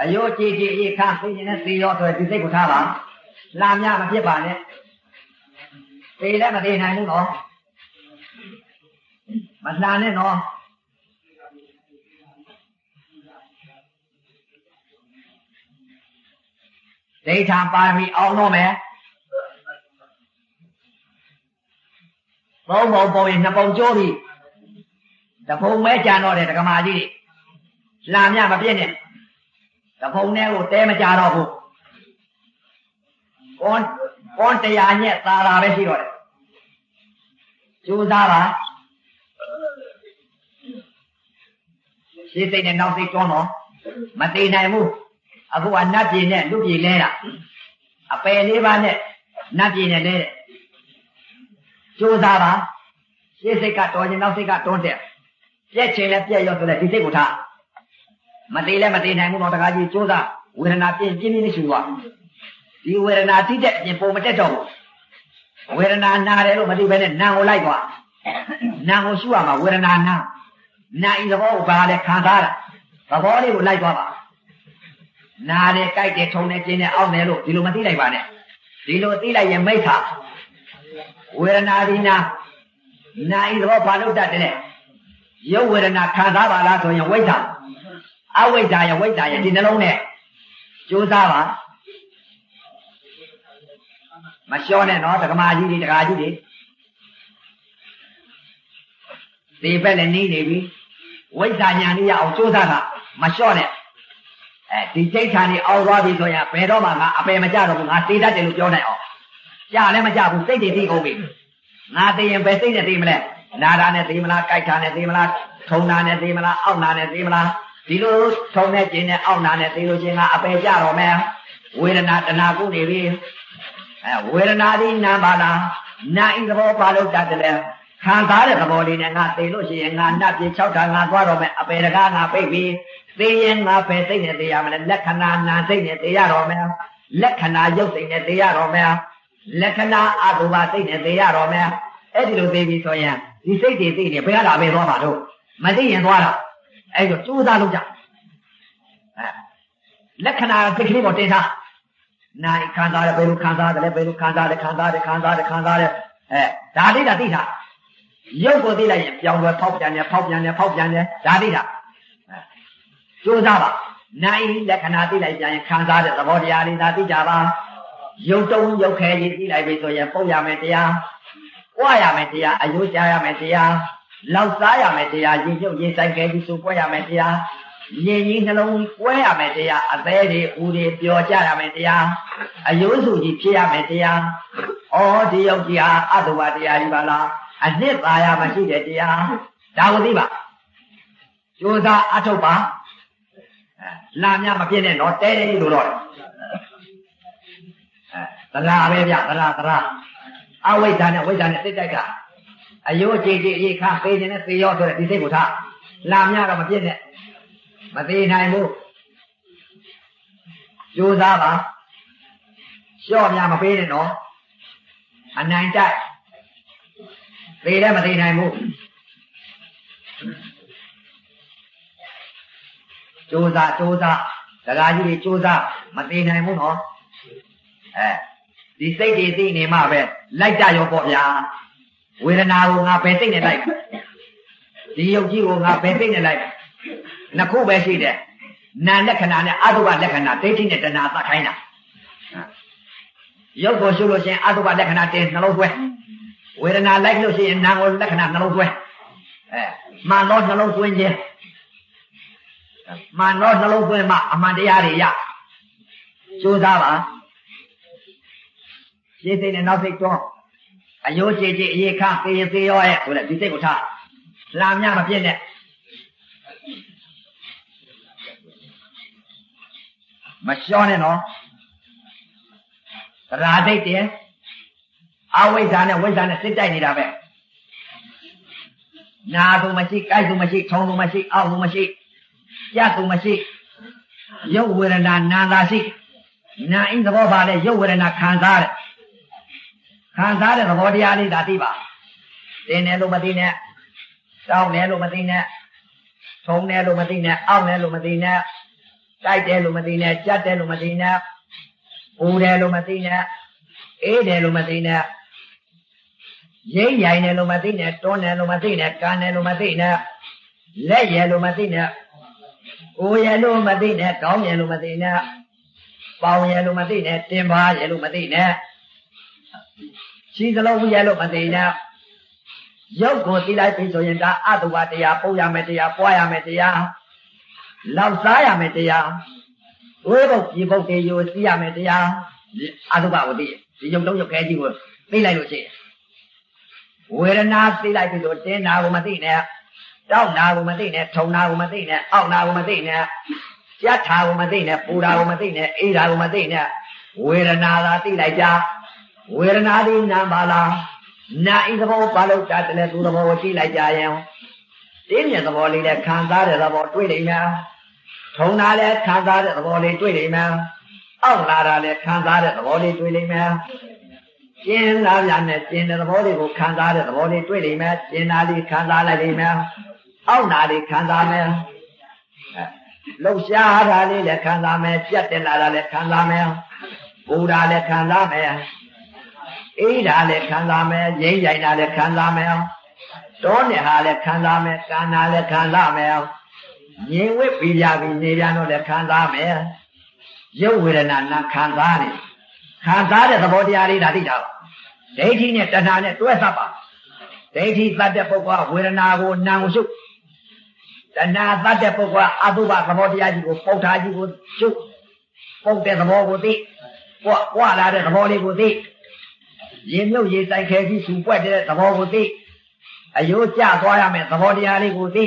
အယိုးကြည်ကြည်အေးခန်းသိရင်နဲ့သေရောဆိုဒီစိတ်ကိုထားပါလာမြမဖြစ်ပါနဲ့သေလည်းမသေနိုင်ဘူးနော်မလှန်နဲ့နော်ဒိဋ္ဌာပါရမီအောင်တော့မယ်သုံးပုံပုံရင်နှစ်ပုံကျိုးပြီတပုံမဲကြံတော့တယ်ဒကမာကြီး လာမြမပြည့်နဲ့တပုံနဲ့ကိုတဲမကြတော့ဘူးကွန်ကွန်တရားညက်သာတာပဲရှိတော့တယ်ကြိုးစားပါရှင်းစိတ်နဲ့နောက်စိတ်တွန်းတော့မတည်နိုင်ဘူးအခုကနတ်ပြည်နဲ့လူပြည်လဲတာအပယ်လေးပါးနဲ့နတ်ပြည်နဲ့လဲတဲ့ကြိုးစားပါရှင်းစိတ်ကတော်ခြင်းနောက်စိတ်ကတွန်းတဲ့ပြက်ချင်လဲပြက်ရောဆိုလဲဒီစိတ်ကိုထား မသေးလဲမသေးနိုင်ဘူးတော့တခါကြီးကြိုးစားဝေဒနာပြင်းပြင်းပြင်းရှူသွားဒီဝေဒနာတိတဲ့အပြင်ပုံမတက်တော့ဘူးဝေဒနာနာတယ်လို့မသိဘဲနဲ့နာကိုလိုက်သွားနာကိုရှုရမှာဝေဒနာနာနာဤသဘောကိုဘာလဲခံစားတာသဘောလေးကိုလိုက်သွားပါနာတယ်ကြိုက်တယ်ထုံတယ်ကျင်းတယ်အောက်တယ်လို့ဒီလိုမသိလိုက်ပါနဲ့ဒီလိုသိလိုက်ရင်မိစ္ဆာဝေဒနာဒီနာနာဤသဘောဘာလို့တတ်တယ်ရုပ်ဝေဒနာခံစားပါလားဆိုရင်ဝိဇ္ဇာ အဝိဇ္ဇာရဲ့ဝိဇ္ဇာရဲ့ဒီနှလုံးနဲ့ကြိုးစားပါမလျှောနဲ့နော်တက္ကမကြီးတွေတက္ကကြီးတွေဒီဘက်လည်းနေနေပြီဝိဇ္ဇာညာလေးရအောင်ကြိုးစားတာမလျှောနဲ့အဲဒီစိတ်ထာနေအောင်သွားပြီဆိုရင်ဘယ်တော့မှငါအပယ်မကြတော့ဘူးငါသိတတ်တယ်လို့ပြောနိုင်အောင်ကြလည်းမကြဘူးစိတ်တွေသိကုန်ပြီငါသိရင်ပဲစိတ်နဲ့သိမလဲနာတာနဲ့သိမလားကြိုက်တာနဲ့သိမလားထုံတာနဲ့သိမလားအောက်တာနဲ့သိမလား ဒီလိုထုံတဲ့ကျင်နဲ့အောက်နာနဲ့သိလို့ချင်းကအပယ်ကြတော့မယ်ဝေဒနာတဏှာကုနေပြီအဲဝေဒနာဒီနာပါလားနာဤသဘောပါလို့တတ်တယ်ခံစားတဲ့သဘောလေးနဲ့ငါသိလို့ရှိရင်ငါနှပ်ပြေ၆ဌာငါသွားတော့မယ်အပေတကားငါပိတ်ပြီးသိရင်ငါပဲသိနေသေးရမလဲလက္ခဏာနာသိနေသေးရတော့မယ်လက္ခဏာရုပ်သိနေသေးရတော့မယ်လက္ခဏာအတုပါသိနေသေးရတော့မယ်အဲ့ဒီလိုသိပြီဆိုရင်ဒီစိတ်တွေသိနေဘယ်လာပဲသွားမှာတော့မသိရင်သွားတာ အဲ့တော့ကြိုးစားလို့ကြအဲလက္ခဏာသိကလေးပေါ်တင်ထားနိုင်ခံစားရဘယ်လိုခံစားတယ်လဲဘယ်လိုခံစားတယ်ခံစားတယ်ခံစားတယ်ခံစားတယ်အဲဒါလေးတာသိတာရုပ်ကိုသိလိုက်ရင်ပြောင်းလဲဖောက်ပြန်တယ်ဖောက်ပြန်တယ်ဖောက်ပြန်တယ်ဒါသိတာကြိုးစားပါနိုင်လက္ခဏာသိလိုက်ပြန်ရင်ခံစားတဲ့သဘောတရားလေးဒါသိကြပါရုပ်တုံးရုပ်ခဲကြီးသိလိုက်ပြီဆိုရင်ပုတ်ရမယ်တရားပွားရမယ်တရားအယုကြရမယ်တရား လောက်စားရမယ်တရားရေကျုပ်ရေဆိုင်ခဲကြီးစုပွားရမယ်တရားရေကြီးနှလုံးကွဲရမယ်တရားအသေးတွေဦးတွေပျော်ကြရမယ်တရားအယုစုကြီးဖြစ်ရမယ်တရားဩဒီယုတ်ကြီးဟာအတုပါတရားကြီးပါလားအနှစ်သာရမရှိတဲ့တရားဒါကိုသိပါကြိုးစားအထုတ်ပါလာမြမပြည့်နဲ့တော့တဲတဲလို့တော့အဲသလားပဲဗျသလားသလားအဝိဇ္ဇာနဲ့ဝိဇ္ဇာနဲ့စိတ်တိုက်တာ အယိုးကြည်ကြည်အေးခါပေးခြင်းနဲ့သေရောဆိုတဲ့ဒီစိတ်ကိုထားလာမြတော့မပြည့်နဲ့မသေးနိုင်ဘူးကြိုးစားပါလျှော့များမပေးနဲ့နော်အနိုင်တိုက်သေလည်းမသေးနိုင်ဘူးကြိုးစားကြိုးစားဒကာကြီးတွေကြိုးစားမသေးနိုင်ဘူးနော်အဲဒီစိတ်တွေသိနေမှပဲလိုက်ကြရောပေါ့ဗျာ ဝေဒနာကိုငါပဲစိတ်နဲ့လိုက်ဒီယုတ်ကြီးကိုငါပဲစိတ်နဲ့လိုက်နှစ်ခုပဲရှိတယ်နာလက္ခဏာနဲ့အတုပလက္ခဏာဒိဋ္ဌိနဲ့တဏှာသတ်ခိုင်းတာရုပ်ကိုရှုလို့ရှိရင်အတုပလက္ခဏာတင်နှလုံးသွဲဝေဒနာလိုက်လို့ရှိရင်နာကိုလက္ခဏာနှလုံးသွဲအဲမှန်တော့နှလုံးသွင်းခြင်းမှန်တော့နှလုံးသွင်းမှအမှန်တရားတွေရကြိုးစားပါရှင်းစိတ်နဲ့နောက်စိတ်တော့ အယိုးကြည်ကြည်အေးခါသေရင်သေရောရဲ့ဆိုတဲ့ဒီစိတ်ကိုထားလာမြမပြည့်နဲ့မလျှောနဲ့နော်ရာသိတ်တယ်အဝိဇ္ဇာနဲ့ဝိဇ္ဇာနဲ့စစ်တိုက်နေတာပဲနာသူမရှိကြိုက်သူမရှိထုံသူမရှိအောက်သူမရှိကြက်သူမရှိရုပ်ဝေဒနာနာသာရှိနာဤသဘောပါလေရုပ်ဝေဒနာခံစားတယ် ခံစားတဲ့သဘောတရားလေးဒါသိပါတင်းတယ်လို့မသိနဲ့တောင်းတယ်လို့မသိနဲ့ထုံတယ်လို့မသိနဲ့အောက်တယ်လို့မသိနဲ့တိုက်တယ်လို့မသိနဲ့ကြက်တယ်လို့မသိနဲ့ပူတယ်လို့မသိနဲ့အေးတယ်လို့မသိနဲ့ရိမ့်ရိုင်တယ်လို့မသိနဲ့တွန်းတယ်လို့မသိနဲ့ကန်တယ်လို့မသိနဲ့လက်ရယ်လို့မသိနဲ့ကိုယ်ရယ်လို့မသိနဲ့ကောင်းရယ်လို့မသိနဲ့ပေါင်ရယ်လို့မသိနဲ့တင်ပါရယ်လို့မသိနဲ့ ရှိသလုံးရယ်လို့မသိနဲ့ရုပ်ကိုသိလိုက်ပြီဆိုရင်ဒါအတုဝတရားပုံရမယ်တရားပွားရမယ်တရားလောက်စားရမယ်တရားဝိဘုတ်ဒီဘုတ်တွေယူစီးရမယ်တရားအတုဝကိုသိဒီရုပ်လုံးရုပ်ခဲကြီးကိုသိလိုက်လို့ရှိရင်ဝေဒနာသိလိုက်ပြီဆိုတင်းနာကိုမသိနဲ့တောက်နာကိုမသိနဲ့ထုံနာကိုမသိနဲ့အောက်နာကိုမသိနဲ့ကြက်ထာကိုမသိနဲ့ပူတာကိုမသိနဲ့အေးတာကိုမသိနဲ့ဝေဒနာသာသိလိုက်ကြ ဝေဒနာဒီနာပါလားနာဤသဘောပါလို့တတ်တယ်သူသဘောကိုသိလိုက်ကြရင်တင်းမြင်သဘောလေးနဲ့ခံစားတဲ့သဘောတွေ့နေမှာထုံတာလည်းခံစားတဲ့သဘောလေးတွေ့နေမှာအောက်လာတာလည်းခံစားတဲ့သဘောလေးတွေ့နေမှာကျင်းလာပြန်နဲ့ကျင်းတဲ့သဘောတွေကိုခံစားတဲ့သဘောလေးတွေ့လိမ့်မယ်ကျင်းတာလေးခံစားလိုက်လိမ့်မယ်အောက်နာလေးခံစားမယ်လှုပ်ရှားတာလေးလည်းခံစားမယ်ပြတ်တက်လာတာလည်းခံစားမယ်ပူတာလည်းခံစားမယ် အေးတာလည်းခံစားမယ်ရိမ့်ရိုင်တာလည်းခံစားမယ်တောနေဟာလည်းခံစားမယ်ကာနာလည်းခံစားမယ်ငြိမ်ဝိပြီးကြပြီးနေပြန်တော့လည်းခံစားမယ်ရုပ်ဝေဒနာနာခံစားနေခံစားတဲ့သဘောတရားလေးဒါသိတာပါဒိဋ္ဌိနဲ့တဏှာနဲ့တွဲသပ်ပါဒိဋ္ဌိသတ်တဲ့ပုဂ္ဂိုလ်ကဝေဒနာကိုနာကိုရှုတဏှာသတ်တဲ့ပုဂ္ဂိုလ်ကအတုပသဘောတရားကြီးကိုပုတ်ထားကြီးကိုရှုပုတ်တဲ့သဘောကိုသိပွားပွားလာတဲ့သဘောလေးကိုသိ ရေမြုပ်ရေဆိုင်ခဲကြီးစူပွက်တဲ့သဘောကိုသိအယိုးကျသွားရမယ်သဘောတရားလေးကိုသိ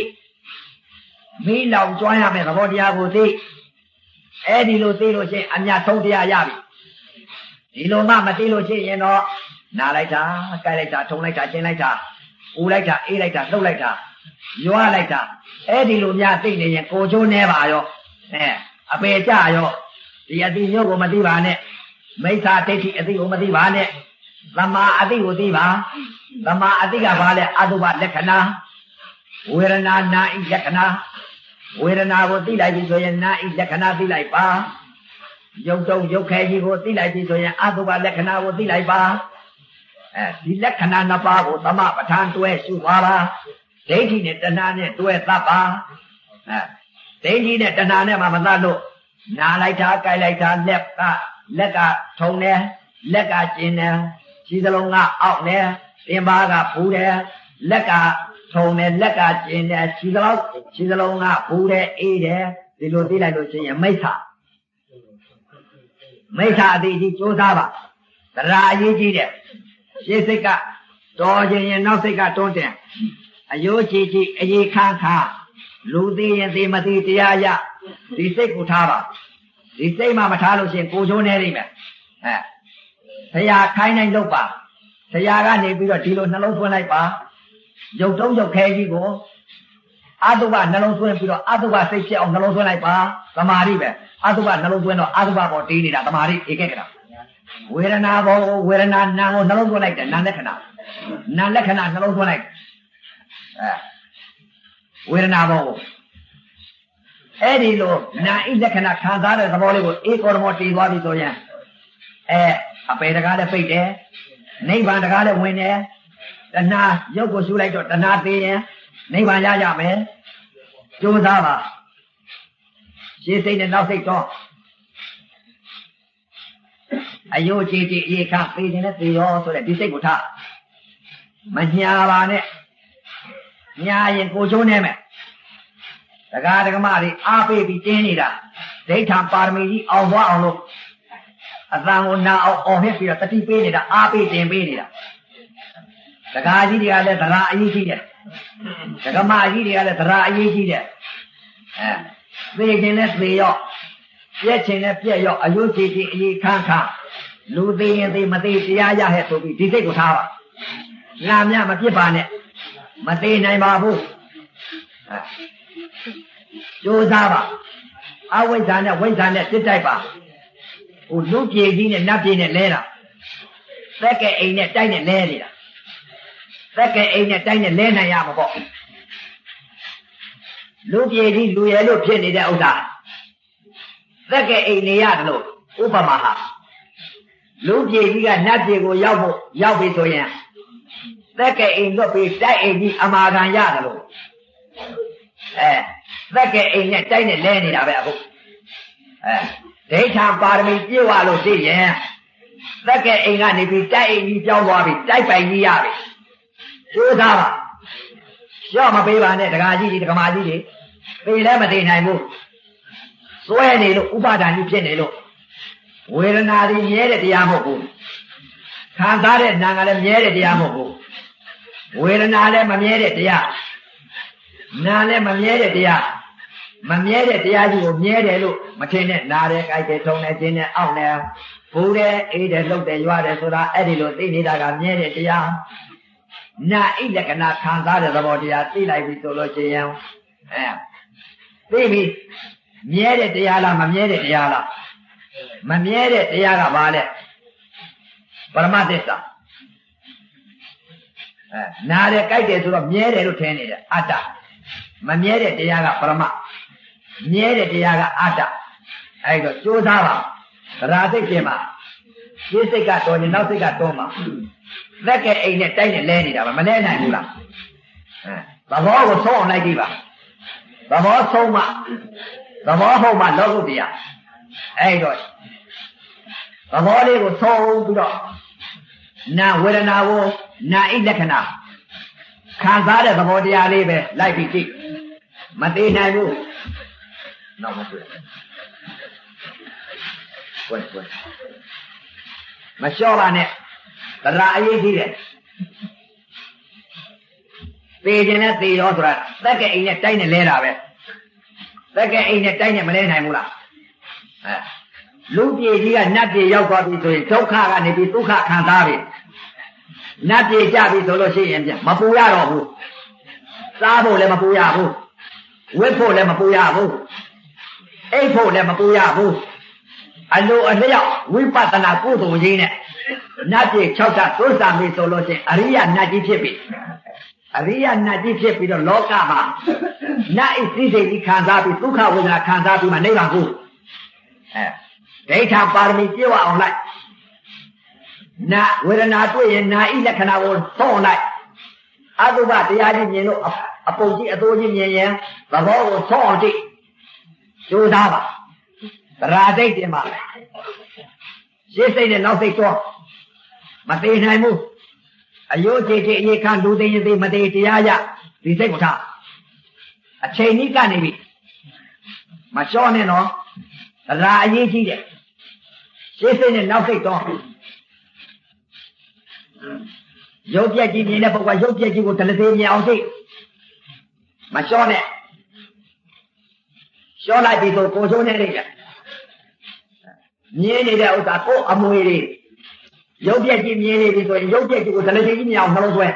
မီးလောင်ကျွမ်းရမယ်သဘောတရားကိုသိအဲ့ဒီလိုသိလို့ရှိရင်အမြတ်ဆုံးတရားရပြီဒီလိုမှမသိလို့ရှိရင်တော့နာလိုက်တာကြိုက်လိုက်တာထုံလိုက်တာကျင်းလိုက်တာဦးလိုက်တာအေးလိုက်တာလှုပ်လိုက်တာရွာလိုက်တာအဲ့ဒီလိုများသိနေရင်ကိုချိုးနေပါရောအဲအပေကြရောဒီအတိမျိုးကိုမသိပါနဲ့မိစ္ဆာဒိဋ္ဌိအတိကိုမသိပါနဲ့ သမာအတိကိုသိပါသမာအတိကဘာလဲအတုပလက္ခဏာဝေဒနာနာဤလက္ခဏာဝေဒနာကိုသိလိုက်ပြီဆိုရင်နာဤလက္ခဏာသိလိုက်ပါရုပ်တုံရုပ်ခဲကြီးကိုသိလိုက်ပြီဆိုရင်အတုပလက္ခဏာကိုသိလိုက်ပါအဲဒီလက္ခဏာနှစ်ပါးကိုသမပဋ္ဌာန်တွဲရှုပါပါဒိဋ္ဌိနဲ့တဏှာနဲ့တွဲသတ်ပါအဲဒိဋ္ဌိနဲ့တဏှာနဲ့မှမသတ်လို့နာလိုက်တာကြိုက်လိုက်တာလက်ကလက်ကထုံတယ်လက်ကကျင်တယ် ခြေစလုံးကအောက်တယ်တင်ပါကဘူးတယ်လက်ကထုံတယ်လက်ကကျင်တယ်ခြေစလုံးခြေစလုံးကဘူးတယ်အေးတယ်ဒီလိုသိလိုက်လို့ရှိရင်မိစ္ဆာမိစ္ဆာအတိကြီးစူးစားပါတရားအရေးကြီးတယ်ရှေ့စိတ်ကတော်ခြင်းရင်နောက်စိတ်ကတွန်းတယ်အယိုးချီချီအေးခန်းခါလူသိရင်သိမသိတရားရဒီစိတ်ကိုထားပါဒီစိတ်မှမထားလို့ရှိရင်ကိုချိုးနေလိမ့်မယ်အဲ ဆရာခိုင်းနိုင်လို့ပါဆရာကနေပြီးတော့ဒီလိုနှလုံးသွင်းလိုက်ပါရုပ်တုံးရုပ်ခဲကြီးကိုအတုပနှလုံးသွင်းပြီးတော့အတုပစိတ်ဖြစ်အောင်နှလုံးသွင်းလိုက်ပါသမာဓိပဲအတုပနှလုံးသွင်းတော့အတုပပေါ်တီးနေတာသမာဓိဧကကတာဝေဒနာဘောဝေဒနာနာကိုနှလုံးသွင်းလိုက်တယ်နာလက္ခဏာနာလက္ခဏာနှလုံးသွင်းလိုက်အဲဝေဒနာဘောအဲ့ဒီလိုနာဣလက္ခဏာခံစားတဲ့သဘောလေးကိုဧကောရမောတည်သွားပြီဆိုရင်အဲ အပေတကားလည်းပိတ်တယ်နိဗ္ဗာန်တကားလည်းဝင်တယ်တဏှာရုပ်ကိုရှုလိုက်တော့တဏှာသိရင်နိဗ္ဗာန်ရကြမယ်ကြိုးစားပါရှင်းစိတ်နဲ့နောက်စိတ်တော့အယုတ်ကြည်ကြည်အေခပေနေနဲ့သေရောဆိုတဲ့ဒီစိတ်ကိုထားမညာပါနဲ့ညာရင်ကိုချိုးနေမယ်တကားတကမတွေအားပေးပြီးတင်းနေတာဒိဋ္ဌံပါရမီကြီးအောင်သွားအောင်လို့ အတန်ကိုနာအောင်အောင်ဟစ်ပြီးတော့တတိပေးနေတာအားပေးတင်ပေးနေတာတကားကြီးတွေကလည်းသရာအရေးကြီးတယ်တကမကြီးတွေကလည်းသရာအရေးကြီးတယ်အဲသေခြင်းနဲ့သေရော့ပြက်ခြင်းနဲ့ပြက်ရော့အယုတ်ကြည်ကြည်အေးခန်းခန်းလူသေးရင်သေးမသေးတရားရဟဲ့ဆိုပြီးဒီစိတ်ကိုထားပါနာမြမဖြစ်ပါနဲ့မသေးနိုင်ပါဘူးကြိုးစားပါအဝိဇ္ဇာနဲ့ဝိဇ္ဇာနဲ့စစ်တိုက်ပါ ဟိုလူပြေကြီးနဲ့နတ်ပြေနဲ့လဲတာသက်ကဲအိမ်နဲ့တိုက်နဲ့လဲနေတာသက်ကဲအိမ်နဲ့တိုက်နဲ့လဲနိုင်ရမှာပေါ့လူပြေကြီးလူရဲလို့ဖြစ်နေတဲ့ဥစ္စာသက်ကဲအိမ်နေရတယ်လို့ဥပမာဟာလူပြေကြီးကနတ်ပြေကိုရောက်ဖို့ရောက်ပြီဆိုရင်သက်ကဲအိမ်လွတ်ပြီးတိုက်အိမ်ကြီးအမာခံရတယ်လို့အဲသက်ကဲအိမ်နဲ့တိုက်နဲ့လဲနေတာပဲအခုအဲ ဒိဋ္ဌာပါရမီပြည့်ဝလို့သိရင်သက်ကဲအိမ်ကနေပြီးတိုက်အိမ်ကြီးပြောင်းသွားပြီတိုက်ပိုင်ကြီးရပြီကျိုးစားပါရော့မပေးပါနဲ့ဒကာကြီးတွေဒကမာကြီးတွေပေလည်းမသိနိုင်ဘူးစွဲနေလို့ဥပါဒဏ်ကြီးဖြစ်နေလို့ဝေဒနာတွေမြဲတဲ့တရားမဟုတ်ဘူးခံစားတဲ့နာကလည်းမြဲတဲ့တရားမဟုတ်ဘူးဝေဒနာလည်းမမြဲတဲ့တရားနာလည်းမမြဲတဲ့တရား မမြဲတဲ့တရားကြီးကိုမြဲတယ်လို့မထင်နဲ့နာတယ်ကြိုက်တယ်ထုံတယ်ကျင်းတယ်အောင့်တယ်ဘူးတယ်အေးတယ်လှုပ်တယ်ရွာတယ်ဆိုတာအဲ့ဒီလိုသိနေတာကမြဲတဲ့တရားနာဣလက္ခဏာခံစားတဲ့သဘောတရားသိလိုက်ပြီဆိုလို့ရှိရင်အဲသိပြီမြဲတဲ့တရားလားမမြဲတဲ့တရားလားမမြဲတဲ့တရားကဘာလဲပရမသစ္စာအဲနားတယ်ကြိုက်တယ်ဆိုတော့မြဲတယ်လို့ထင်နေတယ်အတ္တမမြဲတဲ့တရားကပရမ မြဲတဲ့တရားကအတ္တအဲ့တော့ကြိုးစားပါသရာစိတ်ပြင်ပါရှင်းစိတ်ကတော်ရင်နောက်စိတ်ကတော်မှာသက်ကဲအိမ်နဲ့တိုက်နဲ့လဲနေတာပါမလဲနိုင်ဘူးလားအဲသဘောကိုဆုံးအောင်လိုက်ကြည့်ပါသဘောဆုံးမှသဘောဟုတ်မှလောကုတ္တရာအဲ့တော့သဘောလေးကိုဆုံးပြီးတော့နာဝေဒနာကိုနာဣလက္ခဏာခံစားတဲ့သဘောတရားလေးပဲလိုက်ပြီးကြည့်မသေးနိုင်ဘူး နောက်မတွေ့ဝတ်ဝတ်မလျှော့ပါနဲ့တရားအရေးကြီးတယ်သေခြင်းနဲ့သေရောဆိုတာသက်ကအိမ်နဲ့တိုက်နဲ့လဲတာပဲသက်ကအိမ်နဲ့တိုက်နဲ့မလဲနိုင်ဘူးလားအဲလူပြေကြီးကနတ်ပြေရောက်သွားပြီဆိုရင်ဒုက္ခကနေပြီးဒုက္ခခံစားပြီနတ်ပြေကြပြီဆိုလို့ရှိရင်ပြန်မပူရတော့ဘူးစားဖို့လည်းမပူရဘူးဝတ်ဖို့လည်းမပူရဘူး အိတ်ဖို့လည်းမပူရဘူးအလိုအလျောက်ဝိပဿနာကုသိုလ်ကြီးနဲ့နတ်ပြေ၆ဓာတ်သုစာပြီဆိုလို့ရှိရင်အရိယနတ်ကြီးဖြစ်ပြီအရိယနတ်ကြီးဖြစ်ပြီးတော့လောကမှာနတ်ဣသိစိတ်ကြီးခံစားပြီးဒုက္ခဝေဒနာခံစားပြီးမှနိဗ္ဗာန်ကိုအဲဒိဋ္ဌာပါရမီပြည့်ဝအောင်လိုက်နာဝေဒနာတွေ့ရင်နာဤလက္ခဏာကိုသုံးလိုက်အတုပတရားကြီးမြင်လို့အပုတ်ကြီးအသိုးကြီးမြင်ရင်သဘောကိုသုံးအောင်ကြည့် ကြိုးစားပါသရာစိတ်တင်ပါရှင်းစိတ်နဲ့နောက်စိတ်တော့မသေးနိုင်ဘူးအယုတ်ကြည်ကြည်အေခံလူသိရင်သိမသေးတရားရဒီစိတ်ကိုထားအချိန်ကြီးကနေပြီမလျှော့နဲ့နော်သရာအရေးကြီးတယ်ရှင်းစိတ်နဲ့နောက်စိတ်တော့ရုပ်ပြက်ကြီးမြင်တဲ့ပုဂ္ဂိုလ်ရုပ်ပြက်ကြီးကိုတလသေးမြင်အောင်သိမလျှော့နဲ့ လျှော့လိုက်ပြီဆိုကိုချိုးနေလိမ့်မယ်မြင်နေတဲ့ဥစ္စာကိုအမွေတွေရုပ်ပြက်ကြီးမြင်နေပြီဆိုရင်ရုပ်ပြက်ကြီးကိုတလသေးကြီးမြင်အောင်နှလုံးသွဲ